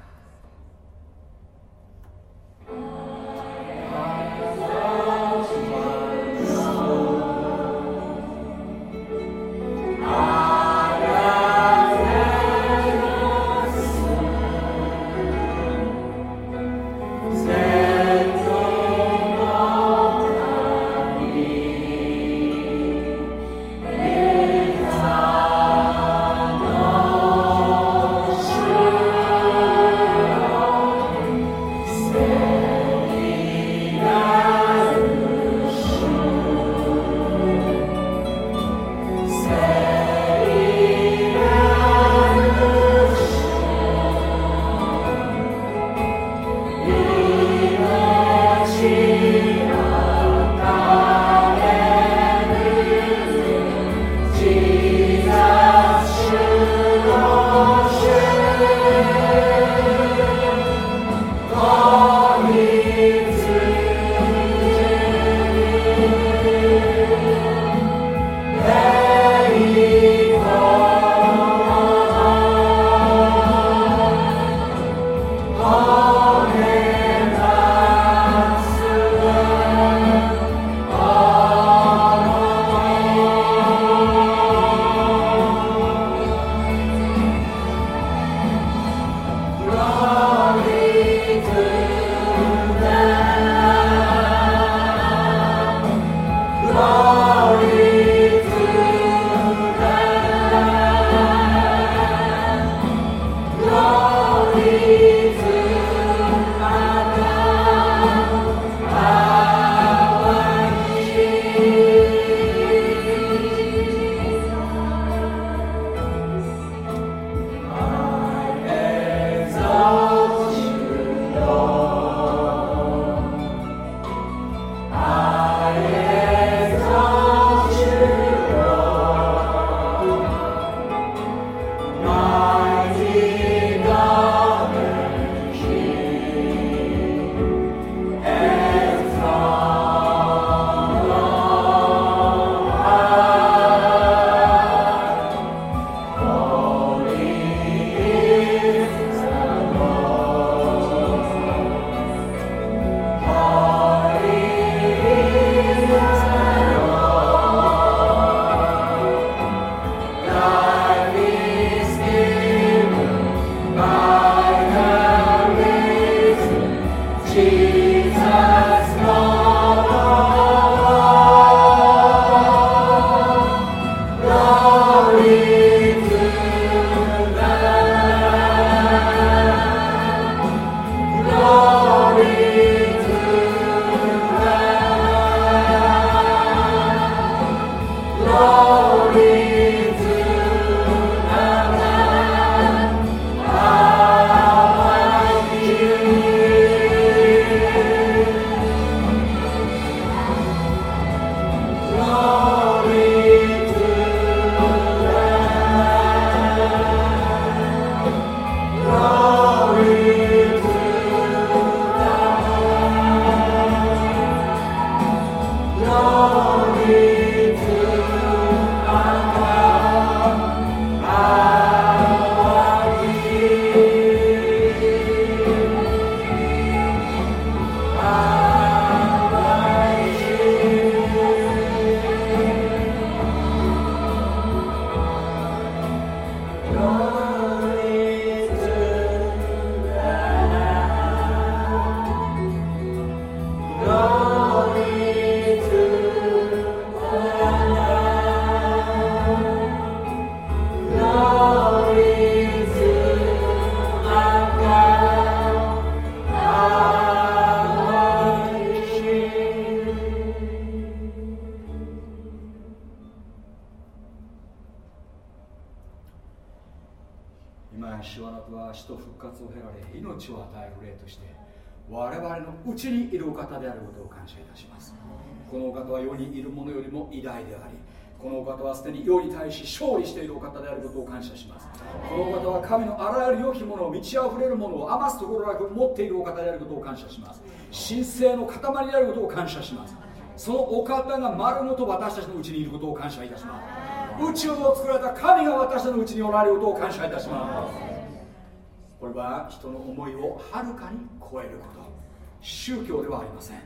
方はすでに世に対し勝利しているお方であることを感謝します。このお方は神のあらゆる良きものを満ち溢れるものを余すところなく持っているお方であることを感謝します。神聖の塊であることを感謝します。そのお方が丸ごと私たちのうちにいることを感謝いたします。宇宙を作られた神が私たちのうちにおられることを感謝いたします。これは人の思いをはるかに超えること。宗教ではありません。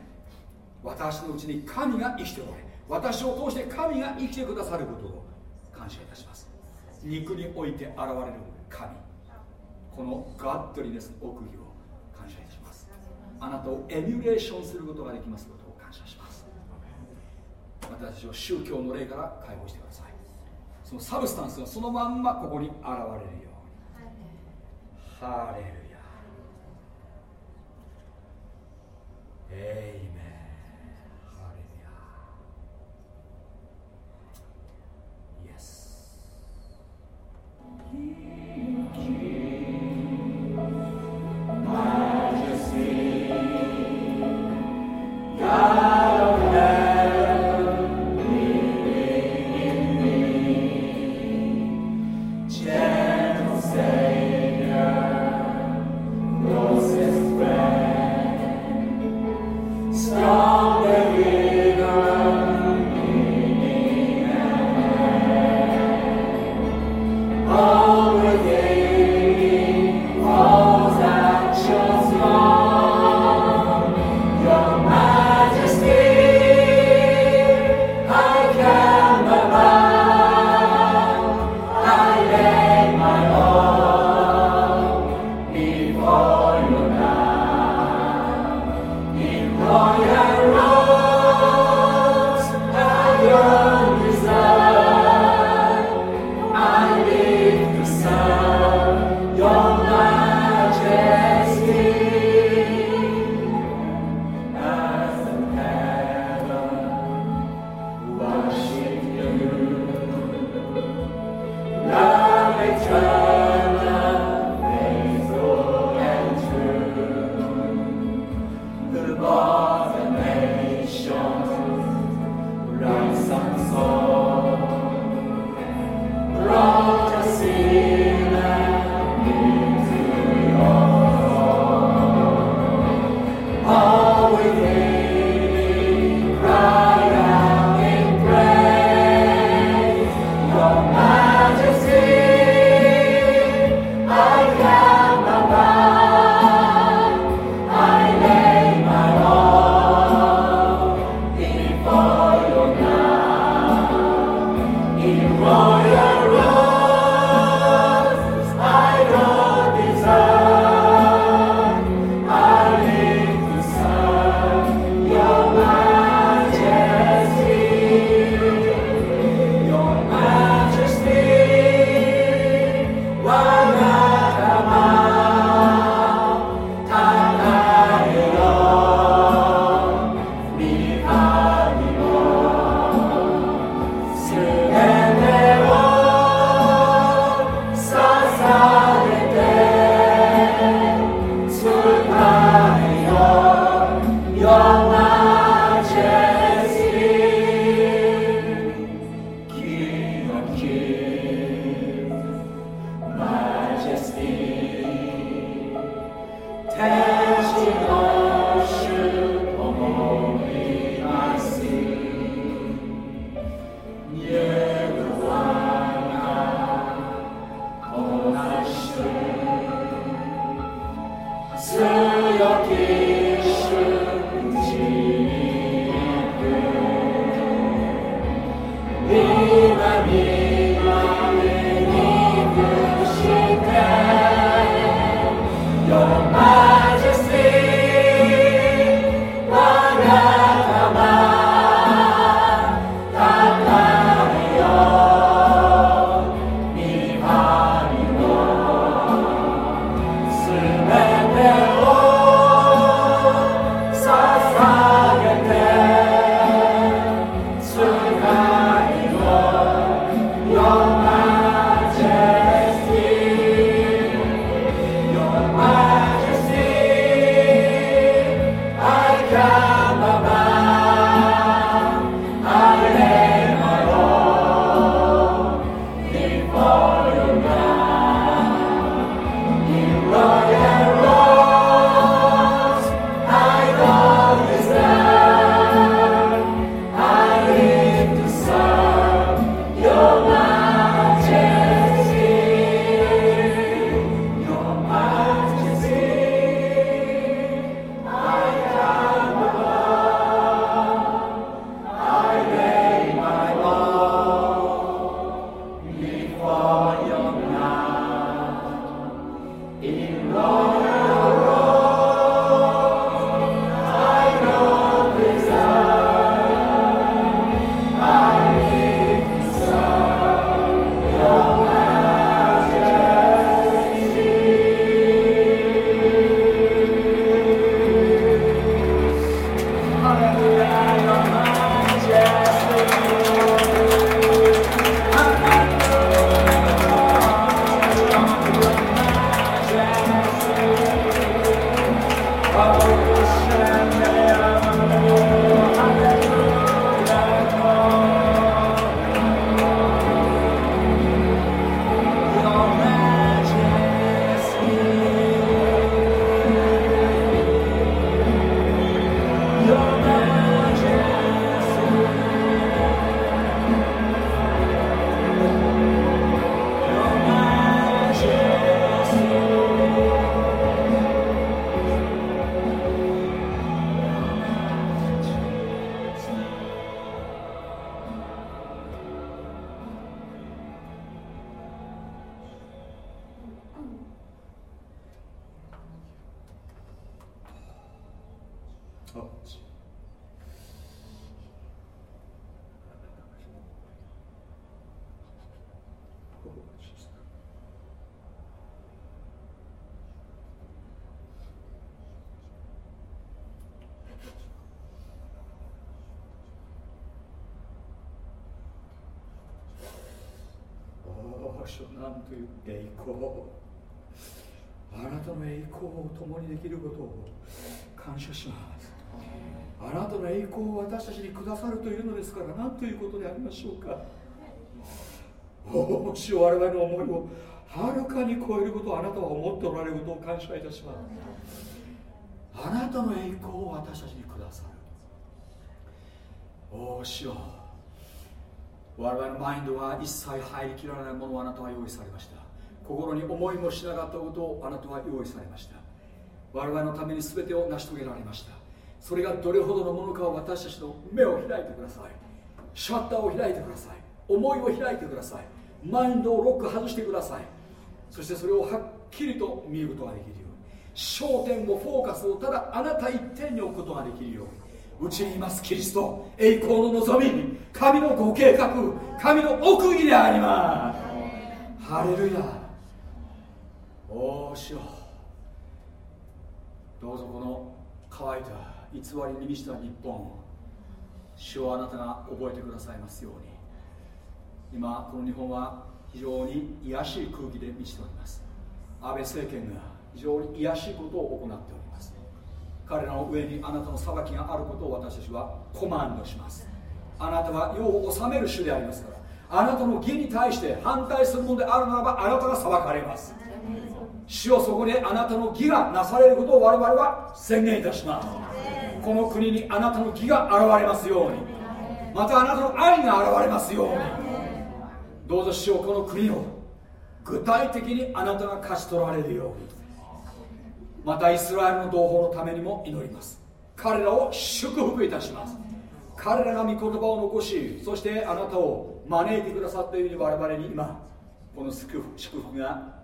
私のうちに神が生きておられ私を通して神が生きてくださることを感謝いたします。肉において現れる神。このガッドリネスの奥義を感謝いたします。あなたをエミュレーションすることができますことを感謝します。私を宗教の霊から解放してください。そのサブスタンスがそのまんまここに現れるように。ハレルヤ。エイメンあなたの栄光を私たちにくださるというのですから何ということでありましょうか。お主我々の思いをはるかに超えることをあなたは思っておられることを感謝いたします。あなたの栄光を私たちにくださるおお主よ我々のマインドが一切入りきらないものをあなたは用意されました。心に思いもしなかったことをあなたは用意されました。我々のために全てを成し遂げられました。それがどれほどのものかを私たちの目を開いてください。シャッターを開いてください。思いを開いてください。マインドをロック外してください。そしてそれをはっきりと見ることができるように。焦点をフォーカスをただあなた一点に置くことができるように。うちにいますキリスト。栄光の望み。神のご計画。神の奥義であります。ハレルヤ。おおしよどうぞこの乾いた偽りに満ちた日本主をあなたが覚えてくださいますように。今この日本は非常に癒しい空気で満ちております。安倍政権が非常に癒しいことを行っております。彼らの上にあなたの裁きがあることを私たちはコマンドします。あなたは世を治める主でありますからあなたの義に対して反対するものであるならばあなたが裁かれます。主をそこであなたの義がなされることを我々は宣言いたします。この国にあなたの義が現れますように。またあなたの愛が現れますように。どうぞ主よこの国を具体的にあなたが勝ち取られるように。またイスラエルの同胞のためにも祈ります。彼らを祝福いたします。彼らが御言葉を残しそしてあなたを招いてくださったように我々に今この祝福が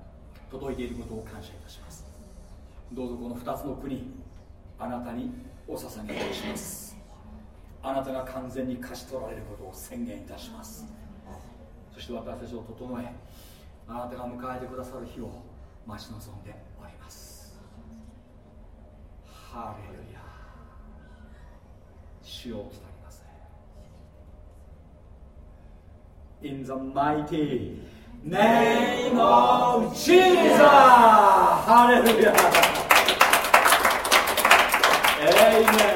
届いていることを感謝いたします。どうぞこの2つの国あなたにお捧げいたします。あなたが完全に勝ち取られることを宣言いたします。そして私たちを整えあなたが迎えてくださる日を待ち望んでおります。ハレルヤ。主を伝えます In the mighty name of Jesus. Hallelujah. Amen.